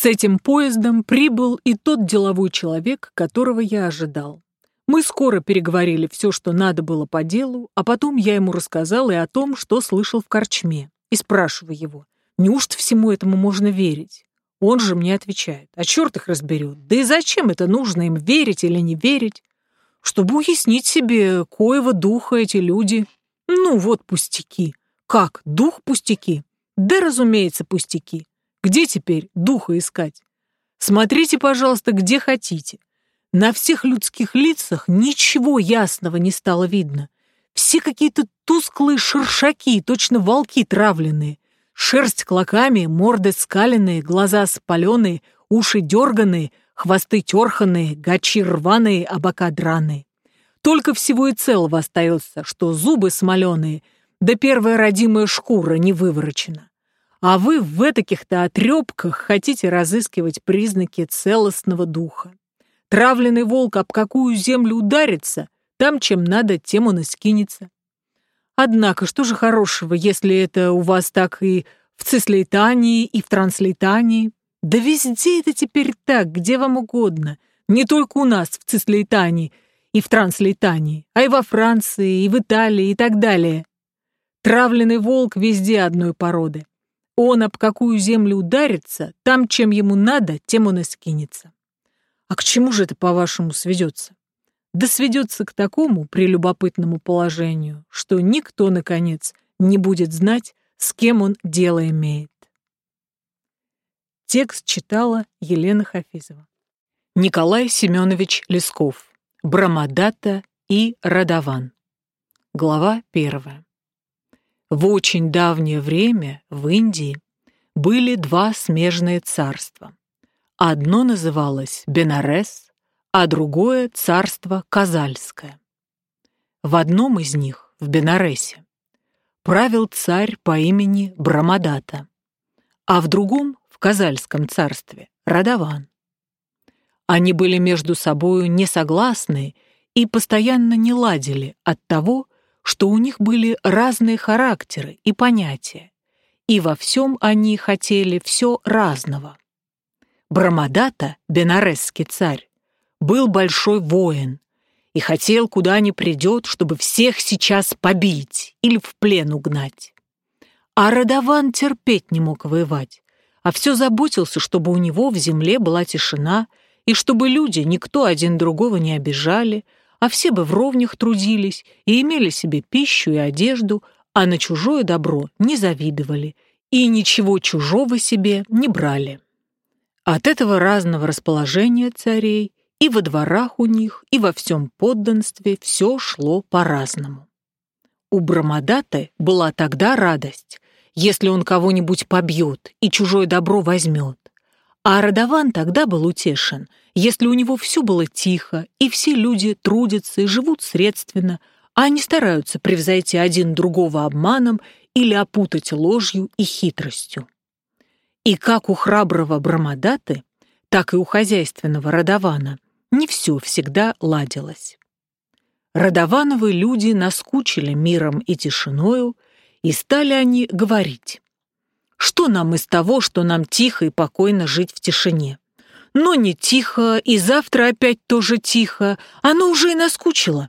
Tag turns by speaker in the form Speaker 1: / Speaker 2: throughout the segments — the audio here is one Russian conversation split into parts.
Speaker 1: С этим поездом прибыл и тот деловой человек, которого я ожидал. Мы скоро переговорили все, что надо было по делу, а потом я ему рассказал и о том, что слышал в корчме, и спрашиваю его, неужто всему этому можно верить? Он же мне отвечает, а черт их разберет, да и зачем это нужно им верить или не верить? Чтобы уяснить себе, коего духа эти люди. Ну вот пустяки. Как, дух пустяки? Да, разумеется, пустяки. Где теперь духа искать? Смотрите, пожалуйста, где хотите. На всех людских лицах ничего ясного не стало видно. Все какие-то тусклые шершаки, точно волки травленные. Шерсть клоками, морды скаленные, глаза спаленные, уши дерганые, хвосты терханные, гачи рваные, а бока драные. Только всего и целого остается, что зубы смоленые, да первая родимая шкура не выворочена. А вы в этаких-то отребках хотите разыскивать признаки целостного духа. Травленный волк об какую землю ударится, там чем надо, тем он и скинется. Однако, что же хорошего, если это у вас так и в цислейтании, и в транслейтании? Да везде это теперь так, где вам угодно. Не только у нас в цислейтании и в транслейтании, а и во Франции, и в Италии, и так далее. Травленный волк везде одной породы. Он об какую землю ударится, там, чем ему надо, тем он и скинется. А к чему же это, по-вашему, сведется? Да сведется к такому прелюбопытному положению, что никто, наконец, не будет знать, с кем он дело имеет. Текст читала Елена Хафизова. Николай Семенович Лесков. Брамадата и Радован. Глава первая. В очень давнее время в Индии были два смежные царства. Одно называлось Бенарес, а другое — царство Казальское. В одном из них, в Бенаресе, правил царь по имени Брамадата, а в другом, в Казальском царстве, Радован. Они были между собою несогласны и постоянно не ладили от того, что у них были разные характеры и понятия, и во всем они хотели все разного. Брамадата, бенаресский царь, был большой воин и хотел, куда ни придет, чтобы всех сейчас побить или в плен угнать. А Радован терпеть не мог воевать, а все заботился, чтобы у него в земле была тишина и чтобы люди никто один другого не обижали, а все бы в ровнях трудились и имели себе пищу и одежду, а на чужое добро не завидовали и ничего чужого себе не брали. От этого разного расположения царей и во дворах у них, и во всем подданстве все шло по-разному. У Брамадаты была тогда радость, если он кого-нибудь побьет и чужое добро возьмет, а Радован тогда был утешен, если у него все было тихо, и все люди трудятся и живут средственно, а не стараются превзойти один другого обманом или опутать ложью и хитростью. И как у храброго Брамадаты, так и у хозяйственного Радована не все всегда ладилось. Радовановы люди наскучили миром и тишиною, и стали они говорить. Что нам из того, что нам тихо и покойно жить в тишине? Но не тихо, и завтра опять тоже тихо, оно уже и наскучило.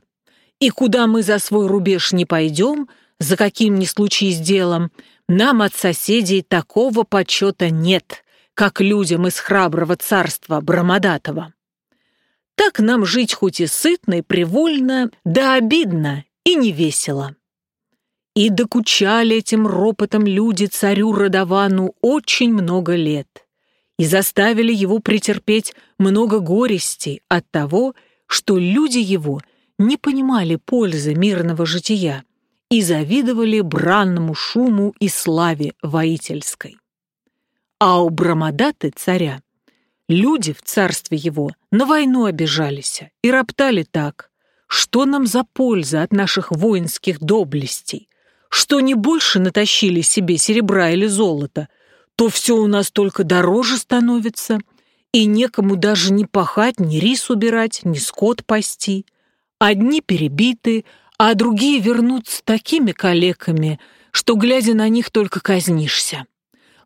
Speaker 1: И куда мы за свой рубеж не пойдем, за каким ни случись делом, нам от соседей такого почета нет, как людям из храброго царства Брамадатова. Так нам жить хоть и сытно и привольно, да обидно и не весело. И докучали этим ропотом люди царю Радовану очень много лет и заставили его претерпеть много горестей от того, что люди его не понимали пользы мирного жития и завидовали бранному шуму и славе воительской. А у Брамадаты царя люди в царстве его на войну обижались и роптали так, что нам за польза от наших воинских доблестей, что не больше натащили себе серебра или золота, то все у нас только дороже становится, и некому даже ни пахать, ни рис убирать, ни скот пасти. Одни перебиты, а другие вернутся такими калеками, что, глядя на них, только казнишься.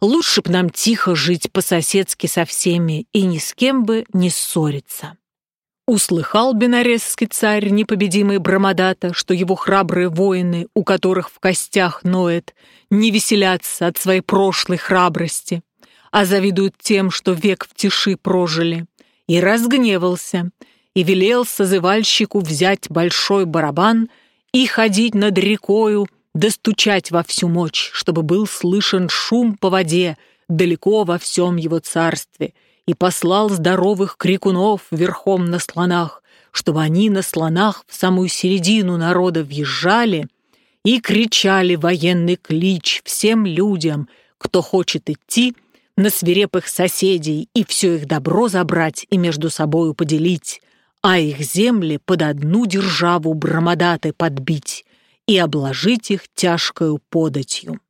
Speaker 1: Лучше б нам тихо жить по-соседски со всеми и ни с кем бы не ссориться. Услыхал бенаресский царь, непобедимый Брамадата, что его храбрые воины, у которых в костях ноет, не веселятся от своей прошлой храбрости, а завидуют тем, что век в тиши прожили, и разгневался, и велел созывальщику взять большой барабан и ходить над рекою, достучать во всю мощь, чтобы был слышен шум по воде далеко во всем его царстве, и послал здоровых крикунов верхом на слонах, чтобы они на слонах в самую середину народа въезжали и кричали военный клич всем людям, кто хочет идти на свирепых соседей и все их добро забрать и между собою поделить, а их земли под одну державу брамодаты подбить и обложить их тяжкою податью.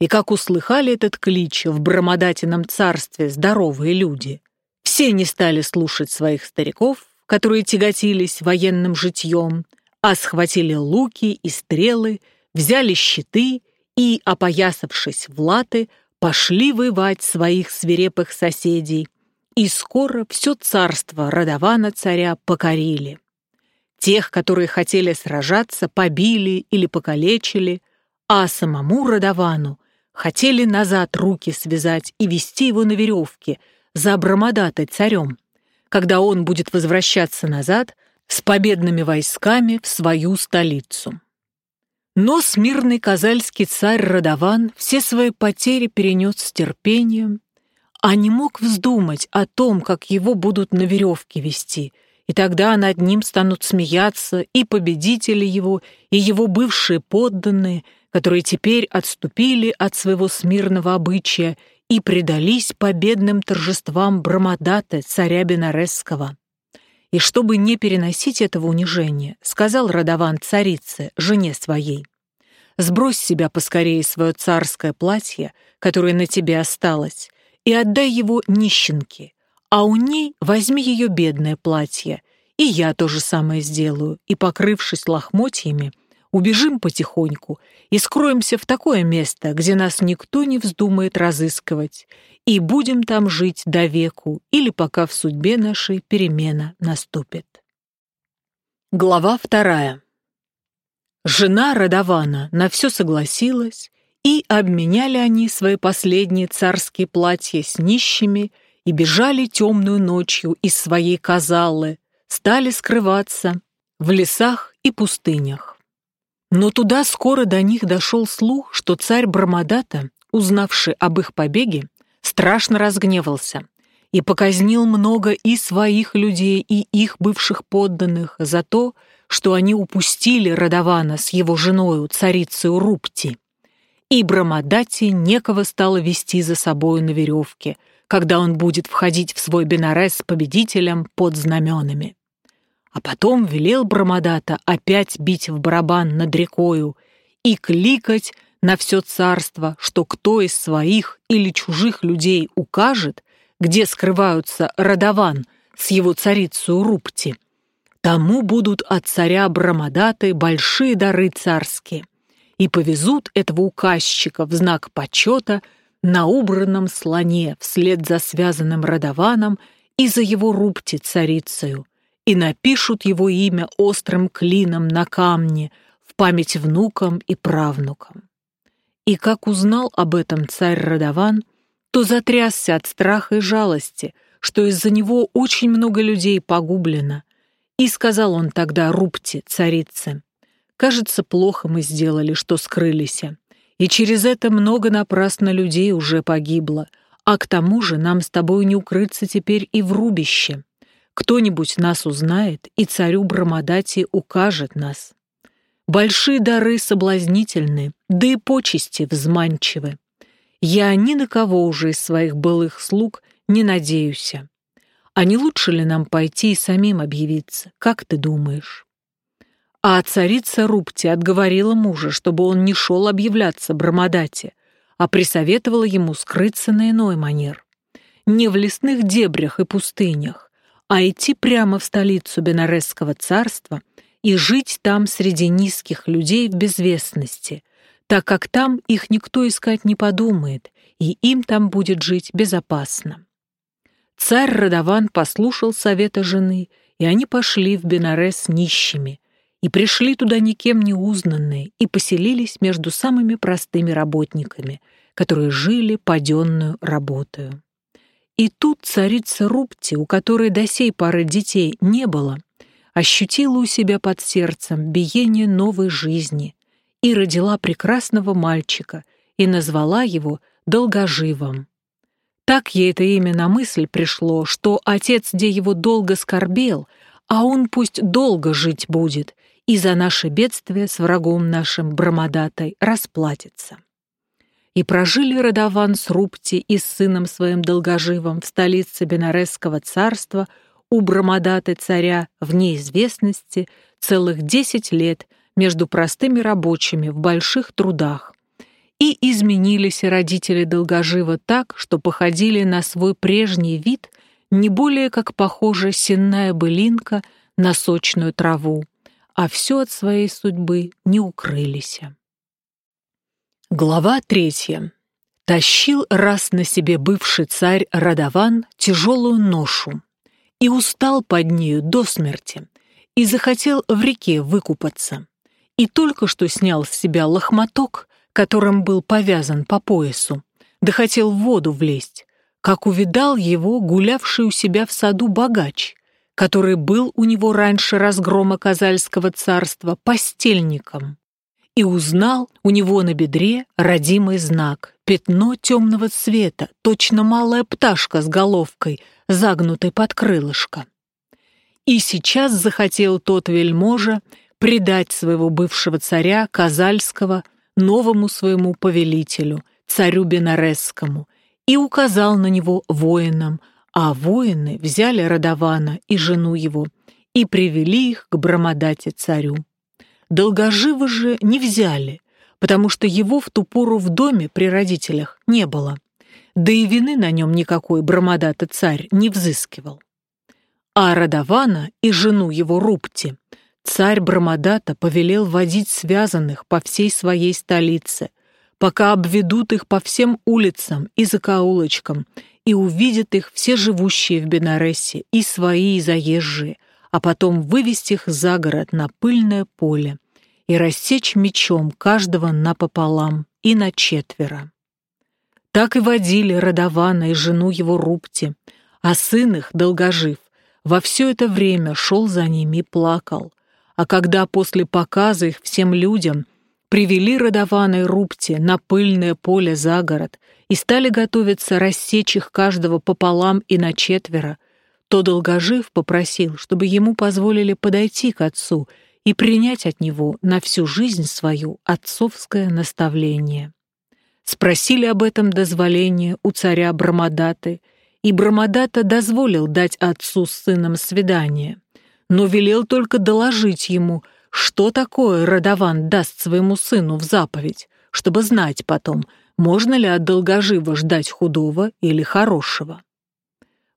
Speaker 1: И как услыхали этот клич в Брамодатином царстве здоровые люди, все не стали слушать своих стариков, которые тяготились военным житьем, а схватили луки и стрелы, взяли щиты и, опоясавшись в латы, пошли воевать своих свирепых соседей, и скоро все царство Радована царя покорили. Тех, которые хотели сражаться, побили или покалечили, а самому Радовану хотели назад руки связать и вести его на веревке за Брамадатой царем, когда он будет возвращаться назад с победными войсками в свою столицу. Но смирный казальский царь Радован все свои потери перенес с терпением, а не мог вздумать о том, как его будут на веревке вести, и тогда над ним станут смеяться и победители его, и его бывшие подданные, которые теперь отступили от своего смирного обычая и предались победным торжествам Брамадата, царя Бенаресского. И чтобы не переносить этого унижения, сказал Радован царице, жене своей, «Сбрось себя поскорее свое царское платье, которое на тебе осталось, и отдай его нищенке, а у ней возьми ее бедное платье, и я то же самое сделаю, и, покрывшись лохмотьями, убежим потихоньку и скроемся в такое место, где нас никто не вздумает разыскивать, и будем там жить до веку или пока в судьбе нашей перемена наступит. Глава вторая. Жена Радована на все согласилась, и обменяли они свои последние царские платья с нищими и бежали темную ночью из своей казалы, стали скрываться в лесах и пустынях. Но туда скоро до них дошел слух, что царь Брамадата, узнавший об их побеге, страшно разгневался и показнил много и своих людей, и их бывших подданных за то, что они упустили Радавана с его женою, царицей Рупти. И Брамадати некого стало вести за собою на веревке, когда он будет входить в свой Бенарес победителем под знаменами. А потом велел Брамадата опять бить в барабан над рекою и кликать на все царство, что кто из своих или чужих людей укажет, где скрываются Радаван с его царицей Рупти, тому будут от царя Брамадаты большие дары царские, и повезут этого указчика в знак почета на убранном слоне вслед за связанным Радаваном и за его Рупти царицею, и напишут его имя острым клином на камне в память внукам и правнукам. И как узнал об этом царь Радаван, то затрясся от страха и жалости, что из-за него очень много людей погублено. И сказал он тогда Рупти, царице, «Кажется, плохо мы сделали, что скрылись, и через это много напрасно людей уже погибло, а к тому же нам с тобой не укрыться теперь и в рубище. Кто-нибудь нас узнает, и царю Брамадати укажет нас». Большие дары соблазнительны, да и почести взманчивы. Я ни на кого уже из своих былых слуг не надеюсь. А не лучше ли нам пойти и самим объявиться, как ты думаешь? А царица Рупти отговорила мужа, чтобы он не шел объявляться Брамадате, а присоветовала ему скрыться на иной манер. Не в лесных дебрях и пустынях, а идти прямо в столицу Бенаресского царства — и жить там среди низких людей в безвестности, так как там их никто искать не подумает, и им там будет жить безопасно. Царь Радован послушал совета жены, и они пошли в Бенарес нищими, и пришли туда никем не узнанные, и поселились между самыми простыми работниками, которые жили паденную работою. И тут царица Рупти, у которой до сей поры детей не было, ощутила у себя под сердцем биение новой жизни и родила прекрасного мальчика и назвала его Долгоживом. Так ей это имя на мысль пришло, что отец, где его долго скорбел, а он пусть долго жить будет, и за наше бедствие с врагом нашим Брамадатой расплатится. И прожили Радован с Рупти и с сыном своим Долгоживом в столице Бенаресского царства у Брамадаты царя в неизвестности целых десять лет между простыми рабочими в больших трудах, и изменились родители Долгожива так, что походили на свой прежний вид не более как похожа сенная былинка на сочную траву, а все от своей судьбы не укрылись. Глава третья. Тащил раз на себе бывший царь Радован тяжелую ношу и устал под нею до смерти, и захотел в реке выкупаться, и только что снял с себя лохмоток, которым был повязан по поясу, да хотел в воду влезть, как увидал его гулявший у себя в саду богач, который был у него раньше разгрома Казальского царства постельником, и узнал у него на бедре родимый знак, пятно темного цвета, точно малая пташка с головкой, загнутой под крылышко. И сейчас захотел тот вельможа предать своего бывшего царя Казальского новому своему повелителю, царю Бенаресскому, и указал на него воинам, а воины взяли Радована и жену его и привели их к Брамадате царю. Долгоживо же не взяли, потому что его в ту пору в доме при родителях не было, да и вины на нем никакой Брамадата царь не взыскивал. А Радована и жену его Рупти Царь Брамадата повелел водить связанных по всей своей столице, пока обведут их по всем улицам и закоулочкам, и увидят их все живущие в Бенаресе, и свои, и заезжие, а потом вывести их за город на пыльное поле и рассечь мечом каждого напополам и на четверо. Так и водили Радована и жену его Рупти, а сын их, долгожив, во все это время шел за ними и плакал, а когда после показа их всем людям привели Радована и Рупти на пыльное поле за город и стали готовиться рассечь их каждого пополам и на четверо, то Долгожив попросил, чтобы ему позволили подойти к отцу и принять от него на всю жизнь свою отцовское наставление. Спросили об этом дозволение у царя Брамадаты, и Брамадата дозволил дать отцу с сыном свидание но велел только доложить ему, что такое Радован даст своему сыну в заповедь, чтобы знать потом, можно ли от долгожива ждать худого или хорошего.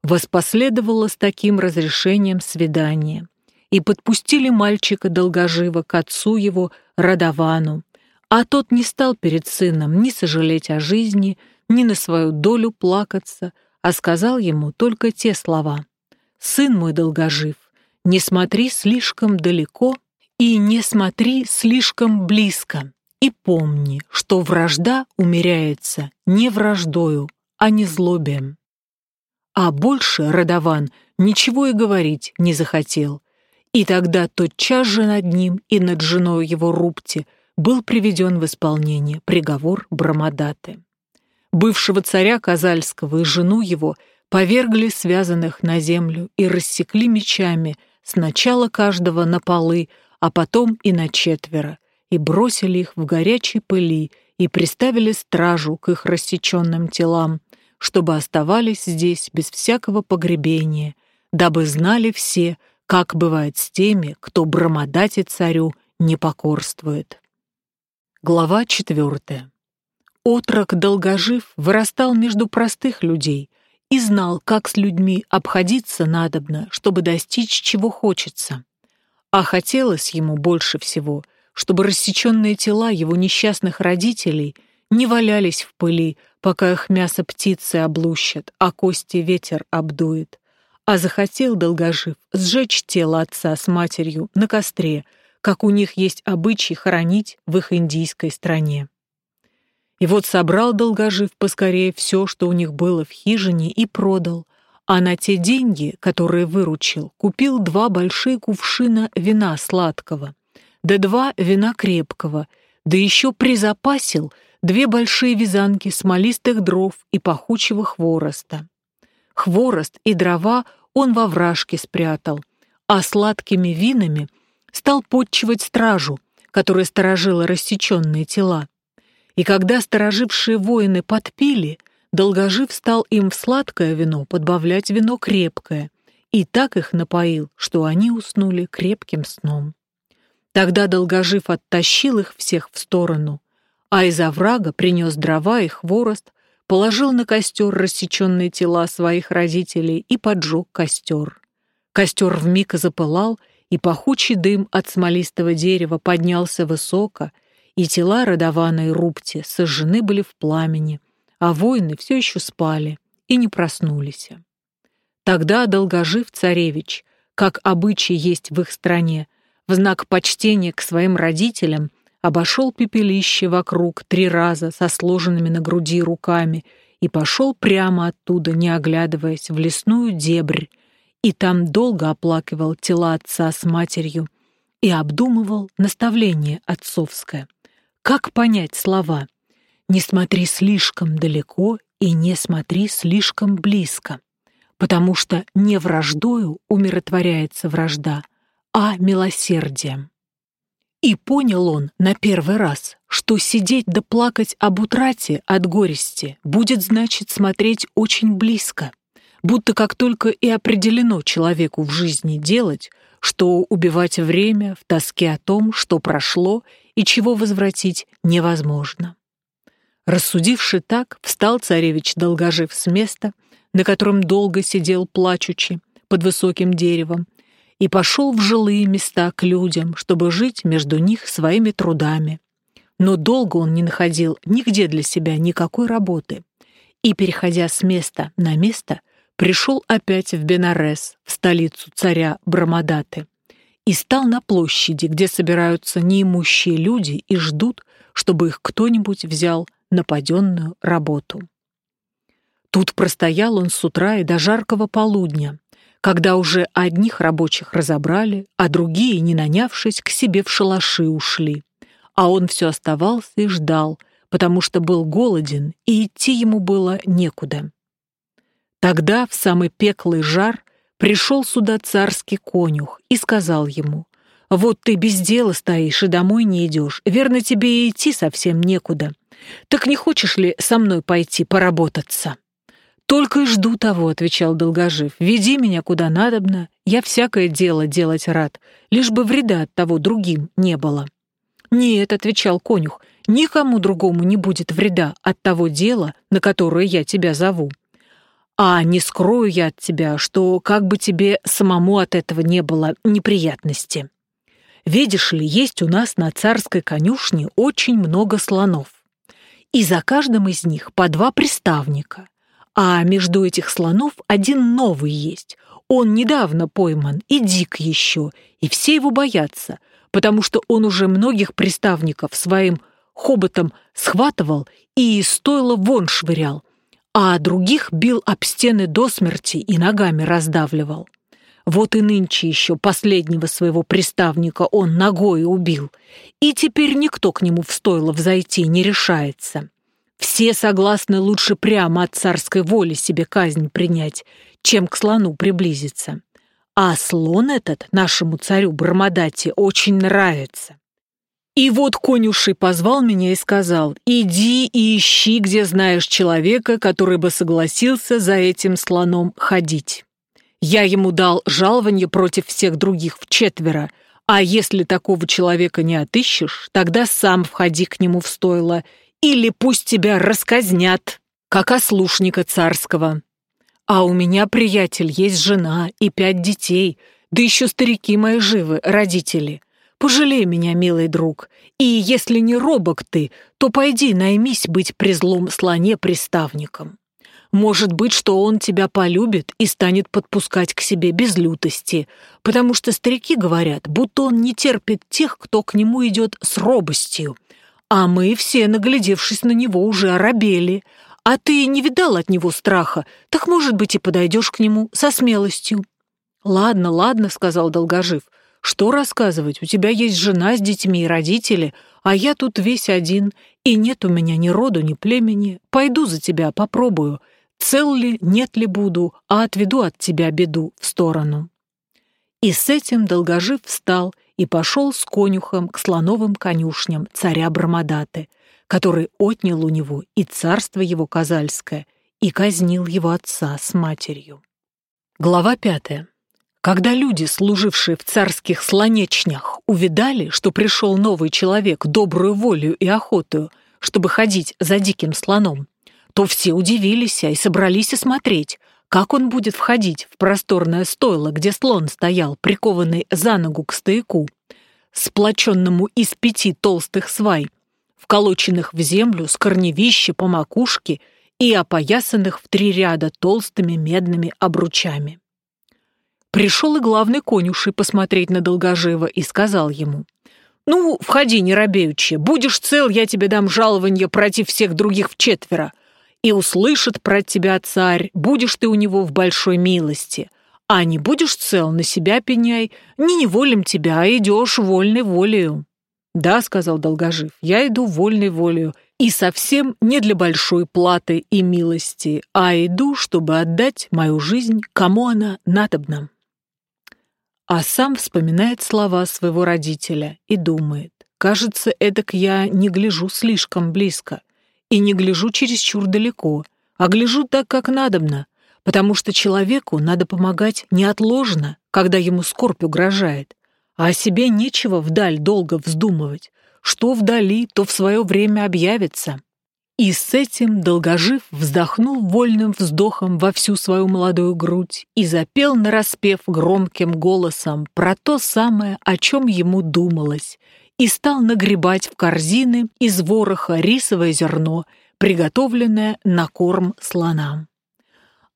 Speaker 1: Воспоследовало с таким разрешением свидание, и подпустили мальчика долгожива к отцу его, Радовану, а тот не стал перед сыном ни сожалеть о жизни, ни на свою долю плакаться, а сказал ему только те слова «Сын мой долгожив, не смотри слишком далеко и не смотри слишком близко. И помни, что вражда умеряется не враждою, а не злобием. А больше Радован ничего и говорить не захотел. И тогда тотчас же над ним и над женой его Рупти был приведен в исполнение приговор Брамадаты. Бывшего царя Казальского и жену его повергли связанных на землю и рассекли мечами сначала каждого на полы, а потом и на четверо, и бросили их в горячей пыли и приставили стражу к их рассеченным телам, чтобы оставались здесь без всякого погребения, дабы знали все, как бывает с теми, кто брамодате царю не покорствует. Глава четвертая. Отрок долгожив вырастал между простых людей, и знал, как с людьми обходиться надобно, чтобы достичь чего хочется. А хотелось ему больше всего, чтобы рассеченные тела его несчастных родителей не валялись в пыли, пока их мясо птицы облущат, а кости ветер обдует. А захотел долгожив сжечь тело отца с матерью на костре, как у них есть обычай хоронить в их индийской стране. И вот собрал долгожив поскорее все, что у них было в хижине, и продал, а на те деньги, которые выручил, купил два большие кувшина вина сладкого, да два вина крепкого, да еще призапасил две большие вязанки смолистых дров и пахучего хвороста. Хворост и дрова он во вражке спрятал, а сладкими винами стал подчивать стражу, которая сторожила рассеченные тела. И когда сторожившие воины подпили, Долгожив стал им в сладкое вино подбавлять вино крепкое, и так их напоил, что они уснули крепким сном. Тогда Долгожив оттащил их всех в сторону, а из оврага принес дрова и хворост, положил на костер рассеченные тела своих родителей и поджег костер. Костер вмиг запылал, и пахучий дым от смолистого дерева поднялся высоко, и тела Радована и Рубти сожжены были в пламени, а воины все еще спали и не проснулись. Тогда долгожив царевич, как обычай есть в их стране, в знак почтения к своим родителям обошел пепелище вокруг три раза со сложенными на груди руками и пошел прямо оттуда, не оглядываясь, в лесную дебрь, и там долго оплакивал тела отца с матерью и обдумывал наставление отцовское. Как понять слова не смотри слишком далеко и не смотри слишком близко, потому что не враждою умиротворяется вражда, а милосердием. И понял он на первый раз, что сидеть да плакать об утрате от горести будет значит смотреть очень близко, будто как только и определено человеку в жизни делать, что убивать время в тоске о том, что прошло и чего возвратить невозможно. Рассудивши так, встал царевич Долгожив с места, на котором долго сидел плачучи под высоким деревом, и пошел в жилые места к людям, чтобы жить между них своими трудами. Но долго он не находил нигде для себя никакой работы, и, переходя с места на место, пришел опять в Бенарес, в столицу царя Брамадаты, и стал на площади, где собираются неимущие люди и ждут, чтобы их кто-нибудь взял нападенную работу. Тут простоял он с утра и до жаркого полудня, когда уже одних рабочих разобрали, а другие, не нанявшись, к себе в шалаши ушли. А он все оставался и ждал, потому что был голоден, и идти ему было некуда. Тогда, в самый пеклый жар, пришел сюда царский конюх и сказал ему, «Вот ты без дела стоишь и домой не идешь, верно, тебе и идти совсем некуда. Так не хочешь ли со мной пойти поработаться?» «Только и жду того», — отвечал Долгожив. «Веди меня куда надобно, я всякое дело делать рад, лишь бы вреда от того другим не было». «Нет», — отвечал конюх, — «никому другому не будет вреда от того дела, на которое я тебя зову. А не скрою я от тебя, что как бы тебе самому от этого не было неприятности. Видишь ли, есть у нас на царской конюшне очень много слонов и за каждым из них по два приставника. А между этих слонов один новый есть. Он недавно пойман и дик еще, и все его боятся, потому что он уже многих приставников своим хоботом схватывал и стойло вон швырял, а других бил об стены до смерти и ногами раздавливал. Вот и нынче еще последнего своего приставника он ногой убил, и теперь никто к нему в стойло взойти не решается. Все согласны лучше прямо от царской воли себе казнь принять, чем к слону приблизиться. А слон этот нашему царю Бармадате очень нравится. И вот конюший позвал меня и сказал, «Иди и ищи, где знаешь человека, который бы согласился за этим слоном ходить». Я ему дал жалование против всех других в четверо, а если такого человека не отыщешь, тогда сам входи к нему в стойло, или пусть тебя расказнят, как ослушника царского. А у меня, приятель, есть жена и пять детей, да еще старики мои живы, родители. Пожалей меня, милый друг, и если не робок ты, то пойди наймись быть при злом слоне приставником. Может быть, что он тебя полюбит и станет подпускать к себе без лютости, потому что старики говорят, будто он не терпит тех, кто к нему идет с робостью. А мы все, наглядевшись на него, уже оробели. А ты не видал от него страха, так, может быть, и подойдешь к нему со смелостью. «Ладно, ладно», — сказал Долгожив, — что рассказывать? У тебя есть жена с детьми и родители, а я тут весь один, и нет у меня ни роду, ни племени. Пойду за тебя, попробую. Цел ли, нет ли буду, а отведу от тебя беду в сторону». И с этим Долгожив встал и пошел с конюхом к слоновым конюшням царя Брамадаты, который отнял у него и царство его Казальское, и казнил его отца с матерью. Глава пятая. Когда люди, служившие в царских слонечнях, увидали, что пришел новый человек добрую волю и охотою, чтобы ходить за диким слоном, то все удивились и собрались осмотреть, как он будет входить в просторное стойло, где слон стоял, прикованный за ногу к стояку, сплоченному из пяти толстых свай, вколоченных в землю с корневища по макушке и опоясанных в три ряда толстыми медными обручами. Пришел и главный конюший посмотреть на Долгожива и сказал ему, «Ну, входи, не робеючи, будешь цел, я тебе дам жалование против всех других в четверо, и услышит про тебя царь, будешь ты у него в большой милости, а не будешь цел, на себя пеняй, не неволим тебя, а идешь вольной волею». «Да», — сказал Долгожив, — «я иду вольной волею, и совсем не для большой платы и милости, а иду, чтобы отдать мою жизнь, кому она надобна» а сам вспоминает слова своего родителя и думает, кажется, эдак я не гляжу слишком близко и не гляжу чересчур далеко, а гляжу так, как надобно, потому что человеку надо помогать неотложно, когда ему скорбь угрожает, а о себе нечего вдаль долго вздумывать, что вдали, то в свое время объявится. И с этим Долгожив вздохнул вольным вздохом во всю свою молодую грудь и запел нараспев громким голосом про то самое, о чем ему думалось, и стал нагребать в корзины из вороха рисовое зерно, приготовленное на корм слонам.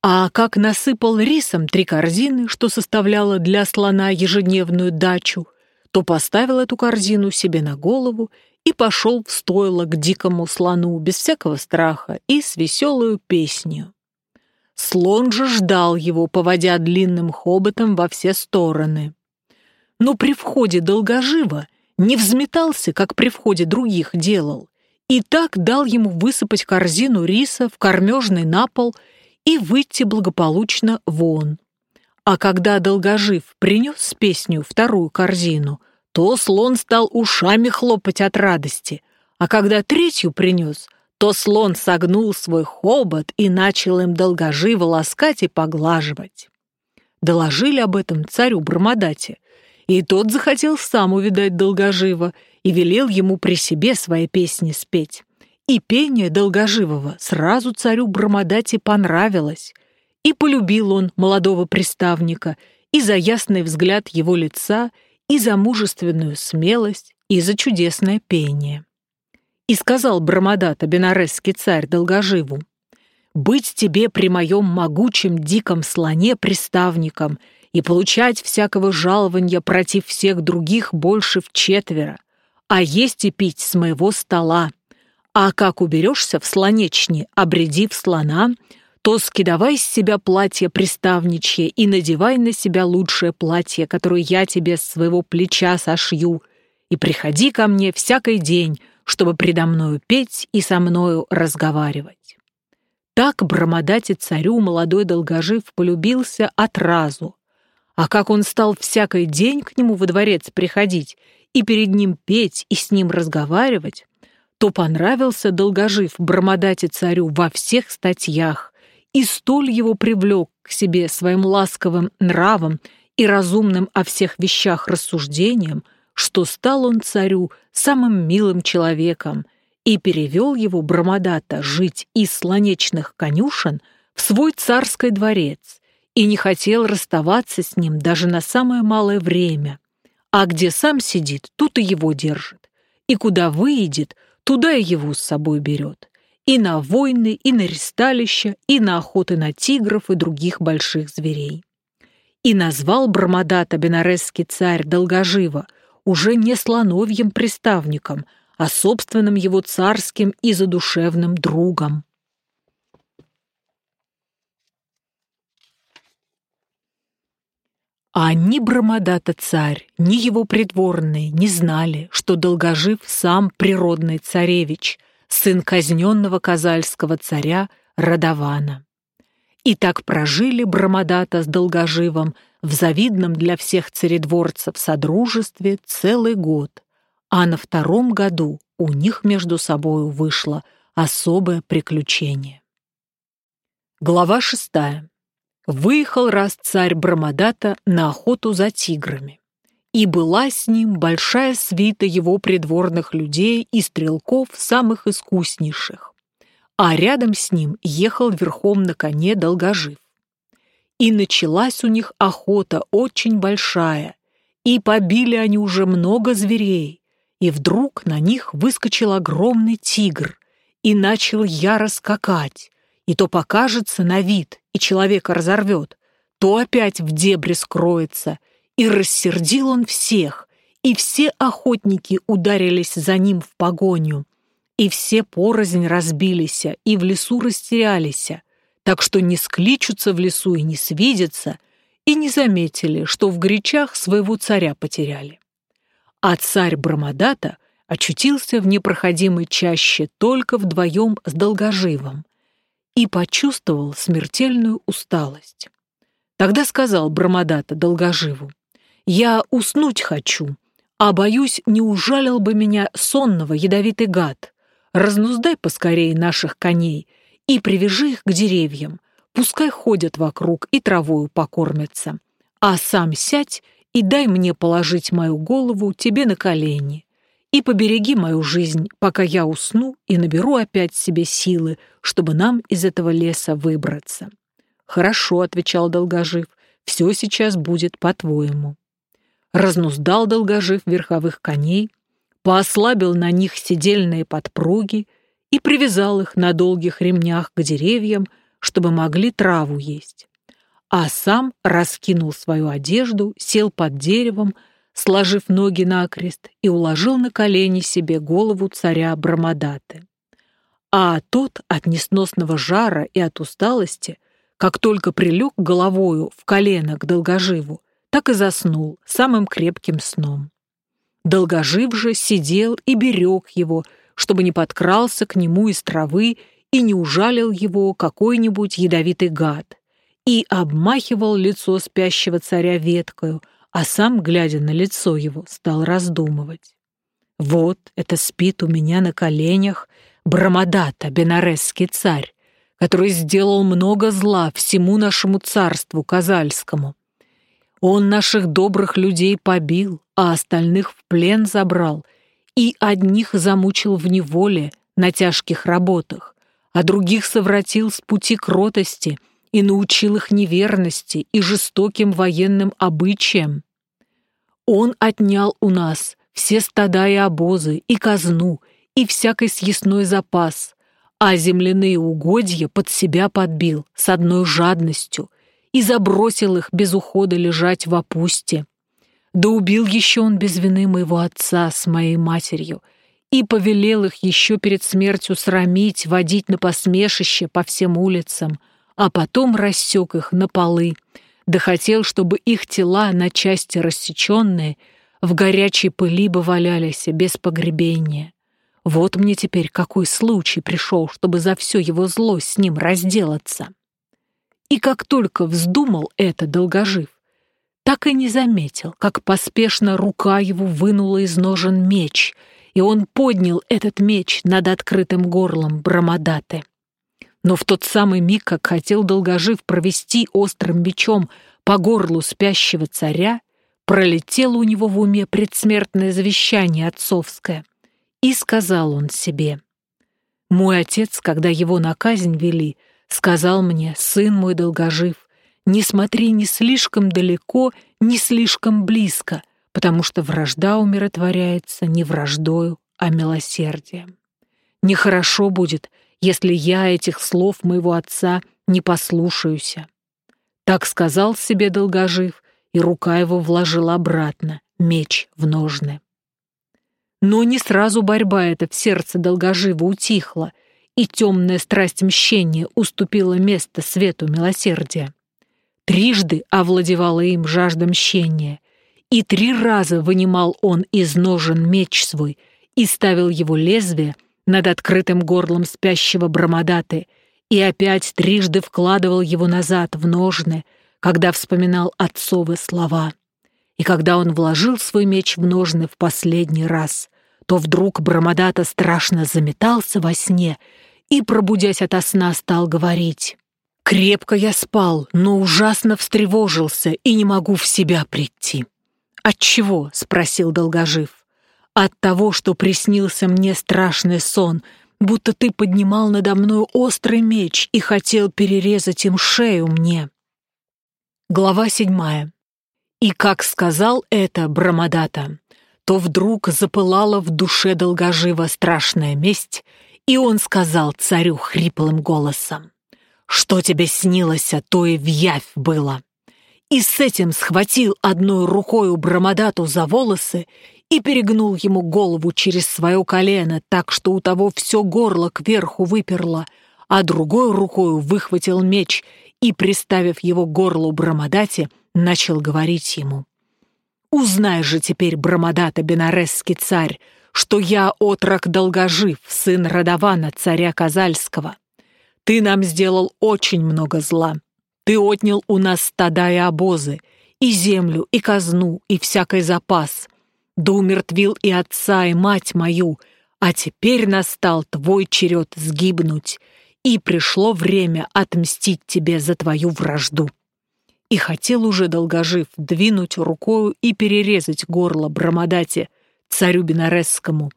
Speaker 1: А как насыпал рисом три корзины, что составляло для слона ежедневную дачу, то поставил эту корзину себе на голову и пошел в стойло к дикому слону без всякого страха и с веселую песнью. Слон же ждал его, поводя длинным хоботом во все стороны. Но при входе долгожива не взметался, как при входе других делал, и так дал ему высыпать корзину риса в кормежный на пол и выйти благополучно вон. А когда долгожив принес с песню вторую корзину — то слон стал ушами хлопать от радости, а когда третью принес, то слон согнул свой хобот и начал им долгоживо ласкать и поглаживать. Доложили об этом царю Брамадате, и тот захотел сам увидать долгоживо и велел ему при себе свои песни спеть. И пение долгоживого сразу царю Брамадате понравилось, и полюбил он молодого приставника, и за ясный взгляд его лица, и за мужественную смелость, и за чудесное пение. И сказал Брамадата, бенаресский царь, долгоживу, «Быть тебе при моем могучем диком слоне приставником и получать всякого жалования против всех других больше в четверо, а есть и пить с моего стола. А как уберешься в слонечне, обредив слона, то скидавай с себя платье приставничье и надевай на себя лучшее платье, которое я тебе с своего плеча сошью, и приходи ко мне всякий день, чтобы предо мною петь и со мною разговаривать». Так Брамадате царю молодой долгожив полюбился отразу, а как он стал всякий день к нему во дворец приходить и перед ним петь и с ним разговаривать, то понравился долгожив Брамадате царю во всех статьях, и столь его привлек к себе своим ласковым нравом и разумным о всех вещах рассуждением, что стал он царю самым милым человеком и перевел его Брамадата жить из слонечных конюшен в свой царский дворец и не хотел расставаться с ним даже на самое малое время, а где сам сидит, тут и его держит, и куда выедет, туда и его с собой берет, и на войны, и на ресталища, и на охоты на тигров и других больших зверей. И назвал Брамадата бенаресский царь Долгоживо уже не слоновьим приставником, а собственным его царским и задушевным другом. А ни Брамадата царь, ни его придворные не знали, что долгожив сам природный царевич, сын казненного казальского царя Радавана. И так прожили Брамадата с долгоживом в завидном для всех царедворцев содружестве целый год, а на втором году у них между собою вышло особое приключение. Глава шестая. Выехал раз царь Брамадата на охоту за тиграми. И была с ним большая свита его придворных людей и стрелков самых искуснейших. А рядом с ним ехал верхом на коне долгожив. И началась у них охота очень большая, и побили они уже много зверей, и вдруг на них выскочил огромный тигр и начал яро скакать, и то покажется на вид, и человека разорвет, то опять в дебри скроется, и рассердил он всех, и все охотники ударились за ним в погоню, и все порознь разбились, и в лесу растерялись, так что не скличутся в лесу и не свидятся, и не заметили, что в гречах своего царя потеряли. А царь Брамадата очутился в непроходимой чаще только вдвоем с Долгоживом, и почувствовал смертельную усталость. Тогда сказал Брамадата Долгоживу, «Я уснуть хочу, а, боюсь, не ужалил бы меня сонного ядовитый гад. Разнуздай поскорее наших коней и привяжи их к деревьям, пускай ходят вокруг и травою покормятся, а сам сядь и дай мне положить мою голову тебе на колени и побереги мою жизнь, пока я усну и наберу опять себе силы, чтобы нам из этого леса выбраться». «Хорошо», — отвечал Долгожив, — «все сейчас будет по-твоему». Разнуздал Долгожив верховых коней, поослабил на них седельные подпруги и привязал их на долгих ремнях к деревьям, чтобы могли траву есть. А сам раскинул свою одежду, сел под деревом, сложив ноги накрест, и уложил на колени себе голову царя Брамадаты. А тот от несносного жара и от усталости, как только прилег головою в колено к долгоживу, так и заснул самым крепким сном. Долгожив же сидел и берег его, чтобы не подкрался к нему из травы и не ужалил его какой-нибудь ядовитый гад, и обмахивал лицо спящего царя веткою, а сам, глядя на лицо его, стал раздумывать. Вот это спит у меня на коленях Брамадата, бенаресский царь, который сделал много зла всему нашему царству Казальскому. Он наших добрых людей побил, а остальных в плен забрал, и одних замучил в неволе на тяжких работах, а других совратил с пути кротости — и научил их неверности и жестоким военным обычаям. Он отнял у нас все стада и обозы, и казну, и всякий съестной запас, а земляные угодья под себя подбил с одной жадностью и забросил их без ухода лежать в опусте. Да убил еще он без вины моего отца с моей матерью и повелел их еще перед смертью срамить, водить на посмешище по всем улицам — а потом рассек их на полы, да хотел, чтобы их тела на части рассеченные в горячей пыли бы валялись без погребения. Вот мне теперь какой случай пришел, чтобы за все его зло с ним разделаться. И как только вздумал это долгожив, так и не заметил, как поспешно рука его вынула из ножен меч, и он поднял этот меч над открытым горлом Брамадаты. Но в тот самый миг, как хотел долгожив провести острым мечом по горлу спящего царя, пролетело у него в уме предсмертное завещание отцовское. И сказал он себе, «Мой отец, когда его на казнь вели, сказал мне, сын мой долгожив, не смотри ни слишком далеко, ни слишком близко, потому что вражда умиротворяется не враждою, а милосердием. Нехорошо будет, если я этих слов моего отца не послушаюся. Так сказал себе долгожив, и рука его вложила обратно, меч в ножны. Но не сразу борьба эта в сердце долгожива утихла, и темная страсть мщения уступила место свету милосердия. Трижды овладевала им жажда мщения, и три раза вынимал он из ножен меч свой и ставил его лезвие над открытым горлом спящего Брамадаты, и опять трижды вкладывал его назад в ножны, когда вспоминал отцовы слова. И когда он вложил свой меч в ножны в последний раз, то вдруг Брамадата страшно заметался во сне и, пробудясь ото сна, стал говорить. «Крепко я спал, но ужасно встревожился и не могу в себя прийти». «Отчего?» — спросил Долгожив. «От того, что приснился мне страшный сон, будто ты поднимал надо мной острый меч и хотел перерезать им шею мне». Глава седьмая. И как сказал это Брамадата, то вдруг запылала в душе долгожива страшная месть, и он сказал царю хриплым голосом, «Что тебе снилось, а то и в явь было». И с этим схватил одной рукой у Брамадату за волосы и перегнул ему голову через свое колено, так что у того все горло кверху выперло, а другой рукой выхватил меч и, приставив его к горлу Брамадате, начал говорить ему. «Узнай же теперь, Брамадата, бенаресский царь, что я отрок долгожив, сын Радавана, царя Казальского. Ты нам сделал очень много зла. Ты отнял у нас стада и обозы, и землю, и казну, и всякий запас. Да умертвил и отца, и мать мою, а теперь настал твой черед сгибнуть, и пришло время отмстить тебе за твою вражду. И хотел уже долгожив двинуть рукою и перерезать горло Брамадате, царю Бенаресскому.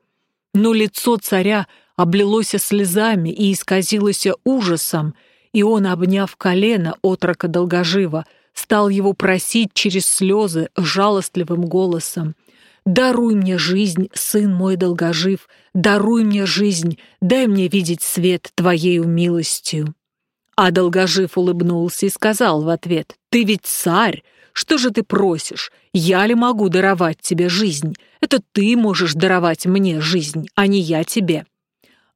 Speaker 1: Но лицо царя облилось слезами и исказилось ужасом, и он, обняв колено отрока долгожива, стал его просить через слезы жалостливым голосом. «Даруй мне жизнь, сын мой долгожив, даруй мне жизнь, дай мне видеть свет твоею милостью». А долгожив улыбнулся и сказал в ответ, «Ты ведь царь, что же ты просишь? Я ли могу даровать тебе жизнь? Это ты можешь даровать мне жизнь, а не я тебе».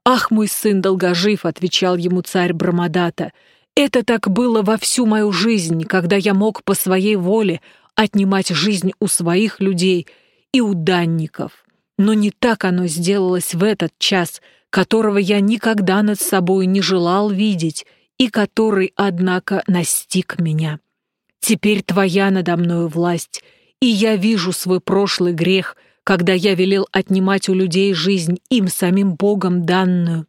Speaker 1: «Ах, мой сын долгожив», — отвечал ему царь Брамадата, «это так было во всю мою жизнь, когда я мог по своей воле отнимать жизнь у своих людей и у данников. Но не так оно сделалось в этот час, которого я никогда над собой не желал видеть и который, однако, настиг меня. Теперь твоя надо мною власть, и я вижу свой прошлый грех, когда я велел отнимать у людей жизнь им самим Богом данную.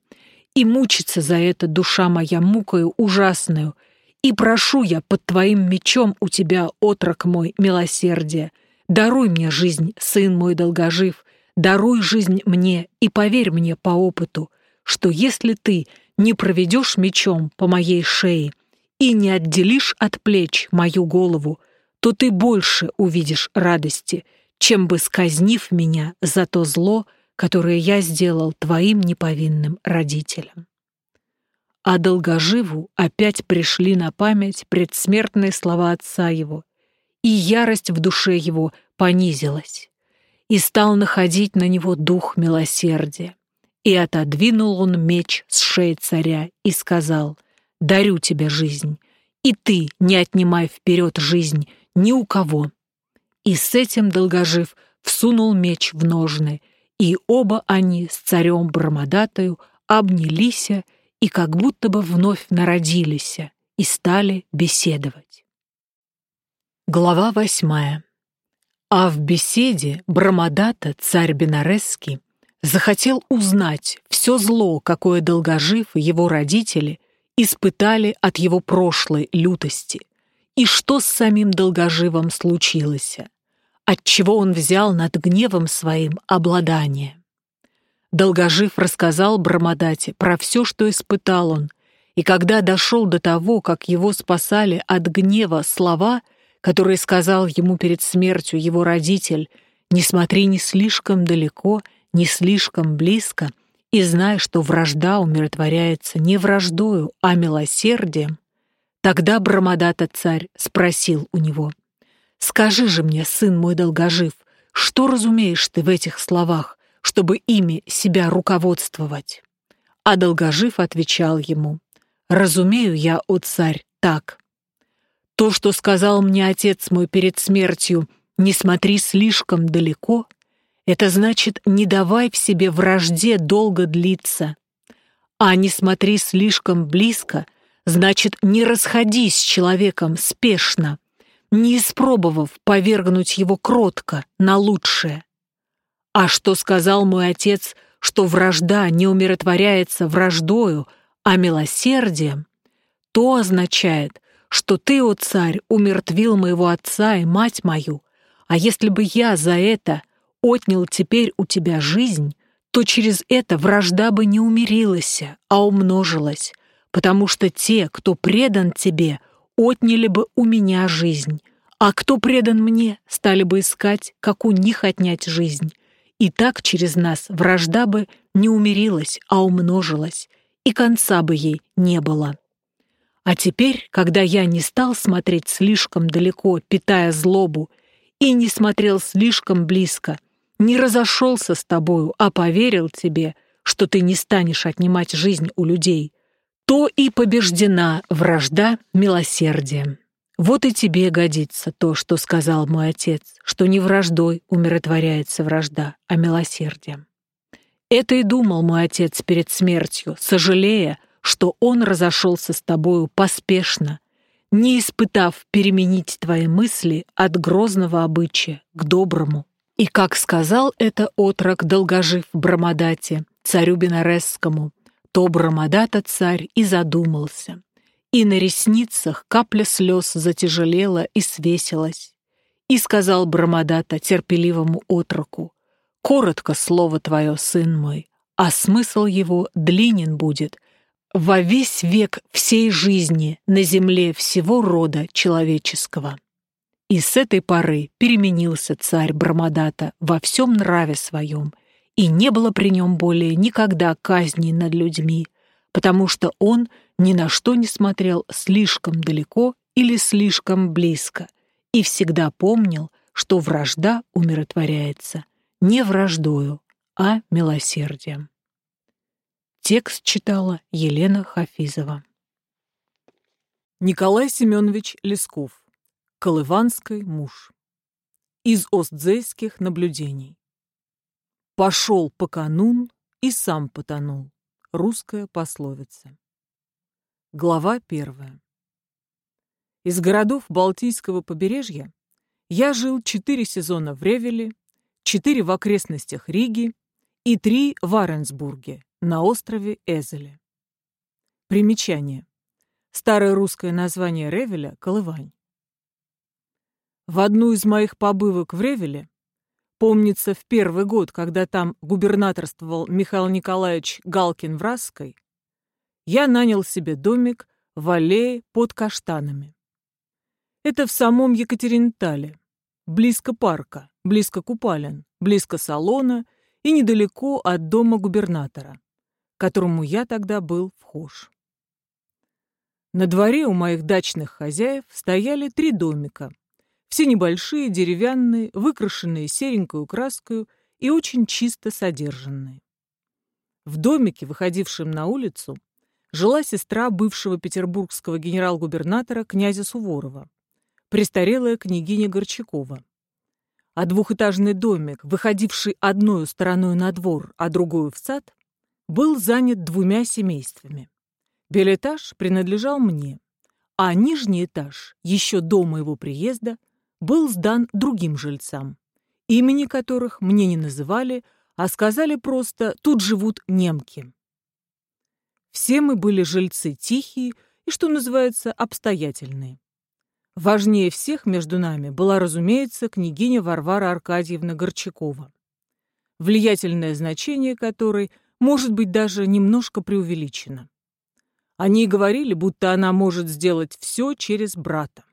Speaker 1: И мучится за это душа моя мукою ужасную. И прошу я под твоим мечом у тебя, отрок мой, милосердие. Даруй мне жизнь, сын мой долгожив, даруй жизнь мне и поверь мне по опыту, что если ты не проведешь мечом по моей шее, и не отделишь от плеч мою голову, то ты больше увидишь радости, чем бы сказнив меня за то зло, которое я сделал твоим неповинным родителям. А долгоживу опять пришли на память предсмертные слова отца его, и ярость в душе его понизилась, и стал находить на него дух милосердия. И отодвинул он меч с шеи царя и сказал — дарю тебе жизнь, и ты не отнимай вперед жизнь ни у кого». И с этим долгожив всунул меч в ножны, и оба они с царем Брамадатою обнялись и как будто бы вновь народились и стали беседовать. Глава восьмая. А в беседе Брамадата, царь Бенаресский, захотел узнать все зло, какое долгожив его родители испытали от его прошлой лютости, и что с самим долгоживом случилось, отчего он взял над гневом своим обладание. Долгожив рассказал Брамадате про все, что испытал он, и когда дошел до того, как его спасали от гнева слова, которые сказал ему перед смертью его родитель, «Не смотри ни слишком далеко, ни слишком близко, и знай, что вражда умиротворяется не враждою, а милосердием», тогда Брамадата-царь спросил у него, «Скажи же мне, сын мой долгожив, что разумеешь ты в этих словах, чтобы ими себя руководствовать?» А долгожив отвечал ему, «Разумею я, о царь, так. То, что сказал мне отец мой перед смертью, не смотри слишком далеко, это значит, не давай в себе вражде долго длиться. А не смотри слишком близко, значит, не расходись с человеком спешно, не испробовав повергнуть его кротко на лучшее. А что сказал мой отец, что вражда не умиротворяется враждою, а милосердием, то означает, что ты, о царь, умертвил моего отца и мать мою, а если бы я за это отнял теперь у тебя жизнь, то через это вражда бы не умерилась, а умножилась, потому что те, кто предан тебе, отняли бы у меня жизнь, а кто предан мне, стали бы искать, как у них отнять жизнь. И так через нас вражда бы не умерилась, а умножилась, и конца бы ей не было. А теперь, когда я не стал смотреть слишком далеко, питая злобу, и не смотрел слишком близко, не разошелся с тобою, а поверил тебе, что ты не станешь отнимать жизнь у людей, то и побеждена вражда милосердием. Вот и тебе годится то, что сказал мой отец, что не враждой умиротворяется вражда, а милосердием. Это и думал мой отец перед смертью, сожалея, что он разошелся с тобою поспешно, не испытав переменить твои мысли от грозного обычая к доброму. И как сказал это отрок, долгожив Брамадате, царю Бенаресскому, то Брамадата царь и задумался. И на ресницах капля слез затяжелела и свесилась. И сказал Брамадата терпеливому отроку, «Коротко слово твое, сын мой, а смысл его длинен будет — во весь век всей жизни на земле всего рода человеческого. И с этой поры переменился царь Брамадата во всем нраве своем, и не было при нем более никогда казни над людьми, потому что он ни на что не смотрел слишком далеко или слишком близко, и всегда помнил, что вражда умиротворяется не враждою, а милосердием. Текст читала Елена Хафизова.
Speaker 2: Николай Семенович Лесков. Колыванский муж. Из остзейских наблюдений. Пошел по канун и сам потонул. Русская пословица. Глава первая. Из городов Балтийского побережья я жил четыре сезона в Ревеле, четыре в окрестностях Риги и три в Аренсбурге, на острове Эзеле. Примечание. Старое русское название Ревеля – Колывань. В одну из моих побывок в Ревеле, помнится в первый год, когда там губернаторствовал Михаил Николаевич Галкин-Вразской, я нанял себе домик в аллее под каштанами. Это в самом Екатеринтале, близко парка, близко купалин, близко салона и недалеко от дома губернатора которому я тогда был вхож. На дворе у моих дачных хозяев стояли три домика. Все небольшие, деревянные, выкрашенные серенькую краской и очень чисто содержанные. В домике, выходившем на улицу, жила сестра бывшего петербургского генерал-губернатора князя Суворова, престарелая княгиня Горчакова. А двухэтажный домик, выходивший одной стороной на двор, а другую в сад, был занят двумя семействами. Белэтаж принадлежал мне, а нижний этаж, еще до моего приезда, был сдан другим жильцам, имени которых мне не называли, а сказали просто «тут живут немки». Все мы были жильцы тихие и, что называется, обстоятельные. Важнее всех между нами была, разумеется, княгиня Варвара Аркадьевна Горчакова, влиятельное значение которой – может быть, даже немножко преувеличено. Они говорили, будто она может сделать все через брата.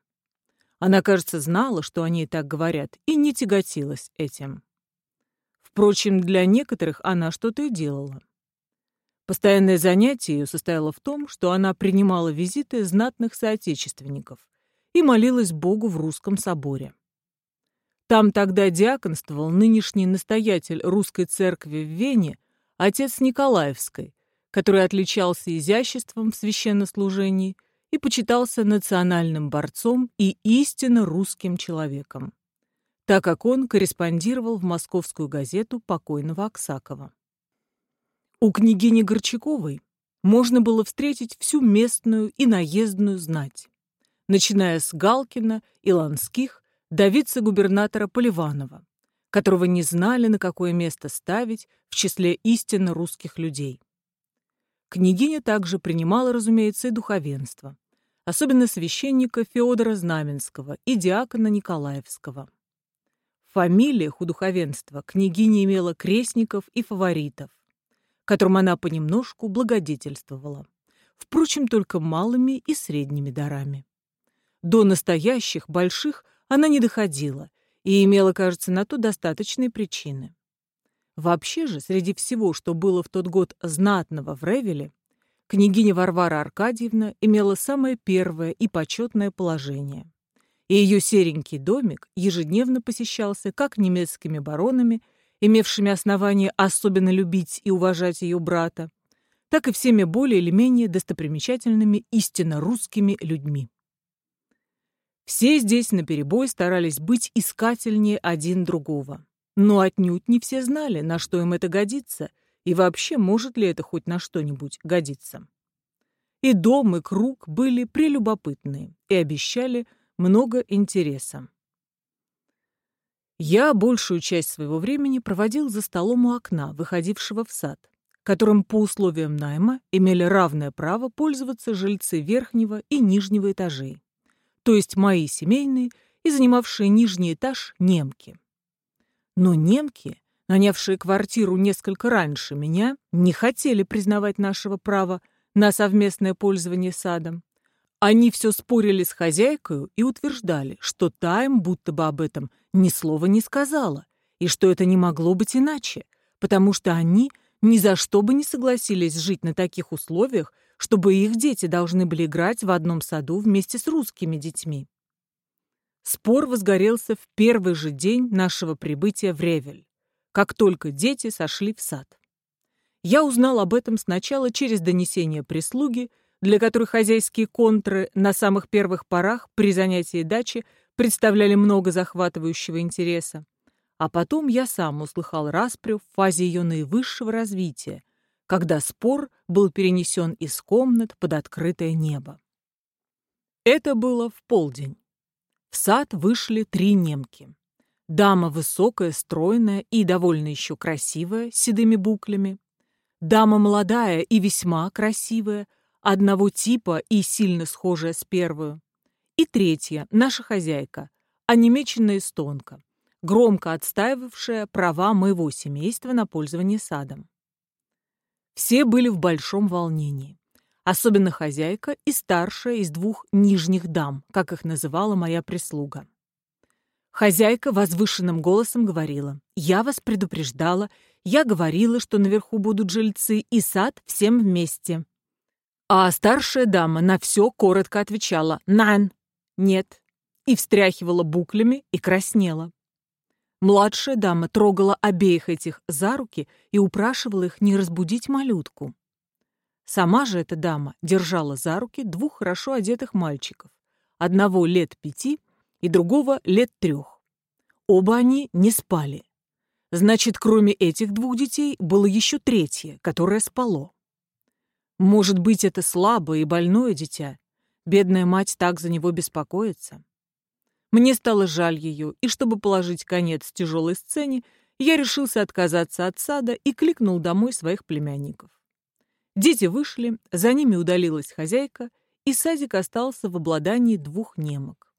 Speaker 2: Она, кажется, знала, что они так говорят, и не тяготилась этим. Впрочем, для некоторых она что-то и делала. Постоянное занятие ее состояло в том, что она принимала визиты знатных соотечественников и молилась Богу в русском соборе. Там тогда диаконствовал нынешний настоятель русской церкви в Вене, отец Николаевской, который отличался изяществом в священнослужении и почитался национальным борцом и истинно русским человеком, так как он корреспондировал в московскую газету покойного Аксакова. У княгини Горчаковой можно было встретить всю местную и наездную знать, начиная с Галкина и Ланских до вице-губернатора Поливанова, которого не знали, на какое место ставить в числе истинно русских людей. Княгиня также принимала, разумеется, и духовенство, особенно священника Феодора Знаменского и диакона Николаевского. В фамилиях у духовенства княгиня имела крестников и фаворитов, которым она понемножку благодетельствовала, впрочем, только малыми и средними дарами. До настоящих, больших она не доходила и имела, кажется, на то достаточные причины. Вообще же, среди всего, что было в тот год знатного в Ревеле, княгиня Варвара Аркадьевна имела самое первое и почетное положение. И ее серенький домик ежедневно посещался как немецкими баронами, имевшими основание особенно любить и уважать ее брата, так и всеми более или менее достопримечательными истинно русскими людьми. Все здесь наперебой старались быть искательнее один другого. Но отнюдь не все знали, на что им это годится, и вообще может ли это хоть на что-нибудь годиться. И дом, и круг были прелюбопытные и обещали много интереса. Я большую часть своего времени проводил за столом у окна, выходившего в сад, которым по условиям найма имели равное право пользоваться жильцы верхнего и нижнего этажей, то есть мои семейные и занимавшие нижний этаж немки. Но немки, нанявшие квартиру несколько раньше меня, не хотели признавать нашего права на совместное пользование садом. Они все спорили с хозяйкой и утверждали, что та им будто бы об этом ни слова не сказала, и что это не могло быть иначе, потому что они ни за что бы не согласились жить на таких условиях, чтобы их дети должны были играть в одном саду вместе с русскими детьми. Спор возгорелся в первый же день нашего прибытия в Ревель, как только дети сошли в сад. Я узнал об этом сначала через донесение прислуги, для которой хозяйские контры на самых первых порах при занятии дачи представляли много захватывающего интереса. А потом я сам услыхал распрю в фазе ее наивысшего развития, когда спор был перенесен из комнат под открытое небо. Это было в полдень. В сад вышли три немки. Дама высокая, стройная и довольно еще красивая, с седыми буклями. Дама молодая и весьма красивая, одного типа и сильно схожая с первую. И третья, наша хозяйка, онемеченная эстонка, громко отстаивавшая права моего семейства на пользование садом. Все были в большом волнении. Особенно хозяйка и старшая из двух нижних дам, как их называла моя прислуга. Хозяйка возвышенным голосом говорила, «Я вас предупреждала, я говорила, что наверху будут жильцы и сад всем вместе. А старшая дама на все коротко отвечала «Нан», «Нет» и встряхивала буклями и краснела. Младшая дама трогала обеих этих за руки и упрашивала их не разбудить малютку. Сама же эта дама держала за руки двух хорошо одетых мальчиков, одного лет пяти и другого лет трех. Оба они не спали. Значит, кроме этих двух детей было еще третье, которое спало. Может быть, это слабое и больное дитя. Бедная мать так за него беспокоится. Мне стало жаль ее, и чтобы положить конец тяжелой сцене, я решился отказаться от сада и кликнул домой своих племянников. Дети вышли, за ними удалилась хозяйка, и садик остался в обладании двух немок.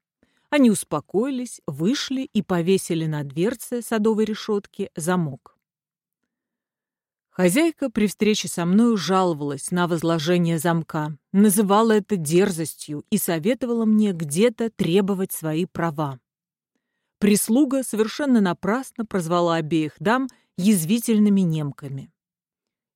Speaker 2: Они успокоились, вышли и повесили на дверце садовой решетки замок. Хозяйка при встрече со мною жаловалась на возложение замка, называла это дерзостью и советовала мне где-то требовать свои права. Прислуга совершенно напрасно прозвала обеих дам язвительными немками.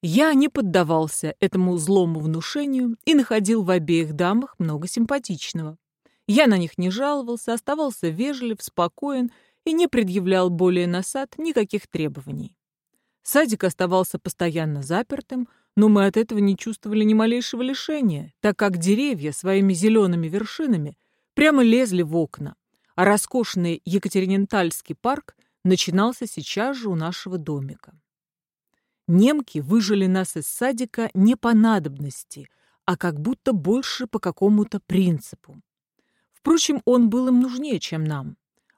Speaker 2: Я не поддавался этому злому внушению и находил в обеих дамах много симпатичного. Я на них не жаловался, оставался вежлив, спокоен и не предъявлял более на сад никаких требований. Садик оставался постоянно запертым, но мы от этого не чувствовали ни малейшего лишения, так как деревья своими зелеными вершинами прямо лезли в окна, а роскошный Екатеринентальский парк начинался сейчас же у нашего домика. Немки выжили нас из садика не по надобности, а как будто больше по какому-то принципу. Впрочем, он был им нужнее, чем нам.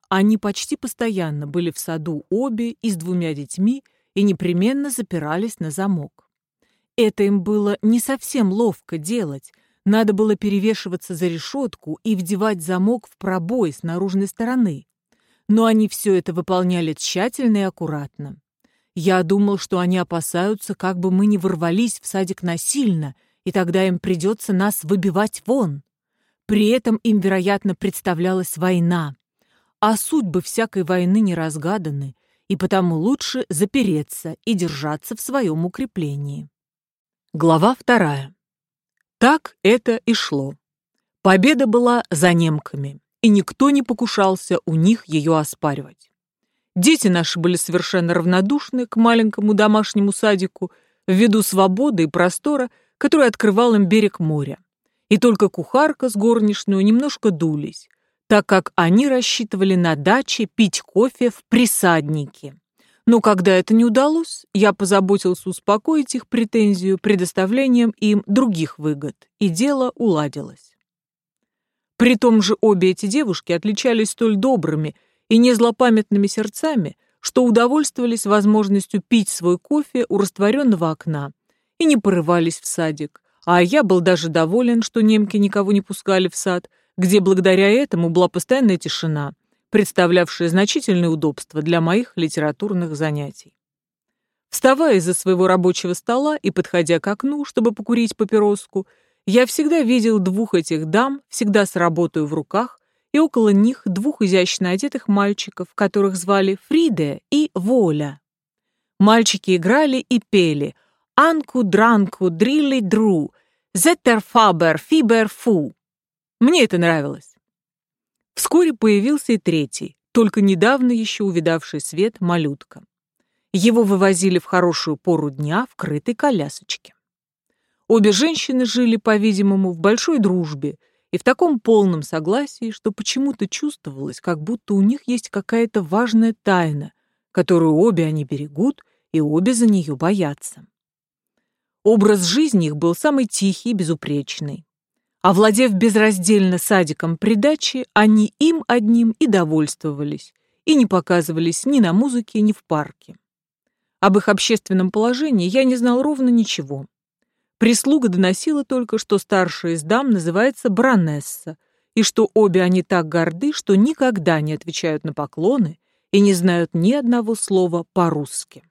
Speaker 2: Они почти постоянно были в саду обе и с двумя детьми и непременно запирались на замок. Это им было не совсем ловко делать, надо было перевешиваться за решетку и вдевать замок в пробой с наружной стороны. Но они все это выполняли тщательно и аккуратно. Я думал, что они опасаются, как бы мы не ворвались в садик насильно, и тогда им придется нас выбивать вон. При этом им, вероятно, представлялась война. А судьбы всякой войны не разгаданы, и потому лучше запереться и держаться в своем укреплении.
Speaker 1: Глава вторая. Так это и шло. Победа была за немками, и никто не покушался у них ее оспаривать. Дети наши были совершенно равнодушны к маленькому домашнему садику ввиду свободы и простора, который открывал им берег моря. И только кухарка с горничную немножко дулись, так как они рассчитывали на даче пить кофе в присаднике. Но когда это не удалось, я позаботился успокоить их претензию предоставлением им других выгод, и дело уладилось. При том же обе эти девушки отличались столь добрыми и не злопамятными сердцами, что удовольствовались возможностью пить свой кофе у растворенного окна и не порывались в садик, а я был даже доволен, что немки никого не пускали в сад, где благодаря этому была постоянная тишина, представлявшая значительное удобство для моих литературных занятий. Вставая из-за своего рабочего стола и подходя к окну, чтобы покурить папироску, я всегда видел двух этих дам, всегда с работой в руках, и около них двух изящно одетых мальчиков, которых звали Фриде и Воля. Мальчики играли и пели «Анку, дранку, дрилли, дру», «Зеттер фабер, фибер, фу». Мне это нравилось. Вскоре появился и третий, только недавно еще увидавший свет малютка. Его вывозили в хорошую пору дня в крытой колясочке. Обе женщины жили, по-видимому, в большой дружбе – и в таком полном согласии, что почему-то чувствовалось, как будто у них есть какая-то важная тайна, которую обе они берегут и обе за нее боятся. Образ жизни их был самый тихий и безупречный. Овладев безраздельно садиком придачи, они им одним и довольствовались, и не показывались ни на музыке, ни в парке. Об их общественном положении я не знал ровно ничего. Прислуга доносила только, что старшая из дам называется баронесса, и что обе они так горды, что никогда не отвечают на поклоны и не знают ни одного слова по-русски.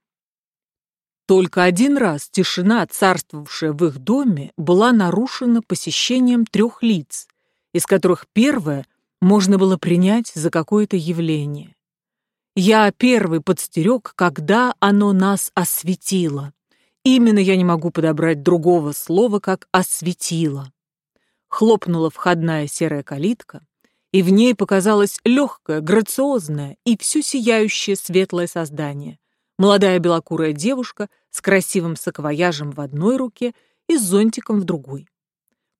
Speaker 1: Только один раз тишина, царствовавшая в их доме, была нарушена посещением трех лиц, из которых первое можно было принять за какое-то явление. Я первый подстерег, когда оно нас осветило. Именно я не могу подобрать другого слова, как «осветила». Хлопнула входная серая калитка, и в ней показалось легкое, грациозное и все сияющее светлое создание. Молодая белокурая девушка с красивым саквояжем в одной руке и с зонтиком в другой.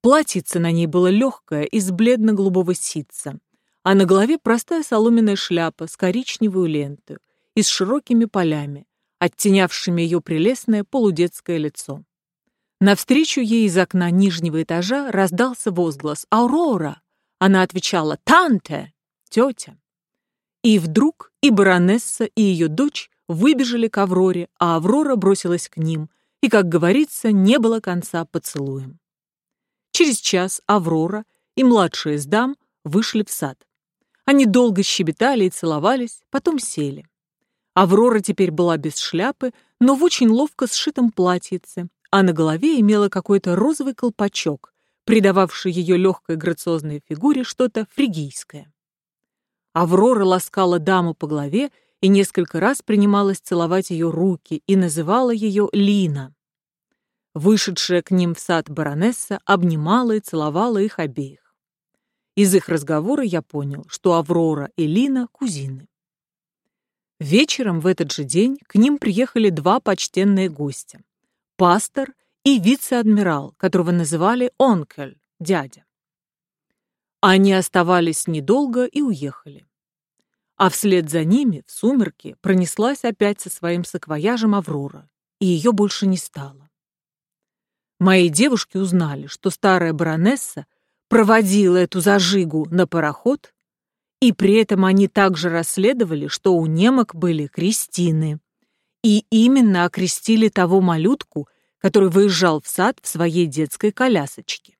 Speaker 1: Платьице на ней было легкое, из бледно-голубого ситца, а на голове простая соломенная шляпа с коричневой лентой и с широкими полями, оттенявшими ее прелестное полудетское лицо. Навстречу ей из окна нижнего этажа раздался возглас «Аурора!». Она отвечала «Танте!» «Тетя!». И вдруг и баронесса, и ее дочь выбежали к Авроре, а Аврора бросилась к ним, и, как говорится, не было конца поцелуем. Через час Аврора и младшая из дам вышли в сад. Они долго щебетали и целовались, потом сели.
Speaker 2: Аврора теперь была без шляпы, но в очень ловко сшитом платьице, а на голове имела какой-то розовый колпачок, придававший ее легкой грациозной фигуре что-то фригийское. Аврора ласкала даму по голове и несколько раз принималась целовать ее руки и называла ее Лина. Вышедшая к ним в сад баронесса обнимала и целовала их обеих. Из их разговора я понял, что Аврора и Лина – кузины. Вечером в этот же день к ним приехали два почтенные гостя – пастор и вице-адмирал, которого называли Онкель, дядя. Они оставались недолго и уехали. А вслед за ними, в сумерки, пронеслась опять со своим саквояжем Аврора, и ее больше не стало. Мои девушки узнали, что старая баронесса проводила эту зажигу на пароход и при этом они также расследовали, что у немок были крестины. И именно окрестили того малютку, который выезжал в сад в своей детской колясочке.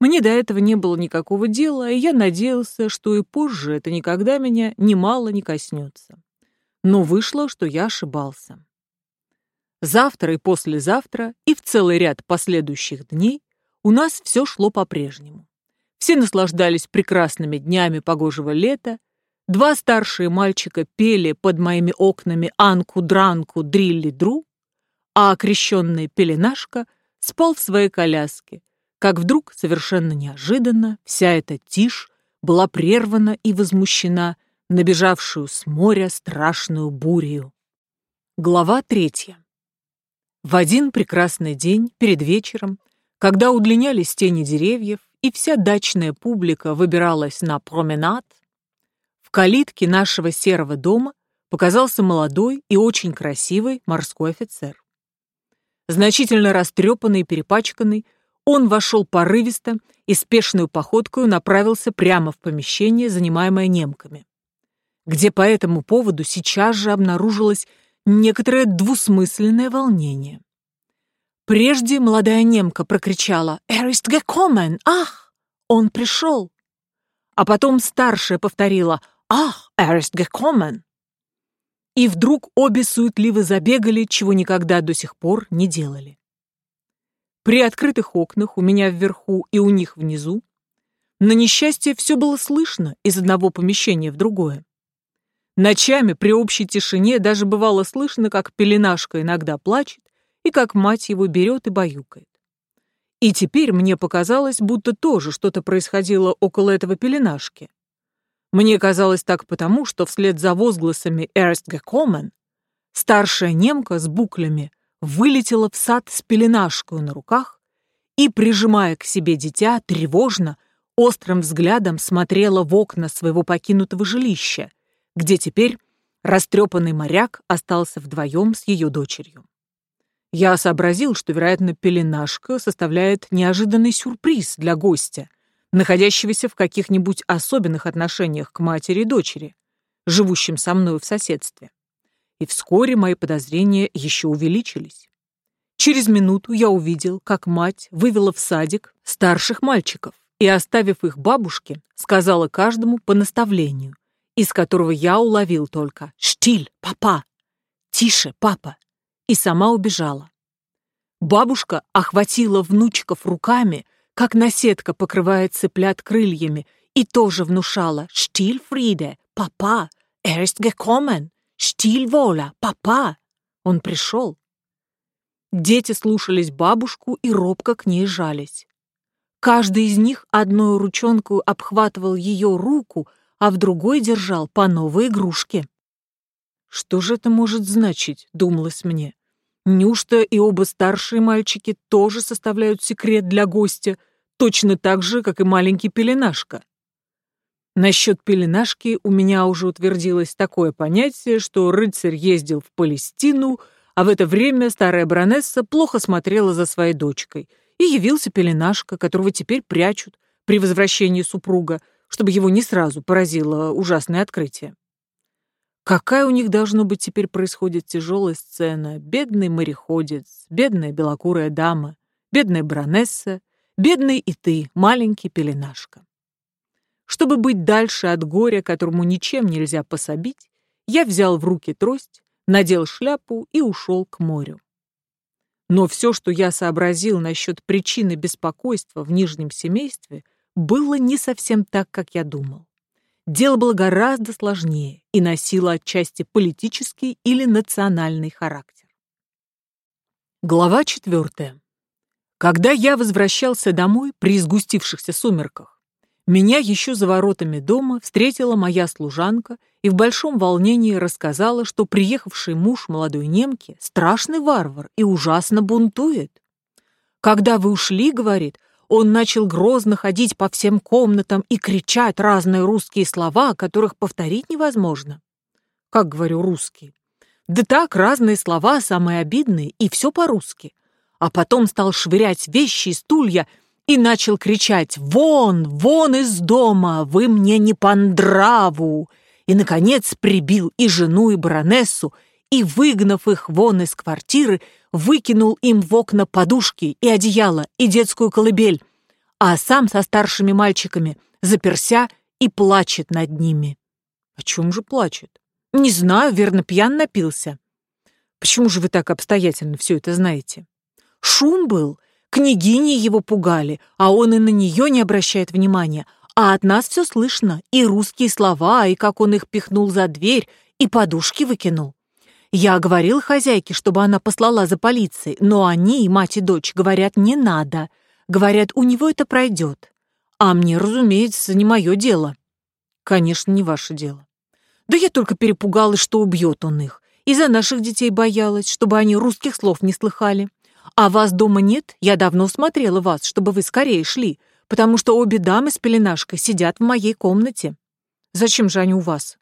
Speaker 2: Мне до этого не было никакого дела, и я надеялся, что и позже это никогда меня немало не коснется. Но вышло, что я ошибался. Завтра и послезавтра, и в целый ряд последующих дней у нас все шло по-прежнему. Все наслаждались прекрасными днями погожего лета. Два старшие мальчика пели под моими окнами «Анку-дранку, дрилли-дру», а окрещенный пеленашка спал в своей коляске, как вдруг, совершенно неожиданно, вся эта тишь была прервана и возмущена набежавшую с моря страшную бурю. Глава третья. В один прекрасный день, перед вечером, когда удлинялись тени деревьев, и вся дачная публика выбиралась на променад, в калитке нашего серого дома показался молодой и очень красивый морской офицер. Значительно растрепанный и перепачканный, он вошел порывисто и спешную походкой направился прямо в помещение, занимаемое немками, где по этому поводу сейчас же обнаружилось некоторое двусмысленное волнение. Прежде молодая немка прокричала «Эрист гекомен! Ах! Он пришел!» А потом старшая повторила «Ах, Эрист гекомен!» И вдруг обе суетливо забегали, чего никогда до сих пор не делали. При открытых окнах у меня вверху и у них внизу на несчастье все было слышно из одного помещения в другое. Ночами при общей тишине даже бывало слышно, как пеленашка иногда плачет, и как мать его берет и баюкает. И теперь мне показалось, будто тоже что-то происходило около этого пеленашки. Мне казалось так потому, что вслед за возгласами «Эрст гекомен» старшая немка с буклями вылетела в сад с пеленашкой на руках и, прижимая к себе дитя, тревожно, острым взглядом смотрела в окна своего покинутого жилища, где теперь растрепанный моряк остался вдвоем с ее дочерью. Я сообразил, что, вероятно, пеленашка составляет неожиданный сюрприз для гостя, находящегося в каких-нибудь особенных отношениях к матери и дочери, живущим со мной в соседстве. И вскоре мои подозрения еще увеличились. Через минуту я увидел, как мать вывела в садик старших мальчиков и, оставив их бабушке, сказала каждому по наставлению, из которого я уловил только «Штиль, папа! Тише, папа! и сама убежала. Бабушка охватила внучков руками, как наседка покрывает цыплят крыльями, и тоже внушала «Штиль, Фриде, папа, эрст гекомен, штиль воля, папа». Он пришел. Дети слушались бабушку и робко к ней жались. Каждый из них одной ручонку обхватывал ее руку, а в другой держал по новой игрушке. «Что же это может значить?» — думалось мне. Неужто и оба старшие мальчики тоже составляют секрет для гостя, точно так же, как и маленький пеленашка? Насчет пеленашки у меня уже утвердилось такое понятие, что рыцарь ездил в Палестину, а в это время старая баронесса плохо смотрела за своей дочкой, и явился пеленашка, которого теперь прячут при возвращении супруга, чтобы его не сразу поразило ужасное открытие. Какая у них должно быть теперь происходит тяжелая сцена. Бедный мореходец, бедная белокурая дама, бедная баронесса, бедный и ты, маленький пеленашка. Чтобы быть дальше от горя, которому ничем нельзя пособить, я взял в руки трость, надел шляпу и ушел к морю. Но все, что я сообразил насчет причины беспокойства в нижнем семействе, было не совсем так, как я думал. Дело было гораздо сложнее и носило отчасти политический или национальный характер. Глава четвертая. Когда я возвращался домой при сгустившихся сумерках, меня еще за воротами дома встретила моя служанка и в большом волнении рассказала, что приехавший муж молодой немки страшный варвар и ужасно бунтует. «Когда вы ушли, — говорит, — он начал грозно ходить по всем комнатам и кричать разные русские слова, которых повторить невозможно. Как говорю русские? Да так, разные слова, самые обидные, и все по-русски. А потом стал швырять вещи и стулья — и начал кричать «Вон, вон из дома, вы мне не по нраву!» И, наконец, прибил и жену, и баронессу, и, выгнав их вон из квартиры, выкинул им в окна подушки и одеяло, и детскую колыбель, а сам со старшими мальчиками заперся и плачет над ними. О чем же плачет? Не знаю, верно, пьян напился. Почему же вы так обстоятельно все это знаете? Шум был, Княгини его пугали, а он и на нее не обращает внимания. А от нас все слышно, и русские слова, и как он их пихнул за дверь, и подушки выкинул. Я говорил хозяйке, чтобы она послала за полицией, но они, мать и дочь, говорят, не надо. Говорят, у него это пройдет. А мне, разумеется, не мое дело. Конечно, не ваше дело. Да я только перепугалась, что убьет он их. И за наших детей боялась, чтобы они русских слов не слыхали. А вас дома нет? Я давно смотрела вас, чтобы вы скорее шли, потому что обе дамы с пеленашкой сидят в моей комнате. Зачем же они у вас?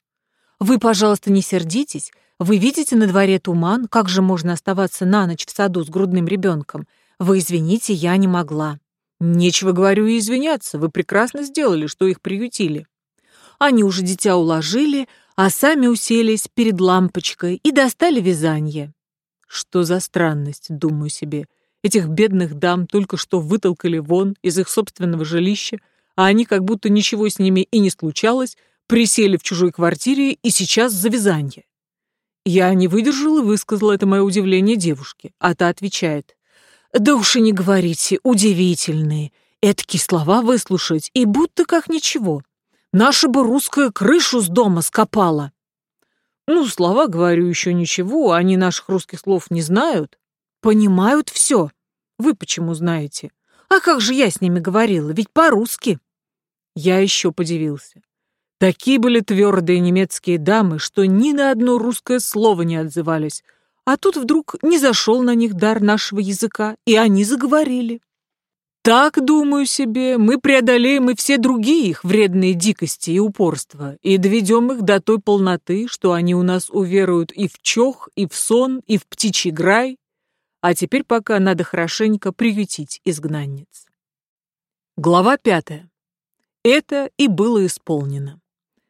Speaker 2: Вы, пожалуйста, не сердитесь. Вы видите на дворе туман, как же можно оставаться на ночь в саду с грудным ребенком? Вы извините, я не могла. Нечего, говорю, и извиняться. Вы прекрасно сделали, что их приютили. Они уже дитя уложили, а сами уселись перед лампочкой и достали вязание. Что за странность, думаю себе. Этих бедных дам только что вытолкали вон из их собственного жилища, а они, как будто ничего с ними и не случалось, присели в чужой квартире и сейчас за вязание. Я не выдержала и высказала это мое удивление девушке, а та отвечает. «Да уж и не говорите, удивительные. Эдакие слова выслушать, и будто как ничего. Наша бы русская крышу с дома скопала». Ну, слова, говорю, еще ничего, они наших русских слов не знают. Понимают все. Вы почему знаете? А как же я с ними говорила? Ведь по-русски. Я еще подивился. Такие были твердые немецкие дамы, что ни на одно русское слово не отзывались. А тут вдруг не зашел на них дар нашего языка, и они заговорили. Так, думаю себе, мы преодолеем и все другие их вредные дикости и упорства, и доведем их до той полноты, что они у нас уверуют и в чох, и в сон, и в птичий грай. А теперь пока надо хорошенько приютить изгнанниц. Глава пятая. Это и было исполнено.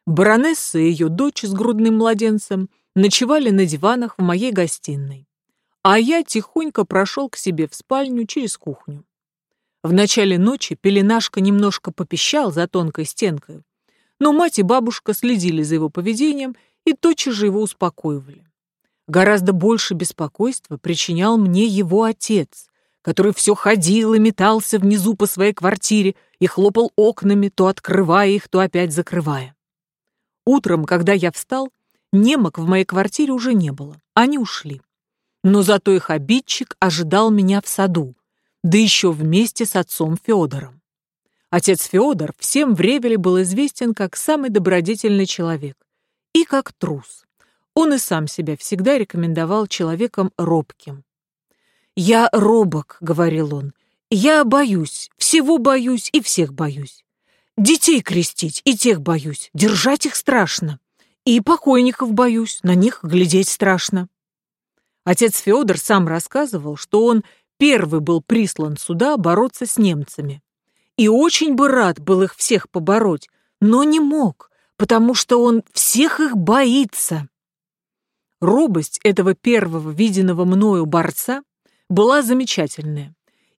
Speaker 2: Баронесса и ее дочь с грудным младенцем ночевали на диванах в моей гостиной, а я тихонько прошел к себе в спальню через кухню. В начале ночи пеленашка немножко попищал за тонкой стенкой, но мать и бабушка следили за его поведением и тотчас же его успокоивали. Гораздо больше беспокойства причинял мне его отец, который все ходил и метался внизу по своей квартире и хлопал окнами, то открывая их, то опять закрывая. Утром, когда я встал, немок в моей квартире уже не было, они ушли. Но зато их обидчик ожидал меня в саду, да еще вместе с отцом Федором. Отец Федор всем в Ревеле был известен как самый добродетельный человек и как трус. Он и сам себя всегда рекомендовал человеком робким. «Я робок», — говорил он, — «я боюсь, всего боюсь и всех боюсь. Детей крестить и тех боюсь, держать их страшно. И покойников боюсь, на них глядеть страшно». Отец Федор сам рассказывал, что он первый был прислан сюда бороться с немцами. И очень бы рад был их всех побороть, но не мог, потому что он всех их боится. Робость этого первого виденного мною борца была замечательная,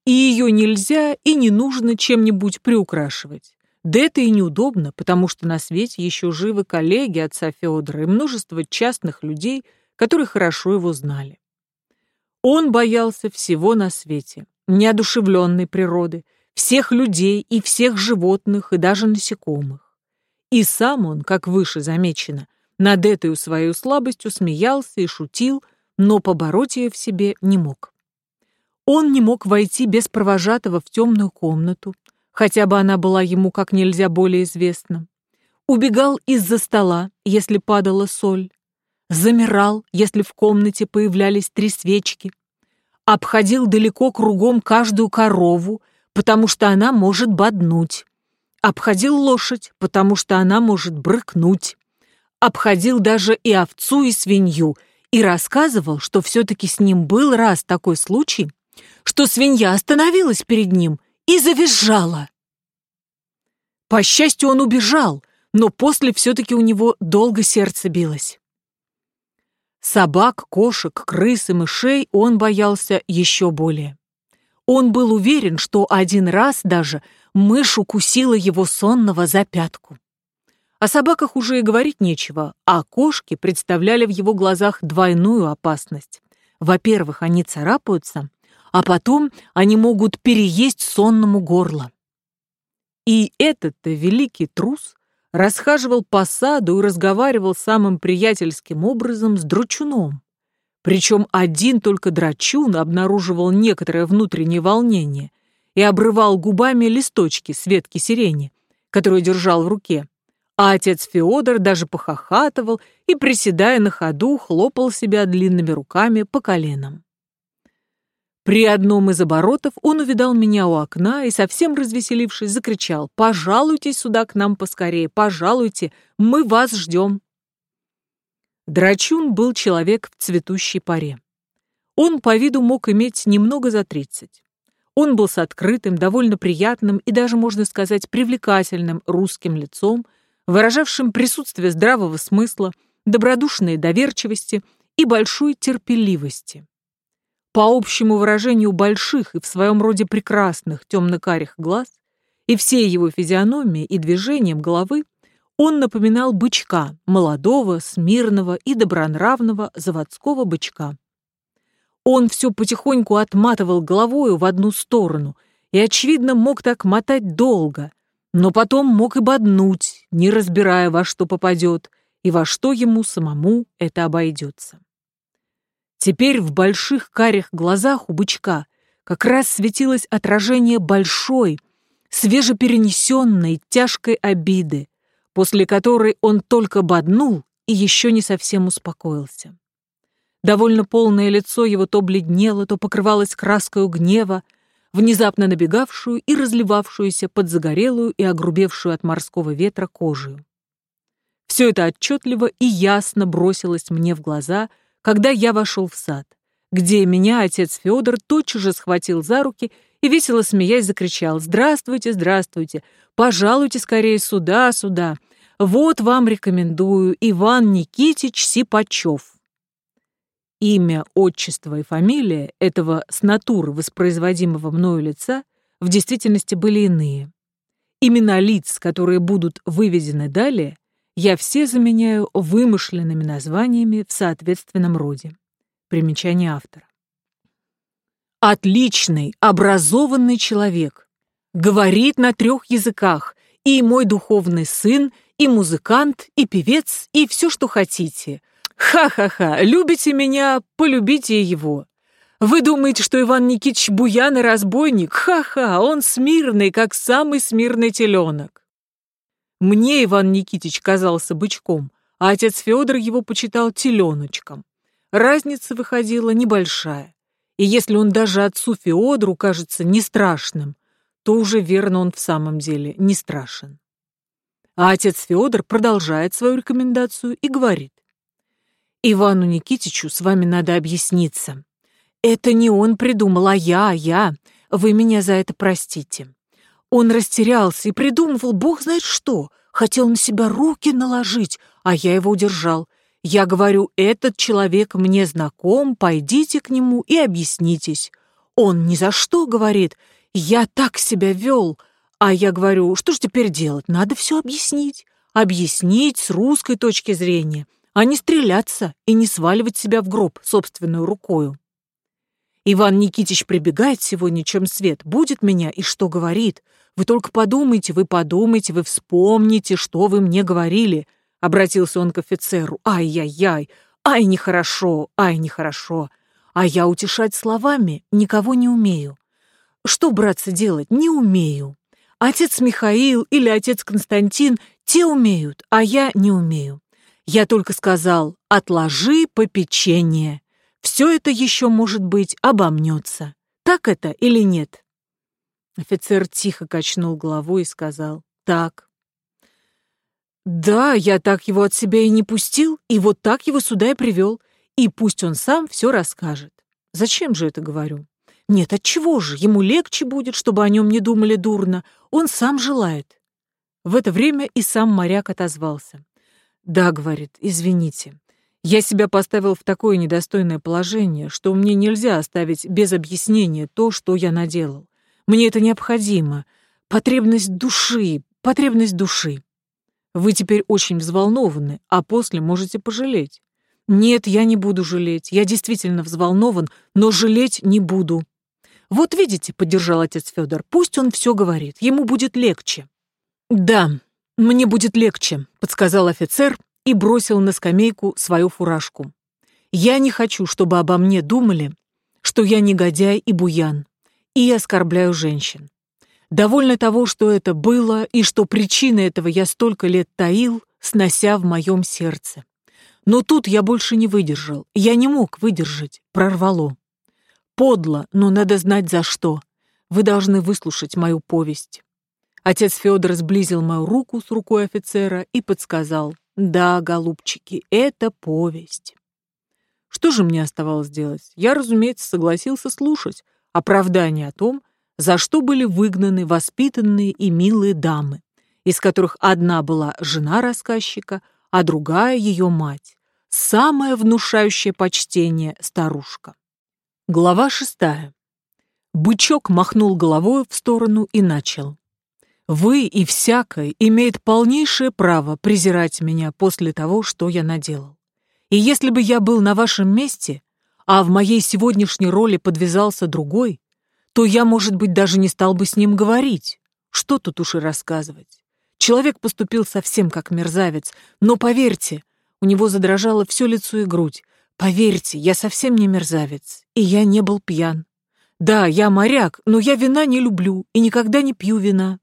Speaker 2: и ее нельзя и не нужно чем-нибудь приукрашивать. Да это и неудобно, потому что на свете еще живы коллеги отца Федора и множество частных людей, которые хорошо его знали. Он боялся всего на свете, неодушевленной природы, всех людей и всех животных и даже насекомых. И сам он, как выше замечено, над этой своей слабостью смеялся и шутил, но побороть ее в себе не мог. Он не мог войти без провожатого в темную комнату, хотя бы она была ему как нельзя более известна. Убегал из-за стола, если падала соль. Замирал, если в комнате появлялись три свечки. Обходил далеко кругом каждую корову, потому что она может боднуть. Обходил лошадь, потому что она может брыкнуть. Обходил даже и овцу, и свинью, и рассказывал, что все-таки с ним был раз такой случай, что свинья остановилась перед ним и завизжала. По счастью, он убежал, но после все-таки у него долго сердце билось. Собак, кошек, крыс и мышей он боялся еще более. Он был уверен, что один раз даже мышь укусила его сонного за пятку. О собаках уже и говорить нечего, а кошки представляли в его глазах двойную опасность. Во-первых, они царапаются, а потом они могут переесть сонному горло. И этот-то великий трус расхаживал по саду и разговаривал самым приятельским образом с дручуном. Причем один только драчун обнаруживал некоторое внутреннее волнение и обрывал губами листочки с ветки сирени, которую держал в руке. А отец Феодор даже похохатывал и, приседая на ходу, хлопал себя длинными руками по коленам. При одном из оборотов он увидал меня у окна и, совсем развеселившись, закричал «Пожалуйте сюда к нам поскорее, пожалуйте, мы вас ждем». Драчун был человек в цветущей паре. Он по виду мог иметь немного за тридцать. Он был с открытым, довольно приятным и даже, можно сказать, привлекательным русским лицом, выражавшим присутствие здравого смысла, добродушной доверчивости и большой терпеливости. По общему выражению больших и в своем роде прекрасных темно-карих глаз и всей его физиономии и движением головы он напоминал бычка, молодого, смирного и добронравного заводского бычка. Он все потихоньку отматывал головою в одну сторону и, очевидно, мог так мотать долго, но потом мог и боднуть, не разбирая, во что попадет и во что ему самому это обойдется. Теперь в больших карих глазах у бычка как раз светилось отражение большой, свежеперенесенной тяжкой обиды, после которой он только боднул и еще не совсем успокоился. Довольно полное лицо его то бледнело, то покрывалось краской гнева, внезапно набегавшую и разливавшуюся под загорелую и огрубевшую от морского ветра кожу. Все это отчетливо и ясно бросилось мне в глаза — когда я вошел в сад, где меня отец Федор тотчас же схватил за руки и, весело смеясь, закричал «Здравствуйте, здравствуйте! Пожалуйте скорее сюда, сюда! Вот вам рекомендую Иван Никитич Сипачев». Имя, отчество и фамилия этого с натуры воспроизводимого мною лица в действительности были иные. Имена лиц, которые будут выведены далее, я все заменяю вымышленными названиями в соответственном роде. Примечание автора. Отличный, образованный человек. Говорит на трех языках. И мой духовный сын, и музыкант, и певец, и все, что хотите. Ха-ха-ха, любите меня, полюбите его. Вы думаете, что Иван Никитич буян и разбойник? Ха-ха, он смирный, как самый смирный теленок. Мне Иван Никитич казался бычком, а отец Федор его почитал теленочком. Разница выходила небольшая. И если он даже отцу Феодору кажется не страшным, то уже верно он в самом деле не страшен. А отец Федор продолжает свою рекомендацию и говорит. «Ивану Никитичу с вами надо объясниться. Это не он придумал, а я, а я. Вы меня за это простите. Он растерялся и придумывал бог знает что, хотел на себя руки наложить, а я его удержал. Я говорю, этот человек мне знаком, пойдите к нему и объяснитесь. Он ни за что говорит, я так себя вел, А я говорю, что же теперь делать? Надо все объяснить. Объяснить с русской точки зрения, а не стреляться и не сваливать себя в гроб собственную рукою. Иван Никитич прибегает сегодня, чем свет, будет меня и что говорит. Вы только подумайте, вы подумайте, вы вспомните, что вы мне говорили. Обратился он к офицеру. Ай-яй-яй, ай, нехорошо, ай, нехорошо. А я утешать словами никого не умею. Что, братцы, делать? Не умею. Отец Михаил или отец Константин, те умеют, а я не умею. Я только сказал, отложи попечение. Все это еще, может быть, обомнется. Так это или нет? Офицер тихо качнул головой и сказал, так. Да, я так его от себя и не пустил, и вот так его сюда и привел. И пусть он сам все расскажет. Зачем же это говорю? Нет, от чего же? Ему легче будет, чтобы о нем не думали дурно. Он сам желает. В это время и сам моряк отозвался. «Да», — говорит, — «извините. Я себя поставил в такое недостойное положение, что мне нельзя оставить без объяснения то, что я наделал. Мне это необходимо. Потребность души, потребность души. Вы теперь очень взволнованы, а после можете пожалеть. Нет, я не буду жалеть. Я действительно взволнован, но жалеть не буду. «Вот видите», — поддержал отец Федор, — «пусть он все говорит, ему будет легче». «Да, мне будет легче», — подсказал офицер и бросил на скамейку свою фуражку. «Я не хочу, чтобы обо мне думали, что я негодяй и буян, и оскорбляю женщин. Довольно того, что это было, и что причины этого я столько лет таил, снося в моем сердце. Но тут я больше не выдержал, я не мог выдержать, прорвало. Подло, но надо знать за что. Вы должны выслушать мою повесть. Отец Федор сблизил мою руку с рукой офицера и подсказал. Да, голубчики, это повесть. Что же мне оставалось делать? Я, разумеется, согласился слушать оправдание о том, за что были выгнаны воспитанные и милые дамы, из которых одна была жена рассказчика, а другая ее мать, самое внушающее почтение старушка. Глава шестая. Бычок махнул головой в сторону и начал. «Вы и всякое имеет полнейшее право презирать меня после того, что я наделал. И если бы я был на вашем месте, а в моей сегодняшней роли подвязался другой, то я, может быть, даже не стал бы с ним говорить. Что тут уж и рассказывать. Человек поступил совсем как мерзавец, но поверьте, у него задрожало все лицо и грудь, Поверьте, я совсем не мерзавец, и я не был пьян. Да, я моряк, но я вина не люблю и никогда не пью вина.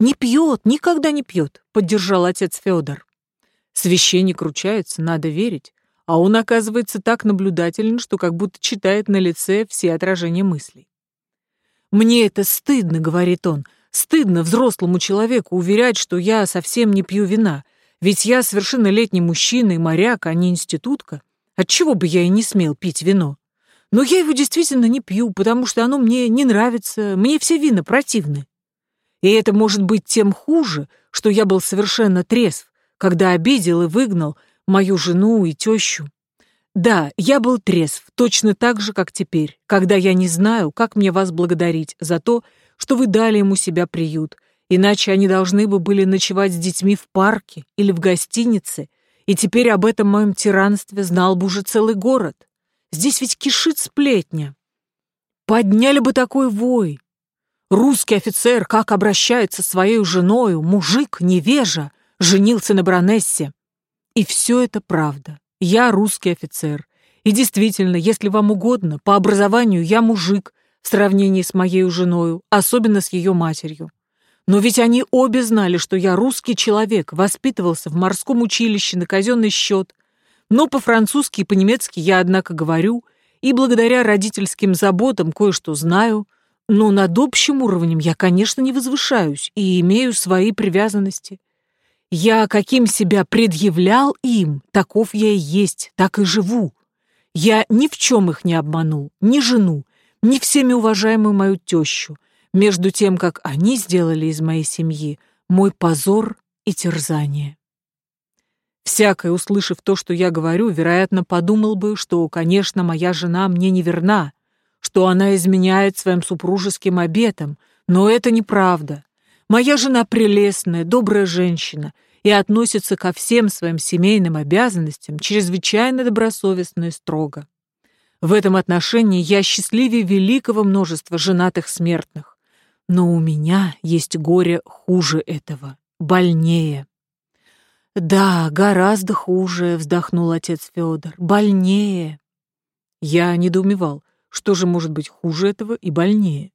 Speaker 2: Не пьет, никогда не пьет, поддержал отец Федор. Священник ручается, надо верить, а он оказывается так наблюдателен, что как будто читает на лице все отражения мыслей. «Мне это стыдно», — говорит он, — «стыдно взрослому человеку уверять, что я совсем не пью вина, ведь я совершеннолетний мужчина и моряк, а не институтка. Отчего бы я и не смел пить вино? Но я его действительно не пью, потому что оно мне не нравится, мне все вина противны. И это может быть тем хуже, что я был совершенно трезв, когда обидел и выгнал мою жену и тещу. Да, я был трезв, точно так же, как теперь, когда я не знаю, как мне вас благодарить за то, что вы дали ему себя приют, иначе они должны бы были ночевать с детьми в парке или в гостинице, и теперь об этом моем тиранстве знал бы уже целый город. Здесь ведь кишит сплетня. Подняли бы такой вой. Русский офицер как обращается со своей женою, мужик, невежа, женился на баронессе. И все это правда. Я русский офицер. И действительно, если вам угодно, по образованию я мужик в сравнении с моей женою, особенно с ее матерью. Но ведь они обе знали, что я русский человек, воспитывался в морском училище на казенный счет. Но по-французски и по-немецки я, однако, говорю, и благодаря родительским заботам кое-что знаю, но над общим уровнем я, конечно, не возвышаюсь и имею свои привязанности. Я каким себя предъявлял им, таков я и есть, так и живу. Я ни в чем их не обманул, ни жену, ни всеми уважаемую мою тещу, между тем, как они сделали из моей семьи мой позор и терзание. Всякое, услышав то, что я говорю, вероятно, подумал бы, что, конечно, моя жена мне не верна, что она изменяет своим супружеским обетам, но это неправда.
Speaker 1: Моя жена прелестная, добрая женщина и относится ко всем своим семейным обязанностям чрезвычайно добросовестно и строго. В этом отношении я счастливее великого множества женатых смертных. Но у меня есть горе хуже этого, больнее. «Да, гораздо хуже», — вздохнул отец Федор, — «больнее». Я недоумевал, что же может быть хуже этого и больнее.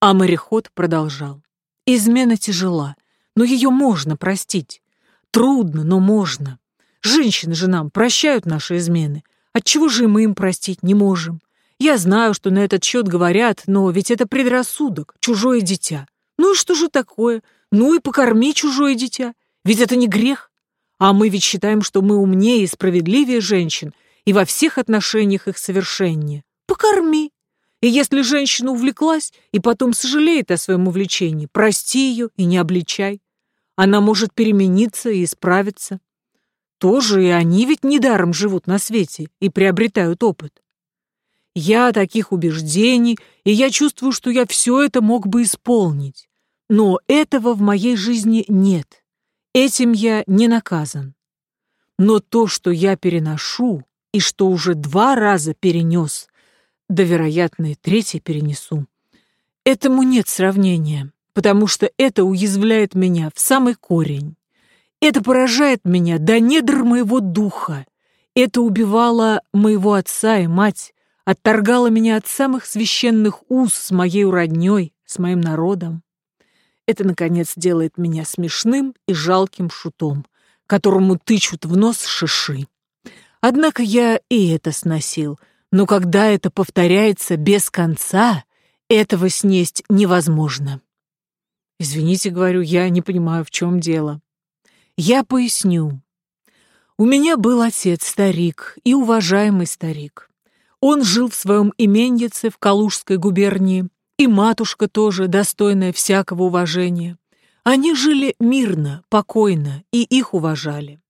Speaker 1: А мореход продолжал. «Измена тяжела, но ее можно простить. Трудно, но можно. Женщины же нам прощают наши измены, Отчего же мы им простить не можем? Я знаю, что на этот счет говорят, но ведь это предрассудок, чужое дитя. Ну и что же такое? Ну и покорми чужое дитя. Ведь это не грех. А мы ведь считаем, что мы умнее и справедливее женщин, и во всех отношениях их совершеннее. Покорми. И если женщина увлеклась и потом сожалеет о своем увлечении, прости ее и не обличай. Она может перемениться и исправиться тоже и они ведь недаром живут на свете и приобретают опыт. Я таких убеждений, и я чувствую, что я все это мог бы исполнить. Но этого в моей жизни нет. Этим я не наказан. Но то, что я переношу, и что уже два раза перенес, да, вероятно, и третий перенесу, этому нет сравнения, потому что это уязвляет меня в самый корень. Это поражает меня до недр моего духа. Это убивало моего отца и мать, отторгало меня от самых священных уз с моей роднёй, с моим народом. Это, наконец, делает меня смешным и жалким шутом, которому тычут в нос шиши. Однако я и это сносил, но когда это повторяется без конца, этого снесть невозможно. Извините, говорю, я не понимаю, в чем дело. Я поясню. У меня был отец старик и уважаемый старик. Он жил в своем именьице в Калужской губернии, и матушка тоже, достойная всякого уважения. Они жили мирно, покойно, и их уважали.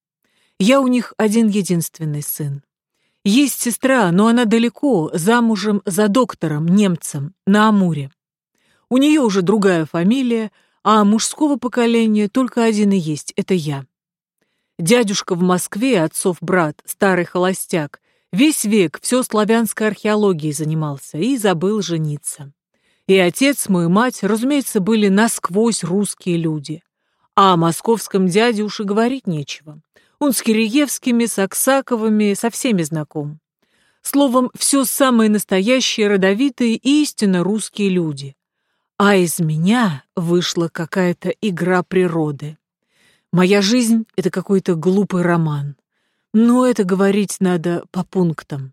Speaker 1: Я у них один единственный сын. Есть сестра, но она далеко, замужем за доктором, немцем, на Амуре. У нее уже другая фамилия, а мужского поколения только один и есть — это я. Дядюшка в Москве, отцов брат, старый холостяк, весь век все славянской археологией занимался и забыл жениться. И отец мой, и мать, разумеется, были насквозь русские люди. А о московском дяде уж и говорить нечего. Он с Киреевскими, с Аксаковыми, со всеми знаком. Словом, все самые настоящие, родовитые и истинно русские люди. А из меня вышла какая-то игра природы. Моя жизнь — это какой-то глупый роман. Но это говорить надо по пунктам.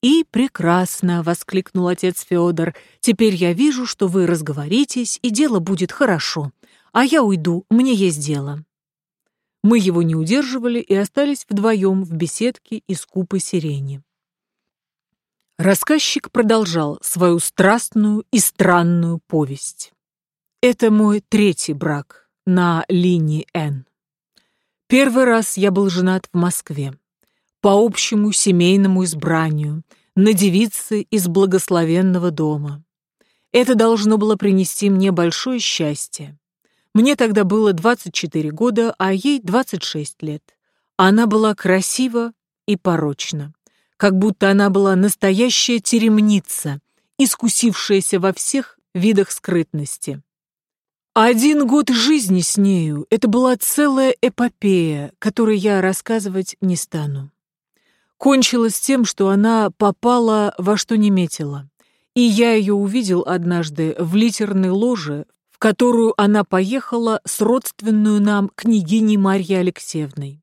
Speaker 1: «И прекрасно!» — воскликнул отец Федор. «Теперь я вижу, что вы разговоритесь, и дело будет хорошо. А я уйду, мне есть дело». Мы его не удерживали и остались вдвоем в беседке из купы сирени. Рассказчик продолжал свою страстную и странную повесть. Это мой третий брак на линии Н. Первый раз я был женат в Москве. По общему семейному избранию, на девице из благословенного дома. Это должно было принести мне большое счастье. Мне тогда было 24 года, а ей 26 лет. Она была красива и порочна как будто она была настоящая теремница, искусившаяся во всех видах скрытности. Один год жизни с нею — это была целая эпопея, которой я рассказывать не стану. Кончилось тем, что она попала во что не метила, и я ее увидел однажды в литерной ложе, которую она поехала с родственную нам княгиней Марьей Алексеевной.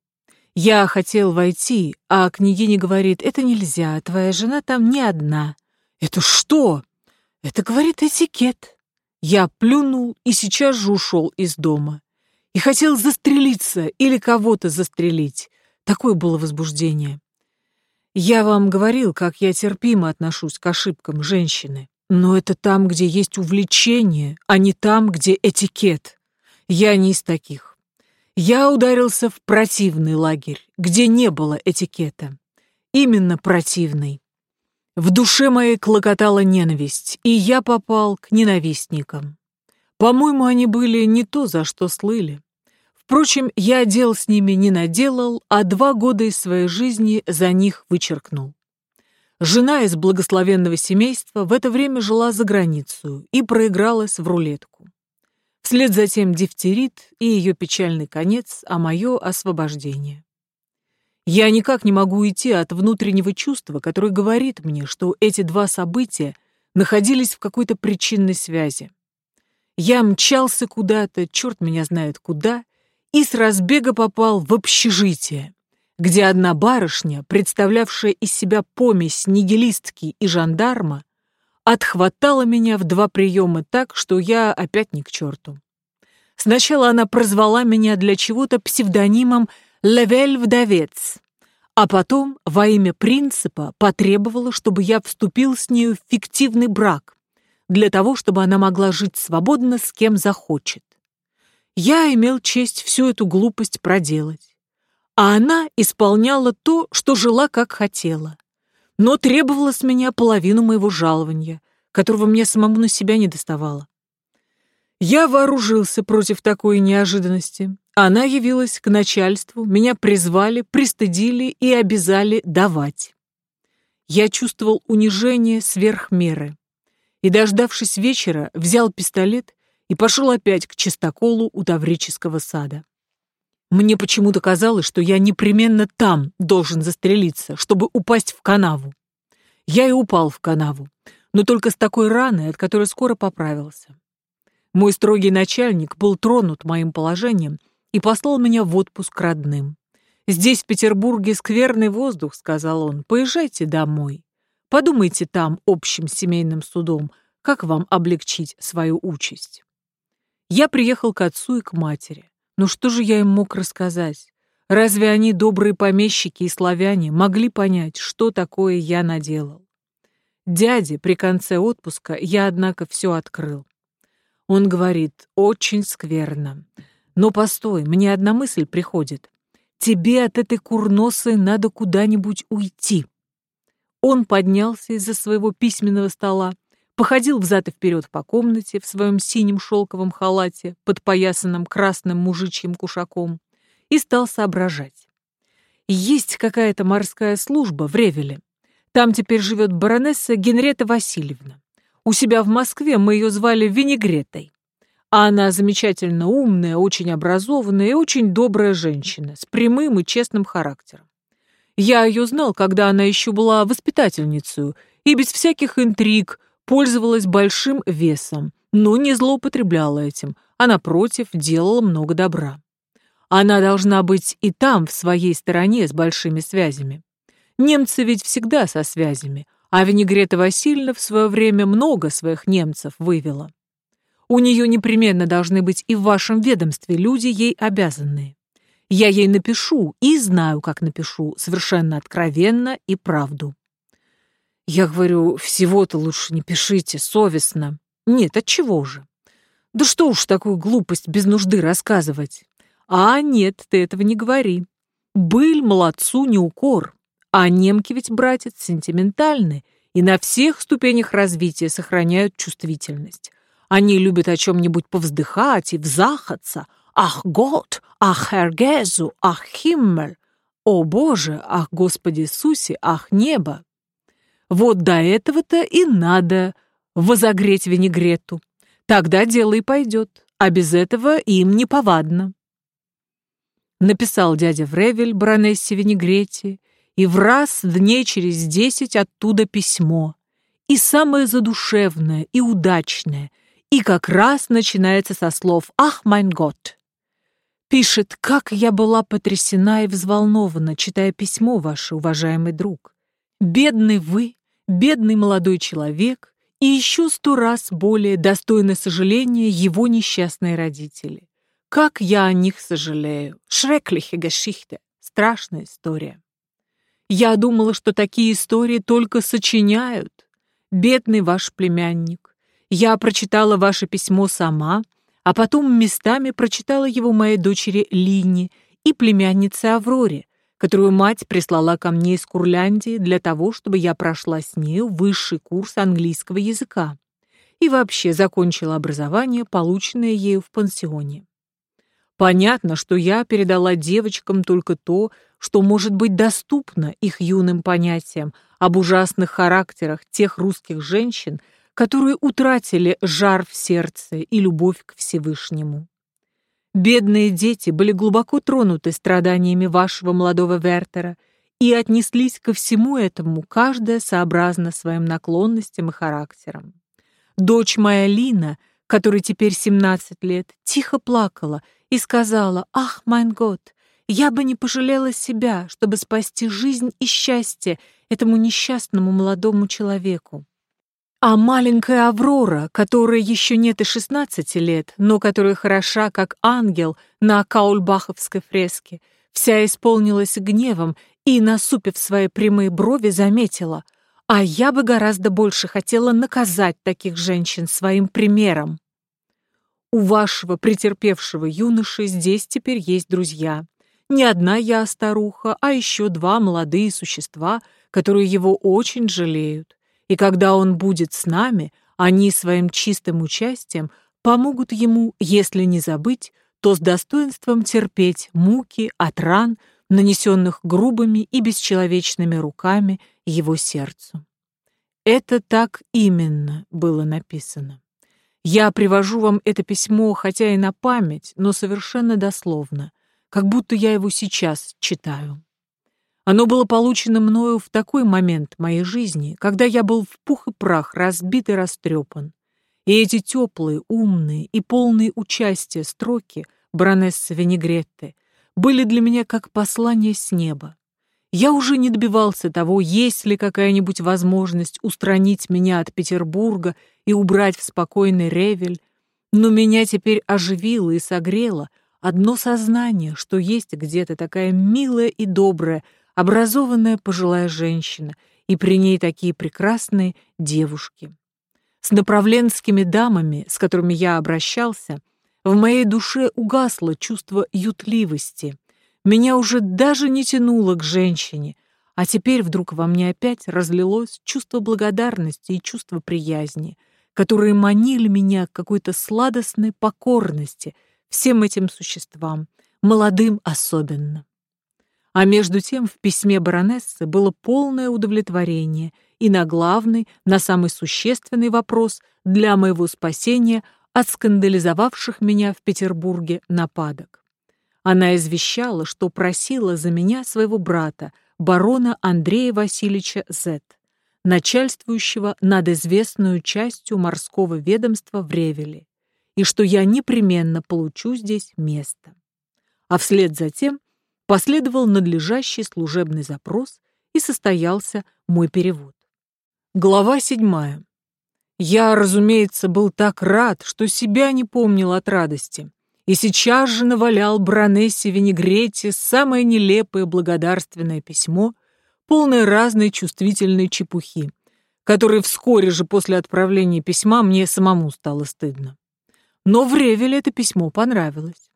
Speaker 1: Я хотел войти, а княгиня говорит, это нельзя, твоя жена там не одна. Это что? Это, говорит, этикет. Я плюнул и сейчас же ушел из дома. И хотел застрелиться или кого-то застрелить. Такое было возбуждение. Я вам говорил, как я терпимо отношусь к ошибкам женщины. Но это там, где есть увлечение, а не там, где этикет. Я не из таких. Я ударился в противный лагерь, где не было этикета. Именно противный. В душе моей клокотала ненависть, и я попал к ненавистникам.
Speaker 2: По-моему, они были не то, за что слыли. Впрочем, я дел с ними не наделал, а два года из своей жизни за них вычеркнул. Жена из благословенного семейства в это время жила за границу и проигралась в рулетку. Вслед за тем дифтерит и ее печальный конец, а мое освобождение. Я никак не могу уйти от внутреннего чувства, которое говорит мне, что эти два события находились в какой-то причинной связи. Я мчался куда-то, черт меня знает куда, и с разбега попал в общежитие, где одна барышня, представлявшая из себя помесь нигилистки и жандарма, отхватала меня в два приема так, что я опять не к черту. Сначала она прозвала меня для чего-то псевдонимом «Левель-вдовец», а потом во имя принципа потребовала, чтобы я вступил с нею в фиктивный брак, для того, чтобы она могла жить свободно с кем захочет я имел честь всю эту глупость проделать. А она исполняла то, что жила как хотела. Но требовала с меня половину моего жалования, которого мне самому на себя не доставало. Я вооружился против такой неожиданности. Она явилась к начальству, меня призвали, пристыдили и обязали давать. Я чувствовал унижение сверх меры. И, дождавшись вечера, взял пистолет и пошел опять к чистоколу у Таврического сада. Мне почему-то казалось, что я непременно там должен застрелиться, чтобы упасть в канаву. Я и упал в канаву, но только с такой раной, от которой скоро поправился. Мой строгий начальник был тронут моим положением и послал меня в отпуск к родным. «Здесь, в Петербурге, скверный воздух», — сказал он, — «поезжайте домой. Подумайте там общим семейным судом, как вам облегчить свою участь». Я приехал к отцу и к матери. Но что же я им мог рассказать? Разве они, добрые помещики и славяне, могли понять, что такое я наделал? Дяде при конце отпуска я, однако, все открыл. Он говорит, очень скверно. Но постой, мне одна мысль приходит. Тебе от этой курносы надо куда-нибудь уйти. Он поднялся из-за своего письменного стола, походил взад и вперед по комнате в своем синем шелковом халате, подпоясанном красным мужичьим кушаком, и стал соображать. Есть какая-то морская служба в Ревеле. Там теперь живет баронесса Генрета Васильевна. У себя в Москве мы ее звали Винегретой. А она замечательно умная, очень образованная и очень добрая женщина, с прямым и честным характером. Я ее знал, когда она еще была воспитательницей, и без всяких интриг, пользовалась большим весом, но не злоупотребляла этим, а, напротив, делала много добра. Она должна быть и там, в своей стороне, с большими связями. Немцы ведь всегда со связями, а Венегрета Васильевна в свое время много своих немцев вывела. У нее непременно должны быть и в вашем ведомстве люди ей обязанные. Я ей напишу и знаю, как напишу, совершенно откровенно и правду. Я говорю, всего-то лучше не пишите, совестно. Нет, от чего же? Да что уж такую глупость без нужды рассказывать? А нет, ты этого не говори. Быль молодцу не укор. А немки ведь, братец, сентиментальны и на всех ступенях развития сохраняют чувствительность. Они любят о чем-нибудь повздыхать и взахаться. Ах, год, ах, Эргезу, ах, Химмель. О, Боже, ах, Господи Иисусе, ах, небо. Вот до этого-то и надо возогреть винегрету. Тогда дело и пойдет, а без этого им не повадно. Написал дядя Вревель баронессе Винегрети, и в раз дней через десять оттуда письмо. И самое задушевное, и удачное, и как раз начинается со слов «Ах, майн год!» Пишет, как я была потрясена и взволнована, читая письмо ваше, уважаемый друг. Бедный вы, бедный молодой человек и еще сто раз более достойны сожаления его несчастные родители. Как я о них сожалею. Шреклихе Гашихте. Страшная история. Я думала, что такие истории только сочиняют. Бедный ваш племянник. Я прочитала ваше письмо сама, а потом местами прочитала его моей дочери Лине и племяннице Авроре, которую мать прислала ко мне из Курляндии для того, чтобы я прошла с нею высший курс английского языка.
Speaker 1: и вообще закончила образование, полученное ею в пансионе. Понятно, что я передала девочкам только то, что может быть доступно их юным понятиям об ужасных характерах тех русских женщин, которые утратили жар в сердце и любовь к Всевышнему. Бедные дети были глубоко тронуты страданиями вашего молодого Вертера и отнеслись ко всему этому, каждая сообразно своим наклонностям и характерам. Дочь моя Лина, которой теперь 17 лет, тихо плакала и сказала, «Ах, майн год, я бы не пожалела себя, чтобы спасти жизнь и счастье этому несчастному молодому человеку». А маленькая Аврора, которой еще нет и 16 лет, но которая хороша, как ангел на каульбаховской фреске, вся исполнилась гневом и, насупив свои прямые брови, заметила, «А я бы гораздо больше хотела наказать таких женщин своим примером». У вашего претерпевшего юноши здесь теперь есть друзья. Не одна я старуха, а еще два молодые существа, которые его очень жалеют. И когда он будет с нами, они своим чистым участием помогут ему, если не забыть, то с достоинством терпеть муки от ран, нанесенных грубыми и бесчеловечными руками его сердцу. Это так именно было написано. Я привожу вам это письмо, хотя и на память, но совершенно дословно, как будто я его сейчас читаю. Оно было получено мною в такой момент моей жизни, когда я был в пух и прах, разбит и растрепан. И эти теплые, умные и полные участия строки баронессы Венегретты были для меня как послание с неба. Я уже не добивался того, есть ли какая-нибудь возможность устранить меня от Петербурга и убрать в спокойный Ревель, но меня теперь оживило и согрело одно сознание, что есть где-то такая милая и добрая, образованная пожилая женщина, и при ней такие прекрасные девушки. С направленскими дамами, с которыми я обращался, в моей душе угасло чувство ютливости. Меня уже даже не тянуло к женщине, а теперь вдруг во мне опять разлилось чувство благодарности и чувство приязни, которые манили меня к какой-то сладостной покорности всем этим существам, молодым особенно. А между тем в письме баронессы было полное удовлетворение и на главный, на самый существенный вопрос для моего спасения – от скандализовавших меня в Петербурге нападок. Она извещала, что просила за меня своего брата, барона Андрея Васильевича З., начальствующего над известную частью морского ведомства в Ревеле, и что я непременно получу здесь место. А вслед за тем последовал надлежащий служебный запрос и состоялся мой перевод. Глава седьмая. Я, разумеется, был так рад, что себя не помнил от радости, и сейчас же навалял Бронессе Винегрете самое нелепое благодарственное письмо, полное разной чувствительной чепухи, которое вскоре же после отправления письма мне самому стало стыдно. Но в Ревеле это письмо понравилось.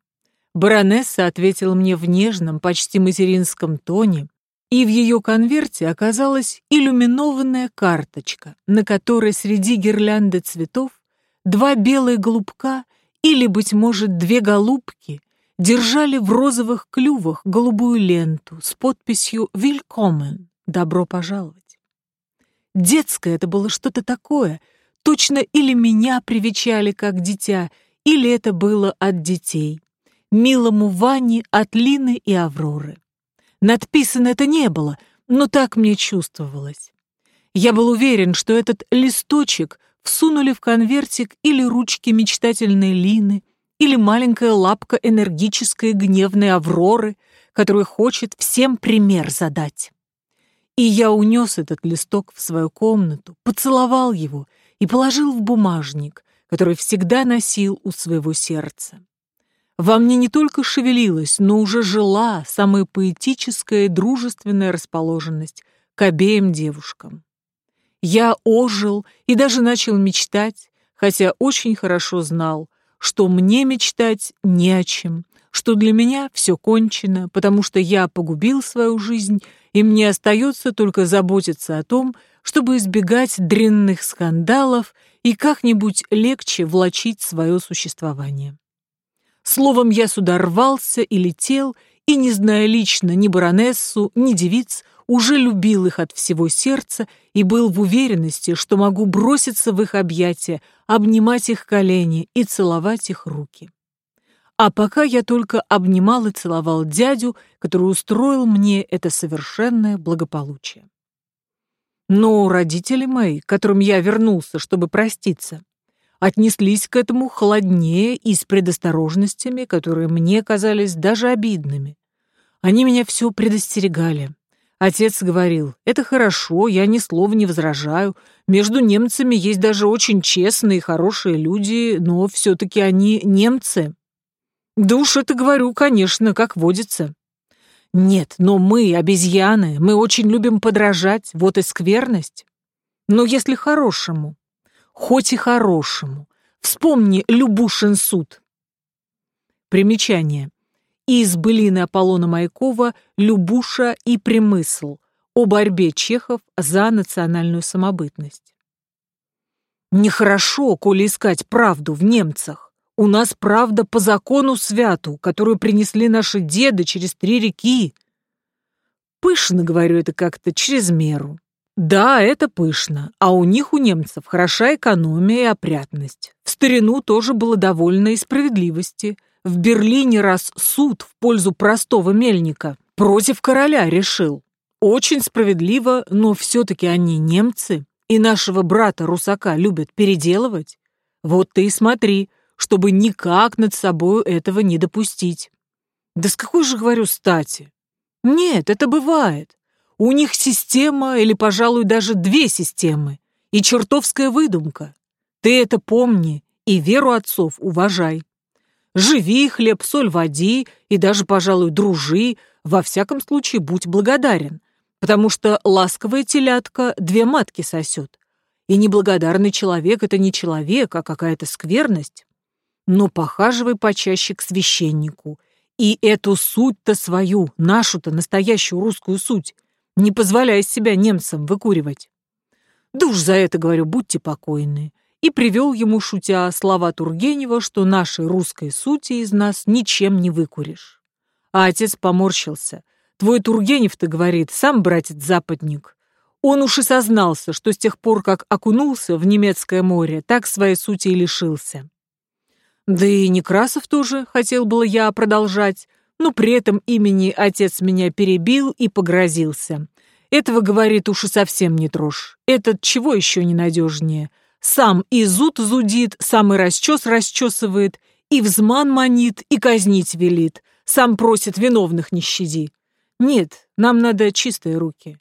Speaker 1: Баронесса ответила мне в нежном, почти материнском тоне, и в ее конверте оказалась иллюминованная карточка, на которой среди гирлянды цветов два белые голубка или, быть может, две голубки держали в розовых клювах голубую ленту с подписью «Вилькомен» — «Добро пожаловать». Детское это было что-то такое, точно или меня привечали как дитя, или это было от детей. Милому Ване от Лины и Авроры. Надписано это не было, но так мне чувствовалось. Я был уверен, что этот листочек всунули в конвертик или ручки мечтательной Лины, или маленькая лапка энергической гневной Авроры, которая хочет всем пример задать. И я унес этот листок в свою комнату, поцеловал его и положил в бумажник, который всегда носил у своего сердца. Во мне не только шевелилась, но уже жила самая поэтическая и дружественная расположенность к обеим девушкам. Я ожил и даже начал мечтать, хотя очень хорошо знал, что мне мечтать не о чем, что для меня все кончено, потому что я погубил свою жизнь
Speaker 2: и мне остается только заботиться о том, чтобы избегать дрянных скандалов и как-нибудь легче влачить свое существование. Словом, я сюда рвался и летел, и, не зная лично ни баронессу, ни девиц, уже любил их от всего сердца и был в уверенности, что могу броситься в их объятия, обнимать их колени и целовать их руки. А пока я только обнимал и целовал дядю, который устроил мне это совершенное благополучие. Но родители мои, к которым я вернулся, чтобы проститься, отнеслись к этому холоднее и с предосторожностями, которые мне казались даже обидными. Они меня все предостерегали. Отец говорил, это хорошо, я ни слова не возражаю. Между немцами есть даже очень честные и хорошие люди, но все-таки они немцы. Да уж это говорю, конечно, как водится. Нет, но мы, обезьяны, мы очень любим подражать, вот и скверность. Но если хорошему, хоть и хорошему, вспомни Любушин суд. Примечание. Из былины Аполлона Маякова «Любуша и Примысл» о борьбе чехов за национальную самобытность. Нехорошо, коли искать правду в немцах. У нас правда по закону святу, которую принесли наши деды через три реки. Пышно, говорю, это как-то через меру. Да, это пышно, а у них, у немцев, хороша экономия и опрятность. В старину тоже было довольно и справедливости. В Берлине раз суд в пользу простого мельника против короля решил. Очень справедливо, но все-таки они немцы, и нашего брата-русака любят переделывать. Вот ты и смотри, чтобы никак над собой этого не допустить. Да с какой же, говорю, стати? Нет, это бывает. У них система или, пожалуй, даже две системы. И чертовская выдумка. Ты это помни и веру отцов уважай. Живи, хлеб, соль води и даже, пожалуй, дружи. Во всяком случае, будь благодарен, потому что ласковая телятка две матки сосет. И неблагодарный человек — это не человек, а какая-то скверность но похаживай почаще к священнику. И эту суть-то свою, нашу-то настоящую русскую суть, не позволяй себя немцам выкуривать. Да уж за это, говорю, будьте покойны. И привел ему, шутя, слова Тургенева, что нашей русской сути из нас ничем не выкуришь. А отец поморщился. Твой Тургенев-то, говорит, сам братец-западник. Он уж и сознался, что с тех пор, как окунулся в немецкое море, так своей сути и лишился. Да и Некрасов тоже, хотел было я продолжать, но при этом имени отец меня перебил и погрозился. Этого, говорит, уж и совсем не трожь. Этот чего еще ненадежнее? Сам и зуд зудит, сам и расчес расчесывает, и взман манит, и казнить велит. Сам просит виновных не щади. Нет, нам надо чистые руки.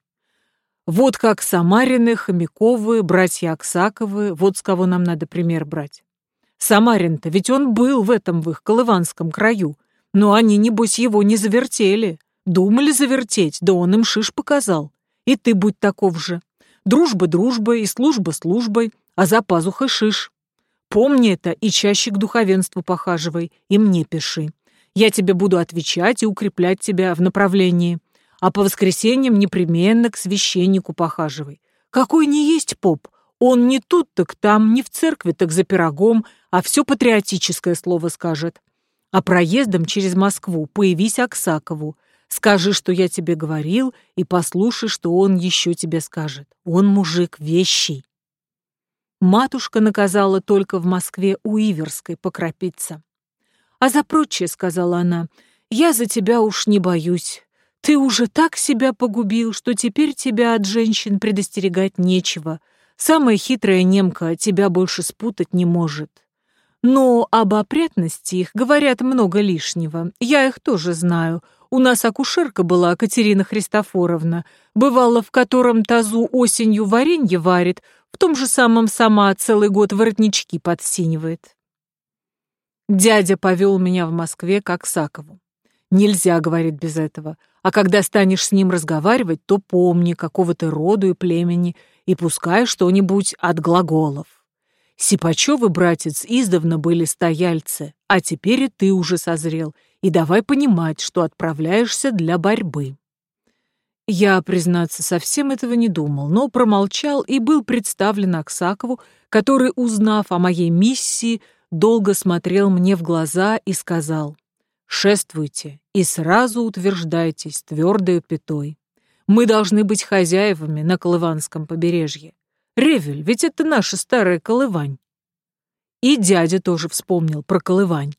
Speaker 2: Вот как Самарины, Хомяковы, братья Аксаковы, вот с кого нам надо пример брать. Самарин-то, ведь он был в этом в их Колыванском краю. Но они, небось, его не завертели. Думали завертеть, да он им шиш показал. И ты будь таков же. Дружба дружбой и служба службой, а за пазухой шиш. Помни это и чаще к духовенству похаживай, и мне пиши. Я тебе буду отвечать и укреплять тебя в направлении. А по воскресеньям непременно к священнику похаживай. Какой не есть поп, он не тут так там, не в церкви так за пирогом, а все патриотическое слово скажет. А проездом через Москву появись Аксакову. Скажи, что я тебе говорил, и послушай, что он еще тебе скажет. Он мужик вещий. Матушка наказала только в Москве у Иверской покропиться. «А за прочее, — сказала она, — я за тебя уж не боюсь. Ты уже так себя погубил, что теперь тебя от женщин предостерегать нечего. Самая хитрая немка тебя больше спутать не может. Но об опрятности их говорят много лишнего. Я их тоже знаю. У нас акушерка была, Катерина Христофоровна. Бывало, в котором тазу осенью варенье варит, в том же самом сама целый год воротнички подсинивает. Дядя повел меня в Москве к Аксакову. Нельзя, говорит, без этого. А когда станешь с ним разговаривать, то помни, какого ты роду и племени, и пускай что-нибудь от глаголов. Сипачевы, братец, издавна были стояльцы, а теперь и ты уже созрел, и давай понимать, что отправляешься для борьбы. Я, признаться, совсем этого не думал, но промолчал и был представлен Аксакову, который, узнав о моей миссии, долго смотрел мне в глаза и сказал «Шествуйте и сразу утверждайтесь твердой пятой. Мы должны быть хозяевами на Колыванском побережье. Ревель, ведь это наша старая Колывань». И дядя тоже вспомнил про Колывань.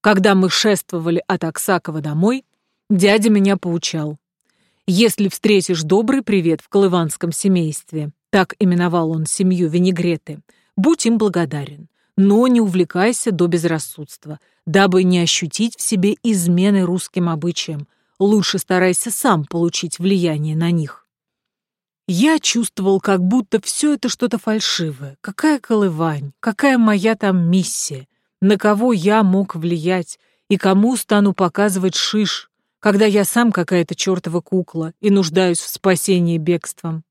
Speaker 2: Когда мы шествовали от Аксакова домой, дядя меня поучал. Если встретишь добрый привет в колыванском семействе, так именовал он семью Венегреты, будь им благодарен, но не увлекайся до безрассудства, дабы не ощутить в себе измены русским обычаям. Лучше старайся сам получить влияние на них. Я чувствовал, как будто все это что-то фальшивое. Какая колывань, какая моя там миссия, на кого я мог влиять и кому стану показывать шиш, когда я сам какая-то чертова кукла и нуждаюсь в спасении бегством.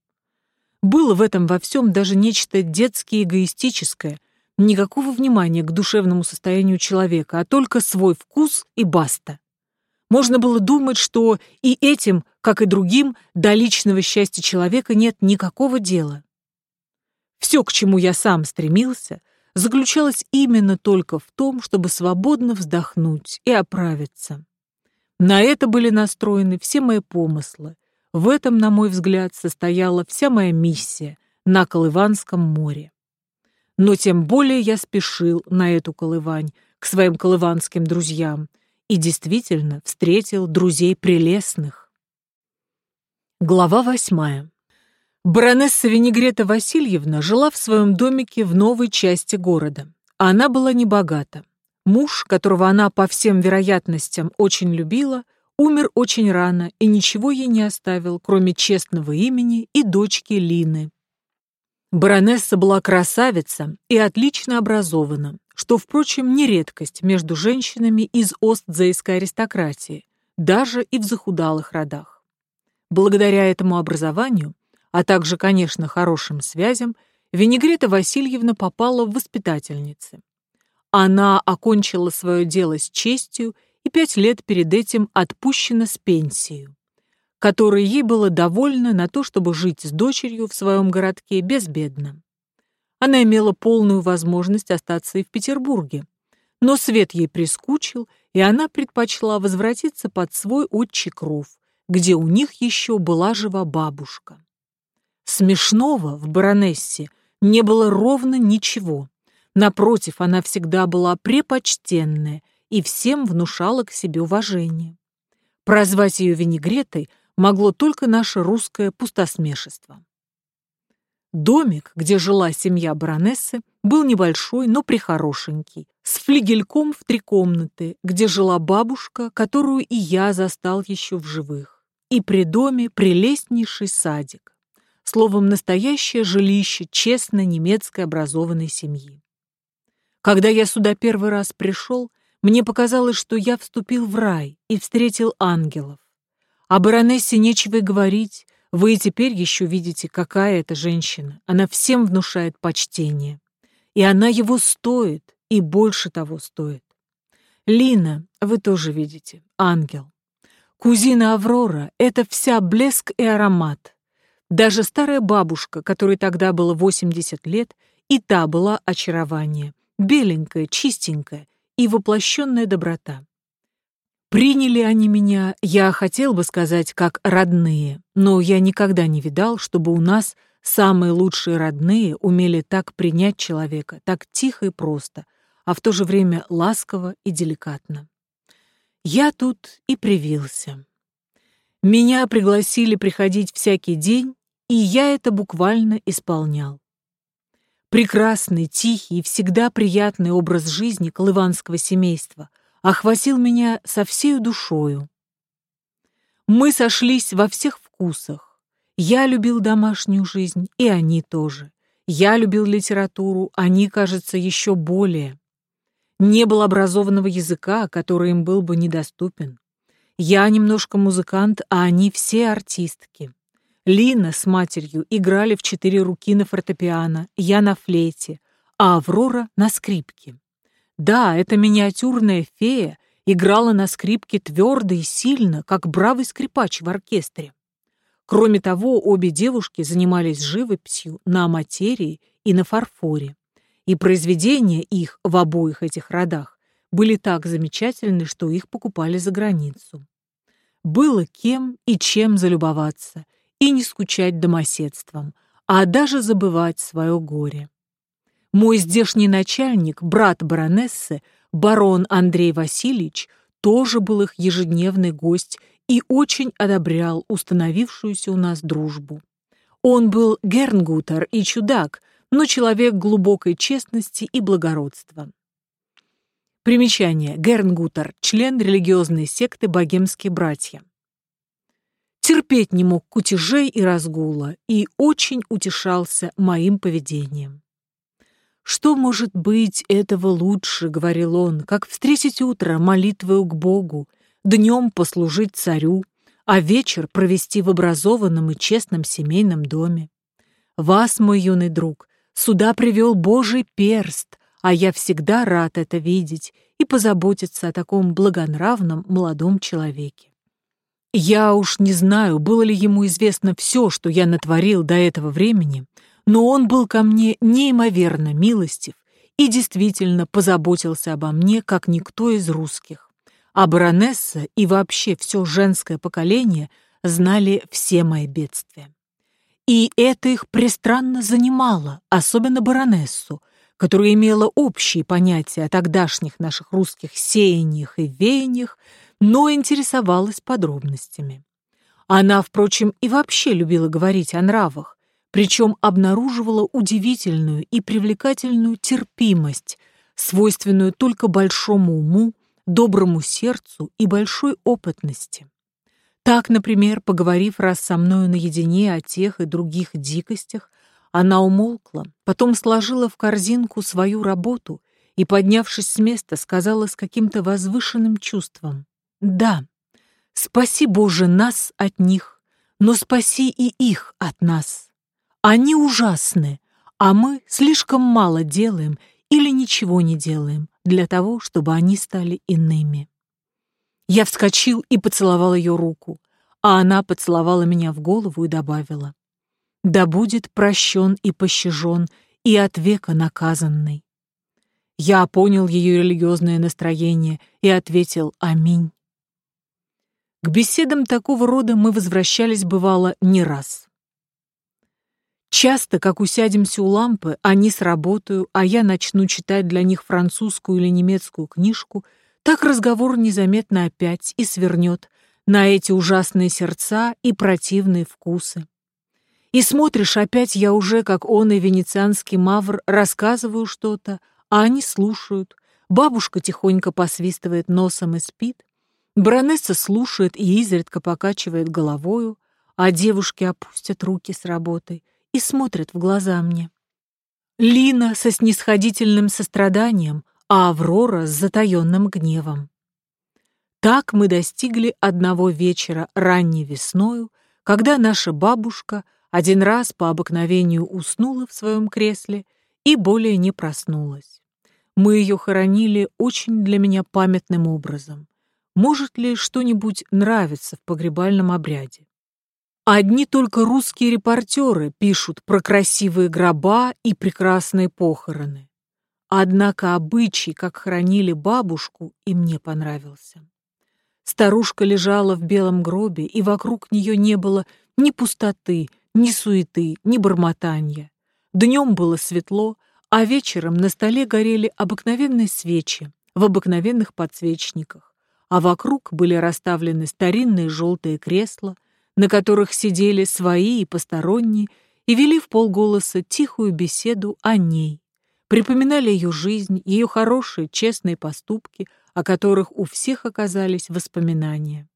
Speaker 2: Было в этом во всем даже нечто детски эгоистическое, никакого внимания к душевному состоянию человека, а только свой вкус и баста. Можно было думать, что и этим, как и другим, до личного счастья человека нет никакого дела. Все, к чему я сам стремился, заключалось именно только в том, чтобы свободно вздохнуть и оправиться. На это были настроены все мои помыслы. В этом, на мой взгляд, состояла вся моя миссия на Колыванском море. Но тем более я спешил на эту Колывань к своим колыванским друзьям и действительно встретил друзей прелестных. Глава восьмая. Баронесса Венегрета Васильевна жила в своем домике в новой части города. Она была небогата. Муж, которого она по всем вероятностям очень любила, умер очень рано и ничего ей не оставил, кроме честного имени и дочки Лины. Баронесса была красавица и отлично образована, что, впрочем, не редкость между женщинами из остзейской аристократии, даже и в захудалых родах. Благодаря этому образованию, а также, конечно, хорошим связям, Венегрета Васильевна попала в воспитательницы. Она окончила свое дело с честью и пять лет перед этим отпущена с пенсией, которой ей было довольно на то, чтобы жить с дочерью в своем городке безбедно. Она имела полную возможность остаться и в Петербурге, но свет ей прискучил, и она предпочла возвратиться под свой отчий кров, где у них еще была жива бабушка. Смешного в баронессе не было ровно ничего. Напротив, она всегда была препочтенная и всем внушала к себе уважение. Прозвать ее винегретой могло только наше русское пустосмешество. Домик, где жила семья баронессы, был небольшой, но прихорошенький, с флигельком в три комнаты, где жила бабушка, которую и я застал еще в живых, и при доме прелестнейший садик. Словом, настоящее жилище честной немецкой образованной семьи. Когда я сюда первый раз пришел, мне показалось, что я вступил в рай и встретил ангелов. О баронессе нечего и говорить, вы и теперь еще видите, какая это женщина. Она всем внушает почтение. И она его стоит, и больше того стоит. Лина, вы тоже видите, ангел. Кузина Аврора — это вся блеск и аромат. Даже старая бабушка, которой тогда было 80 лет, и та была очарование беленькая, чистенькая и воплощенная доброта. Приняли они меня, я хотел бы сказать, как родные, но я никогда не видал, чтобы у нас самые лучшие родные умели так принять человека, так тихо и просто, а в то же время ласково и деликатно. Я тут и привился. Меня пригласили приходить всякий день, и я это буквально исполнял. Прекрасный, тихий и всегда приятный образ жизни колыванского семейства охватил меня со всею душою. Мы сошлись во всех вкусах. Я любил домашнюю жизнь, и они тоже. Я любил литературу, они, кажется, еще более. Не было образованного языка, который им был бы недоступен. Я немножко музыкант, а они все артистки. Лина с матерью играли в четыре руки на фортепиано, я на флейте, а Аврора на скрипке. Да, эта миниатюрная фея играла на скрипке твердо и сильно, как бравый скрипач в оркестре. Кроме того, обе девушки занимались живописью на материи и на фарфоре. И произведения их в обоих этих родах были так замечательны, что их покупали за границу. Было кем и чем залюбоваться, и не скучать домоседством, а даже забывать свое горе. Мой здешний начальник, брат баронессы, барон Андрей Васильевич, тоже был их ежедневный гость и очень одобрял установившуюся у нас дружбу. Он был гернгутер и чудак, но человек глубокой честности и благородства. Примечание. Гернгутер – член религиозной секты «Богемские братья». Терпеть не мог кутежей и разгула и очень утешался моим поведением. «Что может быть этого лучше, — говорил он, — как встретить утро молитвою к Богу, днем послужить царю, а вечер провести в образованном и честном семейном доме? Вас, мой юный друг, сюда привел Божий перст, а я всегда рад это видеть и позаботиться о таком благонравном молодом человеке. Я уж не знаю, было ли ему известно все, что я натворил до этого времени, но он был ко мне неимоверно милостив и действительно позаботился обо мне, как никто из русских. А баронесса и вообще все женское поколение знали все мои бедствия. И это их пристранно занимало, особенно баронессу, которая имела общие понятия о тогдашних наших русских сеяниях и веяниях, но интересовалась подробностями. Она, впрочем, и вообще любила говорить о нравах, причем обнаруживала удивительную и привлекательную терпимость, свойственную только большому уму, доброму сердцу и большой опытности. Так, например, поговорив раз со мною наедине о тех и других дикостях, она умолкла, потом сложила в корзинку свою работу и, поднявшись с места, сказала с каким-то возвышенным чувством «Да, спаси, Боже, нас от них, но спаси и их от нас». Они ужасны, а мы слишком мало делаем или ничего не делаем для того, чтобы они стали иными. Я вскочил и поцеловал ее руку, а она поцеловала меня в голову и добавила, «Да будет прощен и пощажен, и от века наказанный». Я понял ее религиозное настроение и ответил «Аминь». К беседам такого рода мы возвращались, бывало, не раз. Часто, как усядемся у лампы, они сработаю, а я начну читать для них французскую или немецкую книжку, так разговор незаметно опять и свернет на эти ужасные сердца и противные вкусы. И смотришь, опять я уже, как он и венецианский мавр, рассказываю что-то, а они слушают. Бабушка тихонько посвистывает носом и спит. Баронесса слушает и изредка покачивает головою, а девушки опустят руки с работой — и смотрят в глаза мне. Лина со снисходительным состраданием, а Аврора с затаенным гневом. Так мы достигли одного вечера ранней весною, когда наша бабушка один раз по обыкновению уснула в своем кресле и более не проснулась. Мы ее хоронили очень для меня памятным образом. Может ли что-нибудь нравиться в погребальном обряде? Одни только русские репортеры пишут про красивые гроба и прекрасные похороны. Однако обычай, как хранили бабушку, и мне понравился. Старушка лежала в белом гробе, и вокруг нее не было ни пустоты, ни суеты, ни бормотания. Днем было светло, а вечером на столе горели обыкновенные свечи в обыкновенных подсвечниках, а вокруг были расставлены старинные желтые кресла, на которых сидели свои и посторонние, и вели в полголоса тихую беседу о ней, припоминали ее жизнь, ее хорошие, честные поступки, о которых у всех оказались воспоминания.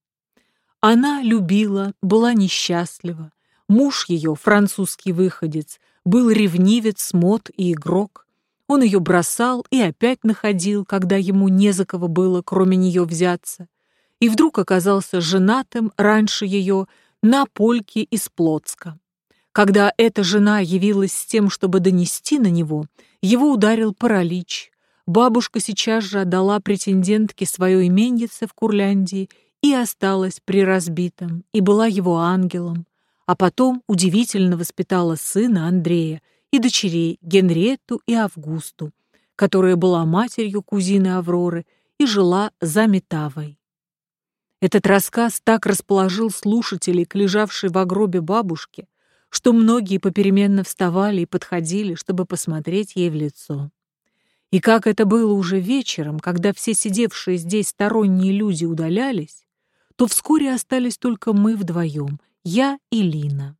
Speaker 2: Она любила, была несчастлива. Муж ее, французский выходец, был ревнивец, мод и игрок. Он ее бросал и опять находил, когда ему не за кого было, кроме нее, взяться. И вдруг оказался женатым раньше ее, на польке из Плотска. Когда эта жена явилась с тем, чтобы донести на него, его ударил паралич. Бабушка сейчас же отдала претендентке свое именьице в Курляндии и осталась при разбитом, и была его ангелом. а потом удивительно воспитала сына Андрея и дочерей Генриетту и Августу, которая была матерью кузины Авроры и жила за Метавой. Этот рассказ так расположил слушателей к лежавшей в гробе бабушке, что многие попеременно вставали и подходили, чтобы посмотреть ей в лицо. И как это было уже вечером, когда все сидевшие здесь сторонние люди удалялись, то вскоре остались только мы вдвоем, я и Лина.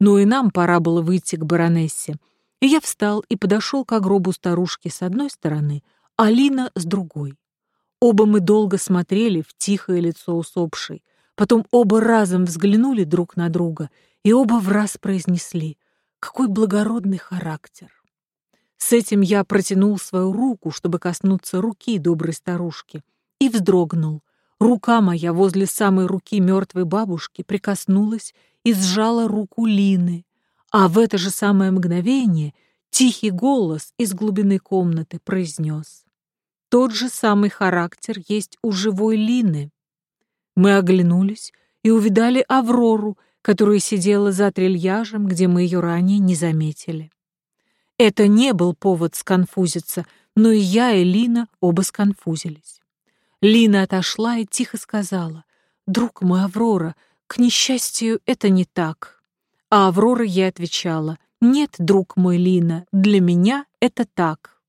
Speaker 2: Но и нам пора было выйти к баронессе, и я встал и подошел к гробу старушки с одной стороны, а Лина с другой. Оба мы долго смотрели в тихое лицо усопшей, потом оба разом взглянули друг на друга и оба в раз произнесли «Какой благородный характер!» С этим я протянул свою руку, чтобы коснуться руки доброй старушки, и вздрогнул. Рука моя возле самой руки мертвой бабушки прикоснулась и сжала руку Лины, а в это же самое мгновение тихий голос из глубины комнаты произнес. Тот же самый характер есть у живой Лины. Мы оглянулись и увидали Аврору, которая сидела за трильяжем, где мы ее ранее не заметили. Это не был повод сконфузиться, но и я, и Лина оба сконфузились. Лина отошла и тихо сказала, «Друг мой, Аврора, к несчастью, это не так». А Аврора ей отвечала, «Нет, друг мой, Лина, для меня это так».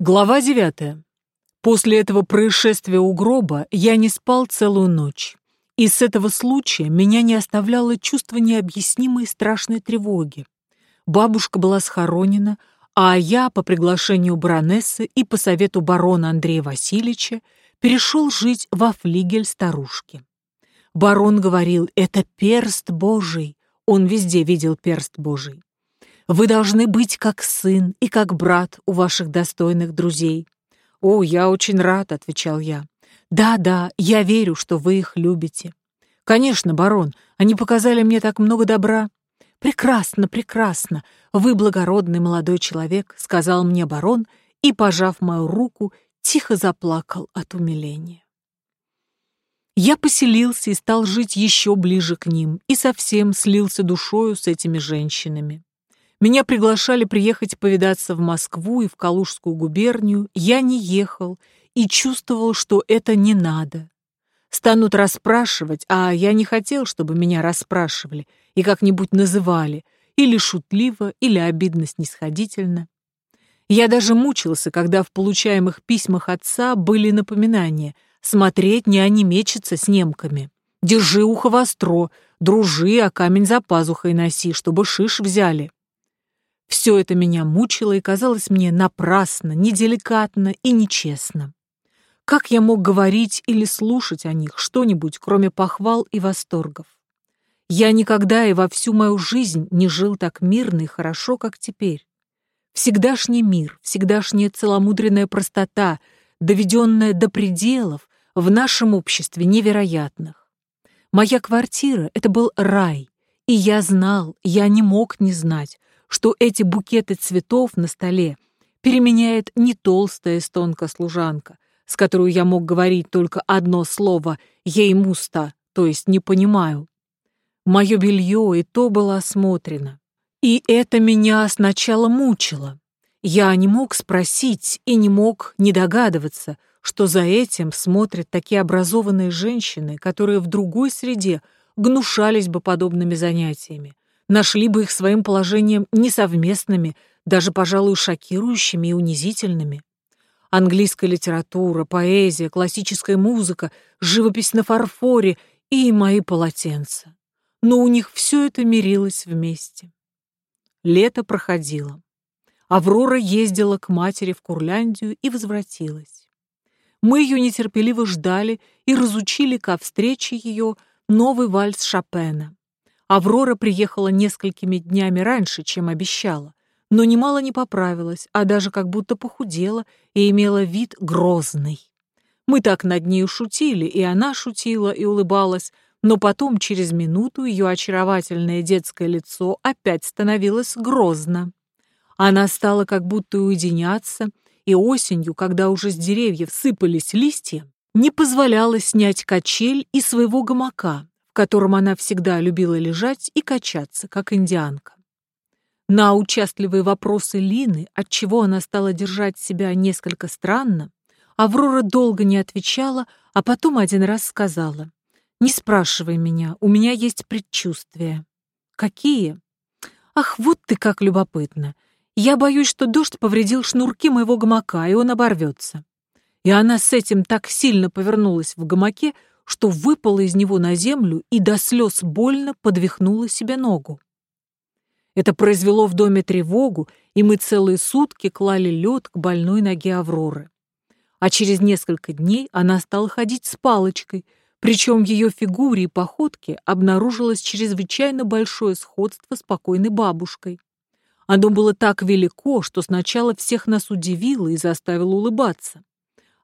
Speaker 1: Глава девятая. После этого происшествия у гроба я не спал целую ночь. И с этого случая меня не оставляло чувство необъяснимой страшной тревоги бабушка была схоронена, а я по приглашению баронессы и по совету барона Андрея Васильевича перешел жить во флигель старушки. Барон говорил, это перст Божий, он везде видел перст Божий. Вы должны быть как сын и как брат у ваших достойных друзей. «О, я очень рад», — отвечал я. «Да-да, я верю, что вы их любите». «Конечно, барон, они показали мне так много добра. «Прекрасно, прекрасно! Вы благородный молодой человек», — сказал мне барон и, пожав мою руку, тихо заплакал от умиления. Я поселился и стал жить еще ближе к ним и совсем слился душою с этими женщинами. Меня приглашали приехать повидаться в Москву и в Калужскую губернию. Я не ехал и чувствовал, что это не надо. Станут расспрашивать, а я не хотел, чтобы меня расспрашивали и как-нибудь называли, или шутливо, или обидно-снисходительно. Я даже мучился, когда в получаемых письмах отца были напоминания смотреть не онемечиться с немками. Держи ухо востро, дружи, а камень за пазухой носи, чтобы шиш взяли. Все это меня мучило и казалось мне напрасно, неделикатно и нечестно. Как я мог говорить или слушать о них что-нибудь, кроме похвал и восторгов? Я никогда и во всю мою жизнь не жил так мирно и хорошо, как теперь. Всегдашний мир, всегдашняя целомудренная простота, доведенная до пределов, в нашем обществе невероятных. Моя квартира — это был рай, и я знал, я не мог не знать, что эти букеты цветов на столе переменяет не толстая эстонка служанка, с которой я мог говорить только одно слово «ей муста», то есть «не понимаю». Мое белье и то было осмотрено. И это меня сначала мучило. Я не мог спросить и не мог не догадываться, что за этим смотрят такие образованные женщины, которые в другой среде гнушались бы подобными занятиями, нашли бы их своим положением несовместными, даже, пожалуй, шокирующими и унизительными английская литература, поэзия, классическая музыка, живопись на фарфоре и мои полотенца. Но у них все это мирилось вместе. Лето проходило. Аврора ездила к матери в Курляндию и возвратилась. Мы ее нетерпеливо ждали и разучили ко встрече ее новый вальс Шопена. Аврора приехала несколькими днями раньше, чем обещала, но немало не поправилась, а даже как будто похудела и имела вид грозный. Мы так над нею шутили, и она шутила и улыбалась, но потом, через минуту, ее очаровательное детское лицо опять становилось грозно. Она стала как будто уединяться, и осенью, когда уже с деревьев сыпались листья, не позволяла снять качель и своего гамака,
Speaker 2: в котором она всегда любила лежать и качаться, как индианка. На участливые вопросы Лины, отчего она стала держать себя несколько странно, Аврора долго не отвечала, а потом один раз сказала, «Не спрашивай меня, у меня есть предчувствия». «Какие?» «Ах, вот ты как любопытно. Я боюсь, что дождь повредил шнурки моего гамака, и он оборвется». И она с этим так сильно повернулась в гамаке, что выпала из него на землю и до слез больно подвихнула себе ногу. Это произвело в доме тревогу, и мы целые сутки клали лед к больной ноге Авроры. А через несколько дней она стала ходить с палочкой, причем в ее фигуре и походке обнаружилось чрезвычайно большое сходство с покойной бабушкой. Оно было так велико, что сначала всех нас удивило и заставило улыбаться,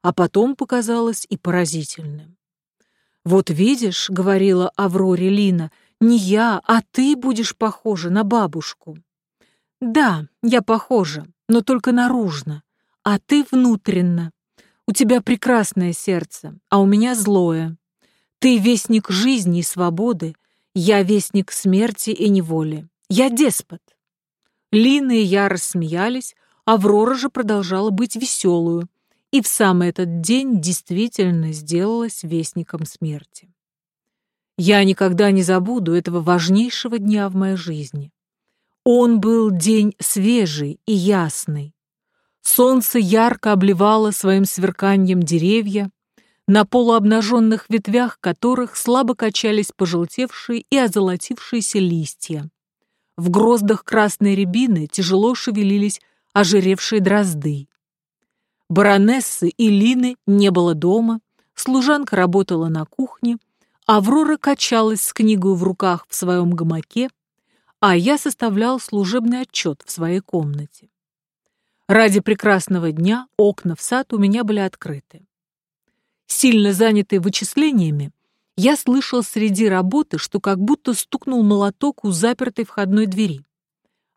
Speaker 2: а потом показалось и поразительным. «Вот видишь», — говорила Авроре Лина, — «не я, а ты будешь похожа на бабушку». «Да, я похожа, но только наружно, а ты внутренно. У тебя прекрасное сердце, а у меня злое. Ты вестник жизни и свободы, я вестник смерти и неволи. Я деспот». Лина и я рассмеялись, Аврора же продолжала быть веселую, и в самый этот день действительно сделалась вестником смерти. Я никогда не забуду этого важнейшего дня в моей жизни. Он был день свежий и ясный. Солнце ярко обливало своим сверканием деревья, на полуобнаженных ветвях которых слабо качались пожелтевшие и озолотившиеся листья. В гроздах красной рябины тяжело шевелились ожиревшие дрозды. Баронессы и Лины не было дома, служанка работала на кухне, Аврора качалась с книгой в руках в своем гамаке, а я составлял служебный отчет в своей комнате. Ради прекрасного дня окна в сад у меня были открыты. Сильно занятый вычислениями, я слышал среди работы, что как будто стукнул молоток у запертой входной двери.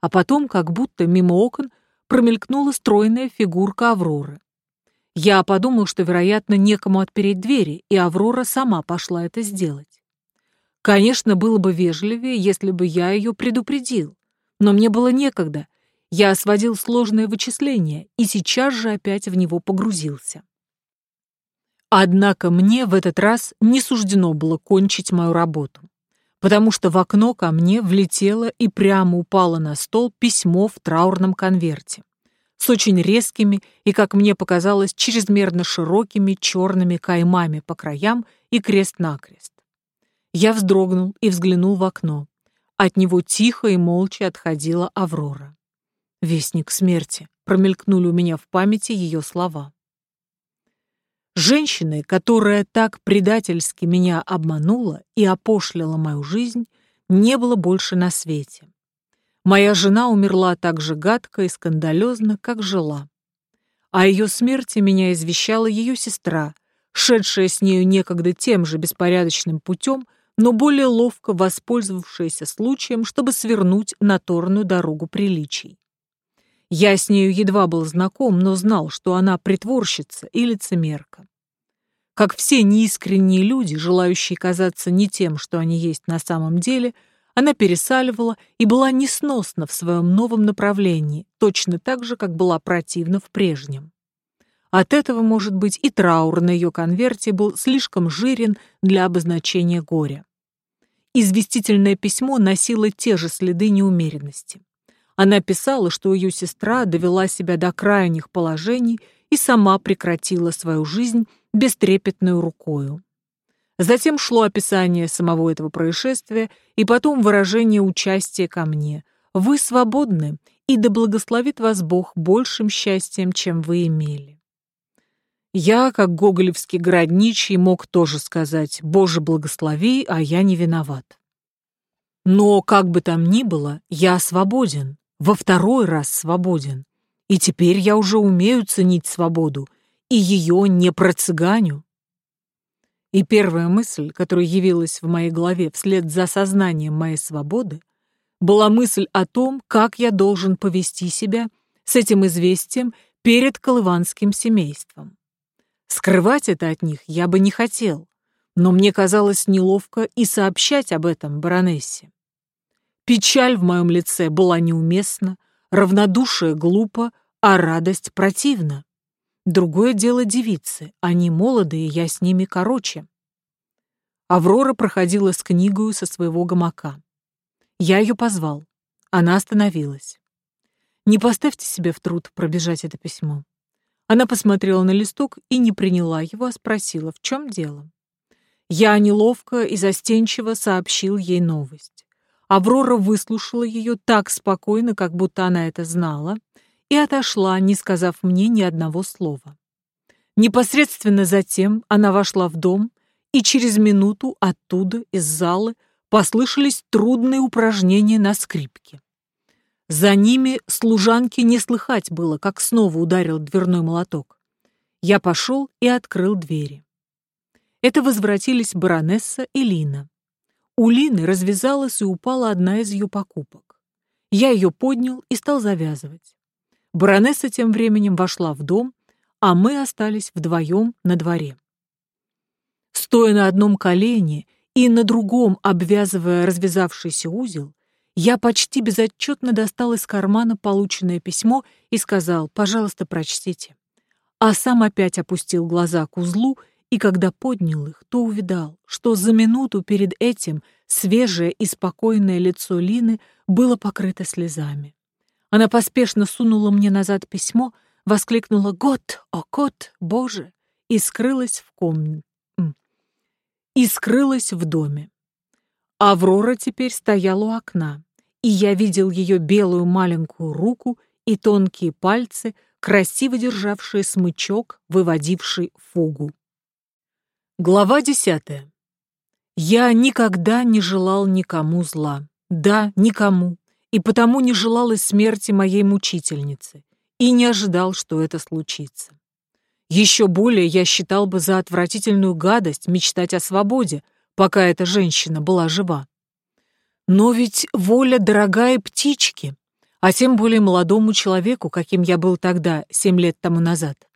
Speaker 2: А потом, как будто мимо окон, промелькнула стройная фигурка Авроры. Я подумал, что, вероятно, некому отпереть двери, и Аврора сама пошла это сделать. Конечно, было бы вежливее, если бы я ее предупредил, но мне было некогда. Я сводил сложное вычисление и сейчас же опять в него погрузился. Однако мне в этот раз не суждено было кончить мою работу, потому что в окно ко мне влетело и прямо упало на стол письмо в траурном конверте с очень резкими и, как мне показалось, чрезмерно широкими черными каймами по краям и крест-накрест. Я вздрогнул и взглянул в окно. От него тихо и молча отходила Аврора. «Вестник смерти», — промелькнули у меня в памяти ее слова. Женщины, которая так предательски меня обманула и опошлила мою жизнь, не было больше на свете. Моя жена умерла так же гадко и скандалезно, как жила. О ее смерти меня извещала ее сестра, шедшая с нею некогда тем же беспорядочным путем, но более ловко воспользовавшаяся случаем, чтобы свернуть на торную дорогу приличий. Я с нею едва был знаком, но знал, что она притворщица и лицемерка. Как все неискренние люди, желающие казаться не тем, что они есть на самом деле – она пересаливала и была несносна в своем новом направлении, точно так же, как была противна в прежнем. От этого, может быть, и траур на ее конверте был слишком жирен для обозначения горя. Известительное письмо носило те же следы неумеренности. Она писала, что ее сестра довела себя до крайних положений и сама прекратила свою жизнь бестрепетную рукою. Затем шло описание самого этого происшествия и потом выражение участия ко мне. Вы свободны, и да благословит вас Бог большим счастьем, чем вы имели. Я, как гоголевский городничий, мог тоже сказать «Боже, благослови, а я не виноват». Но, как бы там ни было, я свободен, во второй раз свободен, и теперь я уже умею ценить свободу, и ее не процыганю. И первая мысль, которая явилась в моей голове вслед за сознанием моей свободы, была мысль о том, как я должен повести себя с этим известием перед колыванским семейством. Скрывать это от них я бы не хотел, Но мне казалось неловко и сообщать об этом баронессе. Печаль в моем лице была неуместна, равнодушие глупо, а радость противна. Другое дело девицы, они молодые, я с ними короче. Аврора проходила с книгою со своего гамака. Я ее позвал. Она остановилась. Не поставьте себе в труд пробежать это письмо. Она посмотрела на листок и не приняла его, а спросила, в чем дело. Я неловко и застенчиво сообщил ей новость. Аврора выслушала ее так спокойно, как будто она это знала, и отошла, не сказав мне ни одного слова. Непосредственно затем она вошла в дом, и через минуту оттуда, из залы, послышались трудные упражнения на скрипке. За ними служанки не слыхать было, как снова ударил дверной молоток. Я пошел и открыл двери. Это возвратились баронесса и Лина. У Лины развязалась и упала одна из ее покупок. Я ее поднял и стал завязывать. Баронесса тем временем вошла в дом, а мы остались вдвоем на дворе. Стоя на одном колене и на другом обвязывая развязавшийся узел, я почти безотчетно достал из кармана полученное письмо и сказал «пожалуйста, прочтите». А сам опять опустил глаза к узлу, и когда поднял их, то увидал, что за минуту перед этим свежее и спокойное лицо Лины было покрыто слезами. Она поспешно сунула мне назад письмо, воскликнула «Год! О, кот! Боже!» и скрылась в комнате. И скрылась в доме. Аврора теперь стояла у окна, и я видел ее белую маленькую руку и тонкие пальцы, красиво державшие смычок, выводивший фугу. Глава десятая. Я никогда не желал никому зла. Да, никому и потому не желал и смерти моей мучительницы, и не ожидал, что это случится. Еще более я считал бы за отвратительную гадость мечтать о свободе, пока эта женщина была жива. Но ведь воля дорогая птичке, а тем более молодому человеку, каким я был тогда, семь лет тому назад.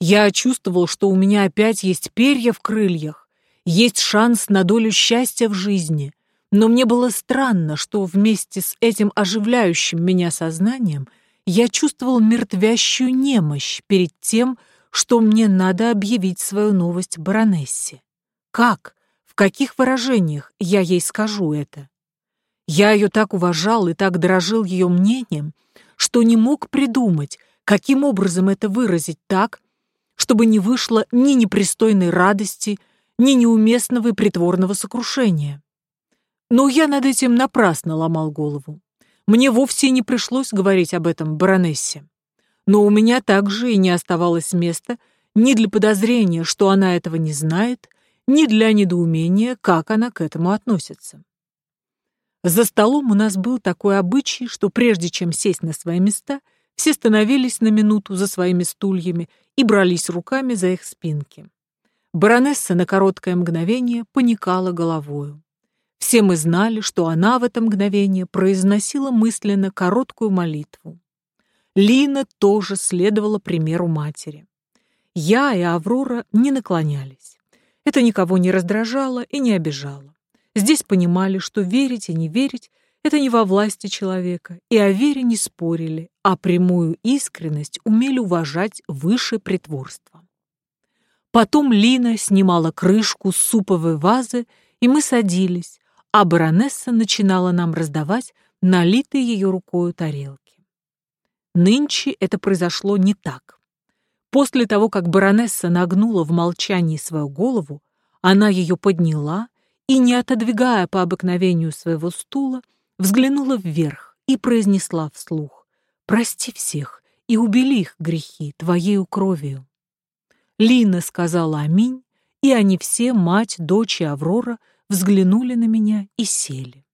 Speaker 2: Я чувствовал, что у меня опять есть перья в крыльях, есть шанс на долю счастья в жизни, но мне было странно, что вместе с этим оживляющим меня сознанием я чувствовал мертвящую немощь перед тем, что мне надо объявить свою новость баронессе. Как, в каких выражениях я ей скажу это? Я ее так уважал и так дорожил ее мнением, что не мог придумать, каким образом это выразить так, чтобы не вышло ни непристойной радости, ни неуместного и притворного сокрушения. Но я над этим напрасно ломал голову. Мне вовсе не пришлось говорить об этом баронессе. Но у меня также и не оставалось места ни для подозрения, что она этого не знает, ни для недоумения, как она к этому относится. За столом у нас был такой обычай, что прежде чем сесть на свои места, все становились на минуту за своими стульями и брались руками за их спинки. Баронесса на короткое мгновение поникала головою. Все мы знали, что она в это мгновение произносила мысленно короткую молитву. Лина тоже следовала примеру матери. Я и Аврора не наклонялись. Это никого не раздражало и не обижало. Здесь понимали, что верить и не верить — это не во власти человека, и о вере не спорили, а прямую искренность умели уважать выше притворства. Потом Лина снимала крышку с суповой вазы, и мы садились, а баронесса начинала нам раздавать налитые ее рукою тарелки. Нынче это произошло не так. После того, как баронесса нагнула в молчании свою голову, она ее подняла и, не отодвигая по обыкновению своего стула, взглянула вверх и произнесла вслух «Прости всех и убели их грехи твоею кровью». Лина сказала «Аминь», и они все, мать, дочь и Аврора, взглянули на меня и сели.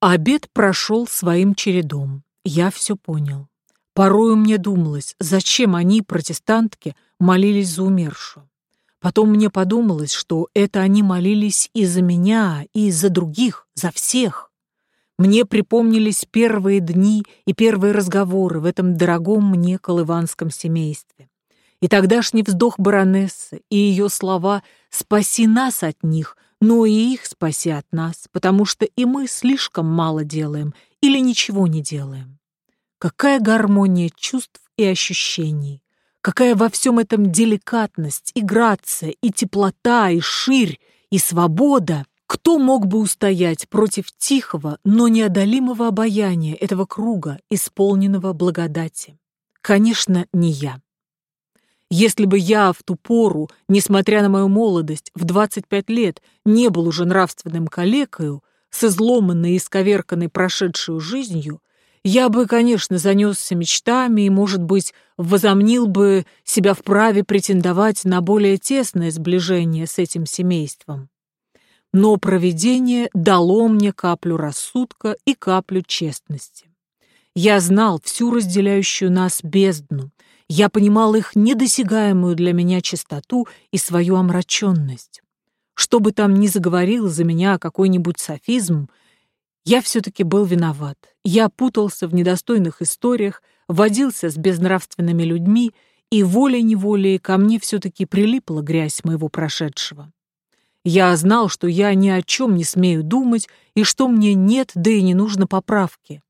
Speaker 2: Обед прошел своим чередом. Я все понял. Порою мне думалось, зачем они, протестантки, молились за умершую. Потом мне подумалось, что это они молились и за меня, и за других, за всех. Мне припомнились первые дни и первые разговоры в этом дорогом мне колыванском семействе.
Speaker 1: И тогдашний вздох баронессы, и ее слова «спаси нас от них», но и их спаси от нас, потому что и мы слишком мало делаем или ничего не делаем. Какая гармония чувств и ощущений, какая во всем этом деликатность и грация, и теплота, и ширь, и свобода. Кто мог бы устоять против тихого, но неодолимого обаяния этого круга, исполненного благодати? Конечно, не я. Если бы я в ту пору, несмотря на мою молодость, в 25 лет, не был уже нравственным калекою, с изломанной и сковерканной прошедшую жизнью, я бы, конечно, занесся мечтами и, может быть, возомнил бы себя вправе претендовать на более тесное сближение с этим семейством. Но провидение дало мне каплю рассудка и каплю честности. Я знал всю разделяющую нас бездну, я понимал их недосягаемую для меня чистоту и свою омраченность. Что бы там ни заговорил за меня какой-нибудь софизм, я все-таки был виноват. Я путался в недостойных историях, водился с безнравственными людьми, и волей-неволей ко мне все-таки прилипла грязь моего прошедшего. Я знал, что я ни о чем не смею думать, и что мне нет, да и не нужно поправки.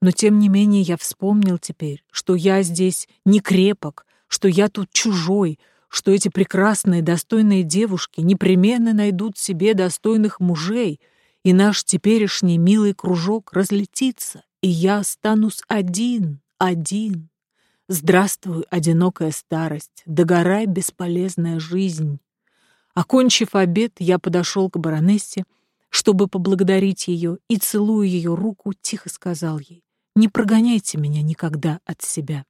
Speaker 1: Но тем не менее я вспомнил теперь, что я здесь не крепок, что я тут чужой, что эти прекрасные, достойные девушки непременно найдут себе достойных мужей, и наш теперешний милый кружок разлетится, и я останусь один, один. Здравствуй, одинокая старость, догорай, бесполезная жизнь. Окончив обед, я подошел к баронессе, чтобы поблагодарить ее, и, целуя ее руку, тихо сказал ей, не прогоняйте меня никогда от себя.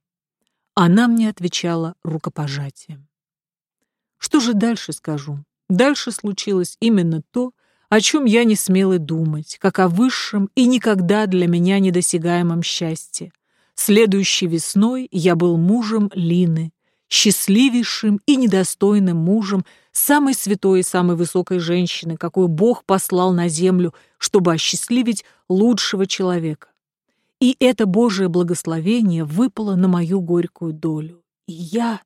Speaker 1: Она мне отвечала рукопожатием. Что же дальше скажу? Дальше случилось именно то, о чем я не смел и думать, как о высшем и никогда для меня недосягаемом счастье. Следующей весной я был мужем Лины, счастливейшим и недостойным мужем самой святой и самой высокой женщины, какую Бог послал на землю, чтобы осчастливить лучшего человека. И это Божие благословение выпало на мою горькую долю. И я...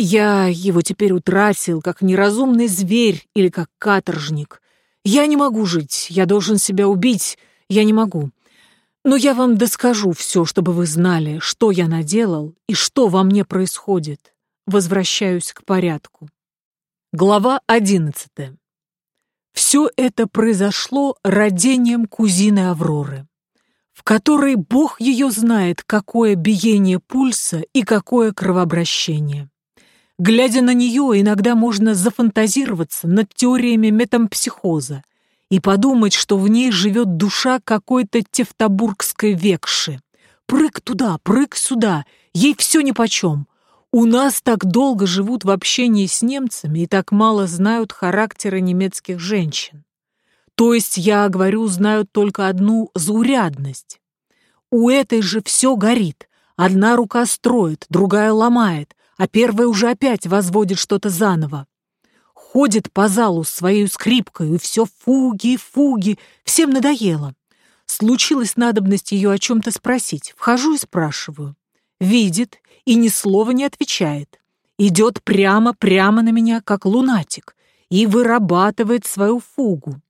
Speaker 1: Я его теперь утратил, как неразумный зверь или как каторжник. Я не могу жить, я должен себя убить, я не могу. Но я вам доскажу все, чтобы вы знали, что я наделал и что во мне происходит. Возвращаюсь к порядку. Глава одиннадцатая. Все это произошло родением кузины Авроры в которой Бог ее знает, какое биение пульса и какое кровообращение. Глядя на нее, иногда можно зафантазироваться над теориями метампсихоза и подумать, что в ней живет душа какой-то тевтобургской векши. Прыг туда, прыг сюда, ей все нипочем. У нас так долго живут в общении с немцами и так мало знают характера немецких женщин. То есть, я говорю, знают только одну заурядность. У этой же все горит. Одна рука строит, другая ломает, а первая уже опять возводит что-то заново. Ходит по залу с своей скрипкой, и все фуги, фуги, всем надоело. Случилась надобность ее о чем-то спросить. Вхожу и спрашиваю. Видит и ни слова не отвечает. Идет прямо-прямо на меня, как лунатик, и вырабатывает свою фугу.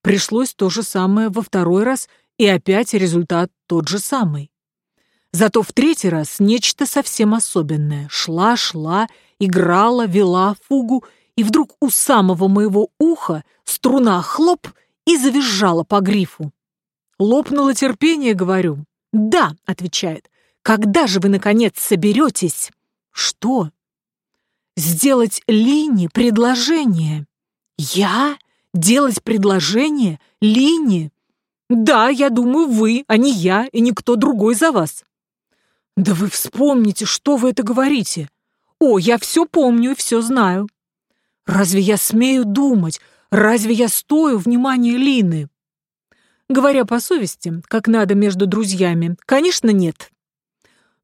Speaker 1: Пришлось то же самое во второй раз, и опять результат тот же самый. Зато в третий раз нечто совсем особенное. Шла, шла, играла, вела фугу, и вдруг у самого моего уха струна хлоп и завизжала по грифу. Лопнуло терпение, говорю. «Да», — отвечает, — «когда же вы, наконец, соберетесь?» «Что?» «Сделать Лине предложение». «Я?» Делать предложение Лине? Да, я думаю, вы, а не я и никто другой за вас. Да вы вспомните, что вы это говорите. О, я все помню и все знаю. Разве я смею думать, разве я стою внимания Лины? Говоря по совести, как надо между друзьями, конечно, нет.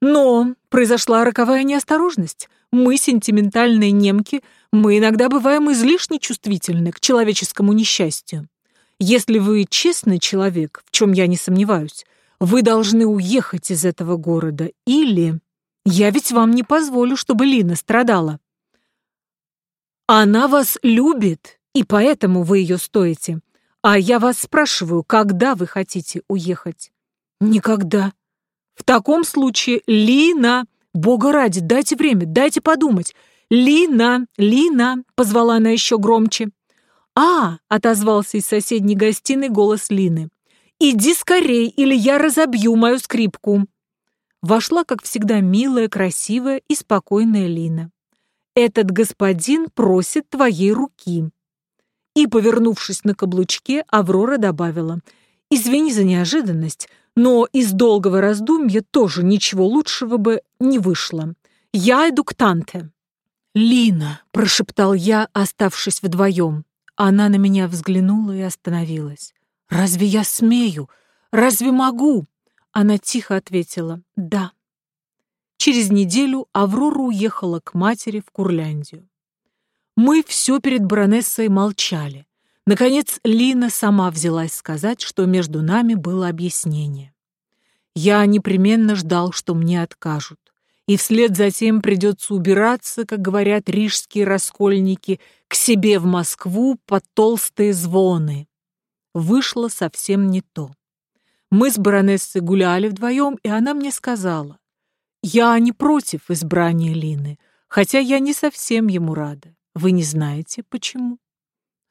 Speaker 1: Но произошла роковая неосторожность. Мы, сентиментальные немки, мы иногда бываем излишне чувствительны к человеческому несчастью. Если вы честный человек, в чем я не сомневаюсь, вы должны уехать из этого города или...
Speaker 2: Я ведь вам не позволю, чтобы Лина страдала. Она вас любит, и поэтому вы ее стоите. А я вас спрашиваю, когда вы хотите уехать? Никогда. В таком случае, Лина, бога ради, дайте время, дайте подумать. Лина, Лина, позвала она еще громче. А, отозвался из соседней гостиной голос Лины. Иди скорей, или я разобью мою скрипку. Вошла, как всегда, милая, красивая и спокойная Лина. Этот господин просит твоей руки. И, повернувшись на каблучке, Аврора добавила, «Извини за неожиданность, но из долгого раздумья тоже ничего лучшего бы не вышло. Я иду к Танте». «Лина», — прошептал я, оставшись вдвоем. Она на меня взглянула и остановилась. «Разве я смею? Разве могу?» Она тихо ответила «Да». Через неделю Аврора уехала к матери в Курляндию. Мы все перед баронессой молчали. Наконец, Лина сама взялась сказать, что между нами было объяснение. Я непременно ждал, что мне откажут. И вслед за тем придется убираться, как говорят рижские раскольники, к себе в Москву под толстые звоны. Вышло совсем не то. Мы с баронессой гуляли вдвоем, и она мне сказала, «Я не против избрания Лины, хотя я не совсем ему рада. Вы не знаете, почему?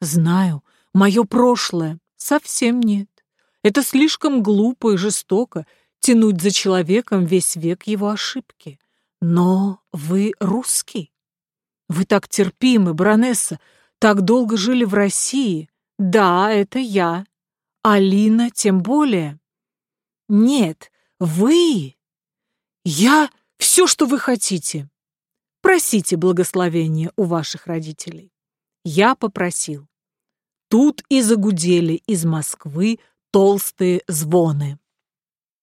Speaker 2: Знаю. Мое прошлое. Совсем нет. Это слишком глупо и жестоко тянуть за человеком весь век его ошибки. Но вы русский. Вы так терпимы, баронесса, так долго жили в России. Да, это я. Алина тем более. Нет, вы. Я все, что вы хотите. Просите благословения у ваших родителей. Я попросил. Тут и загудели из Москвы толстые звоны.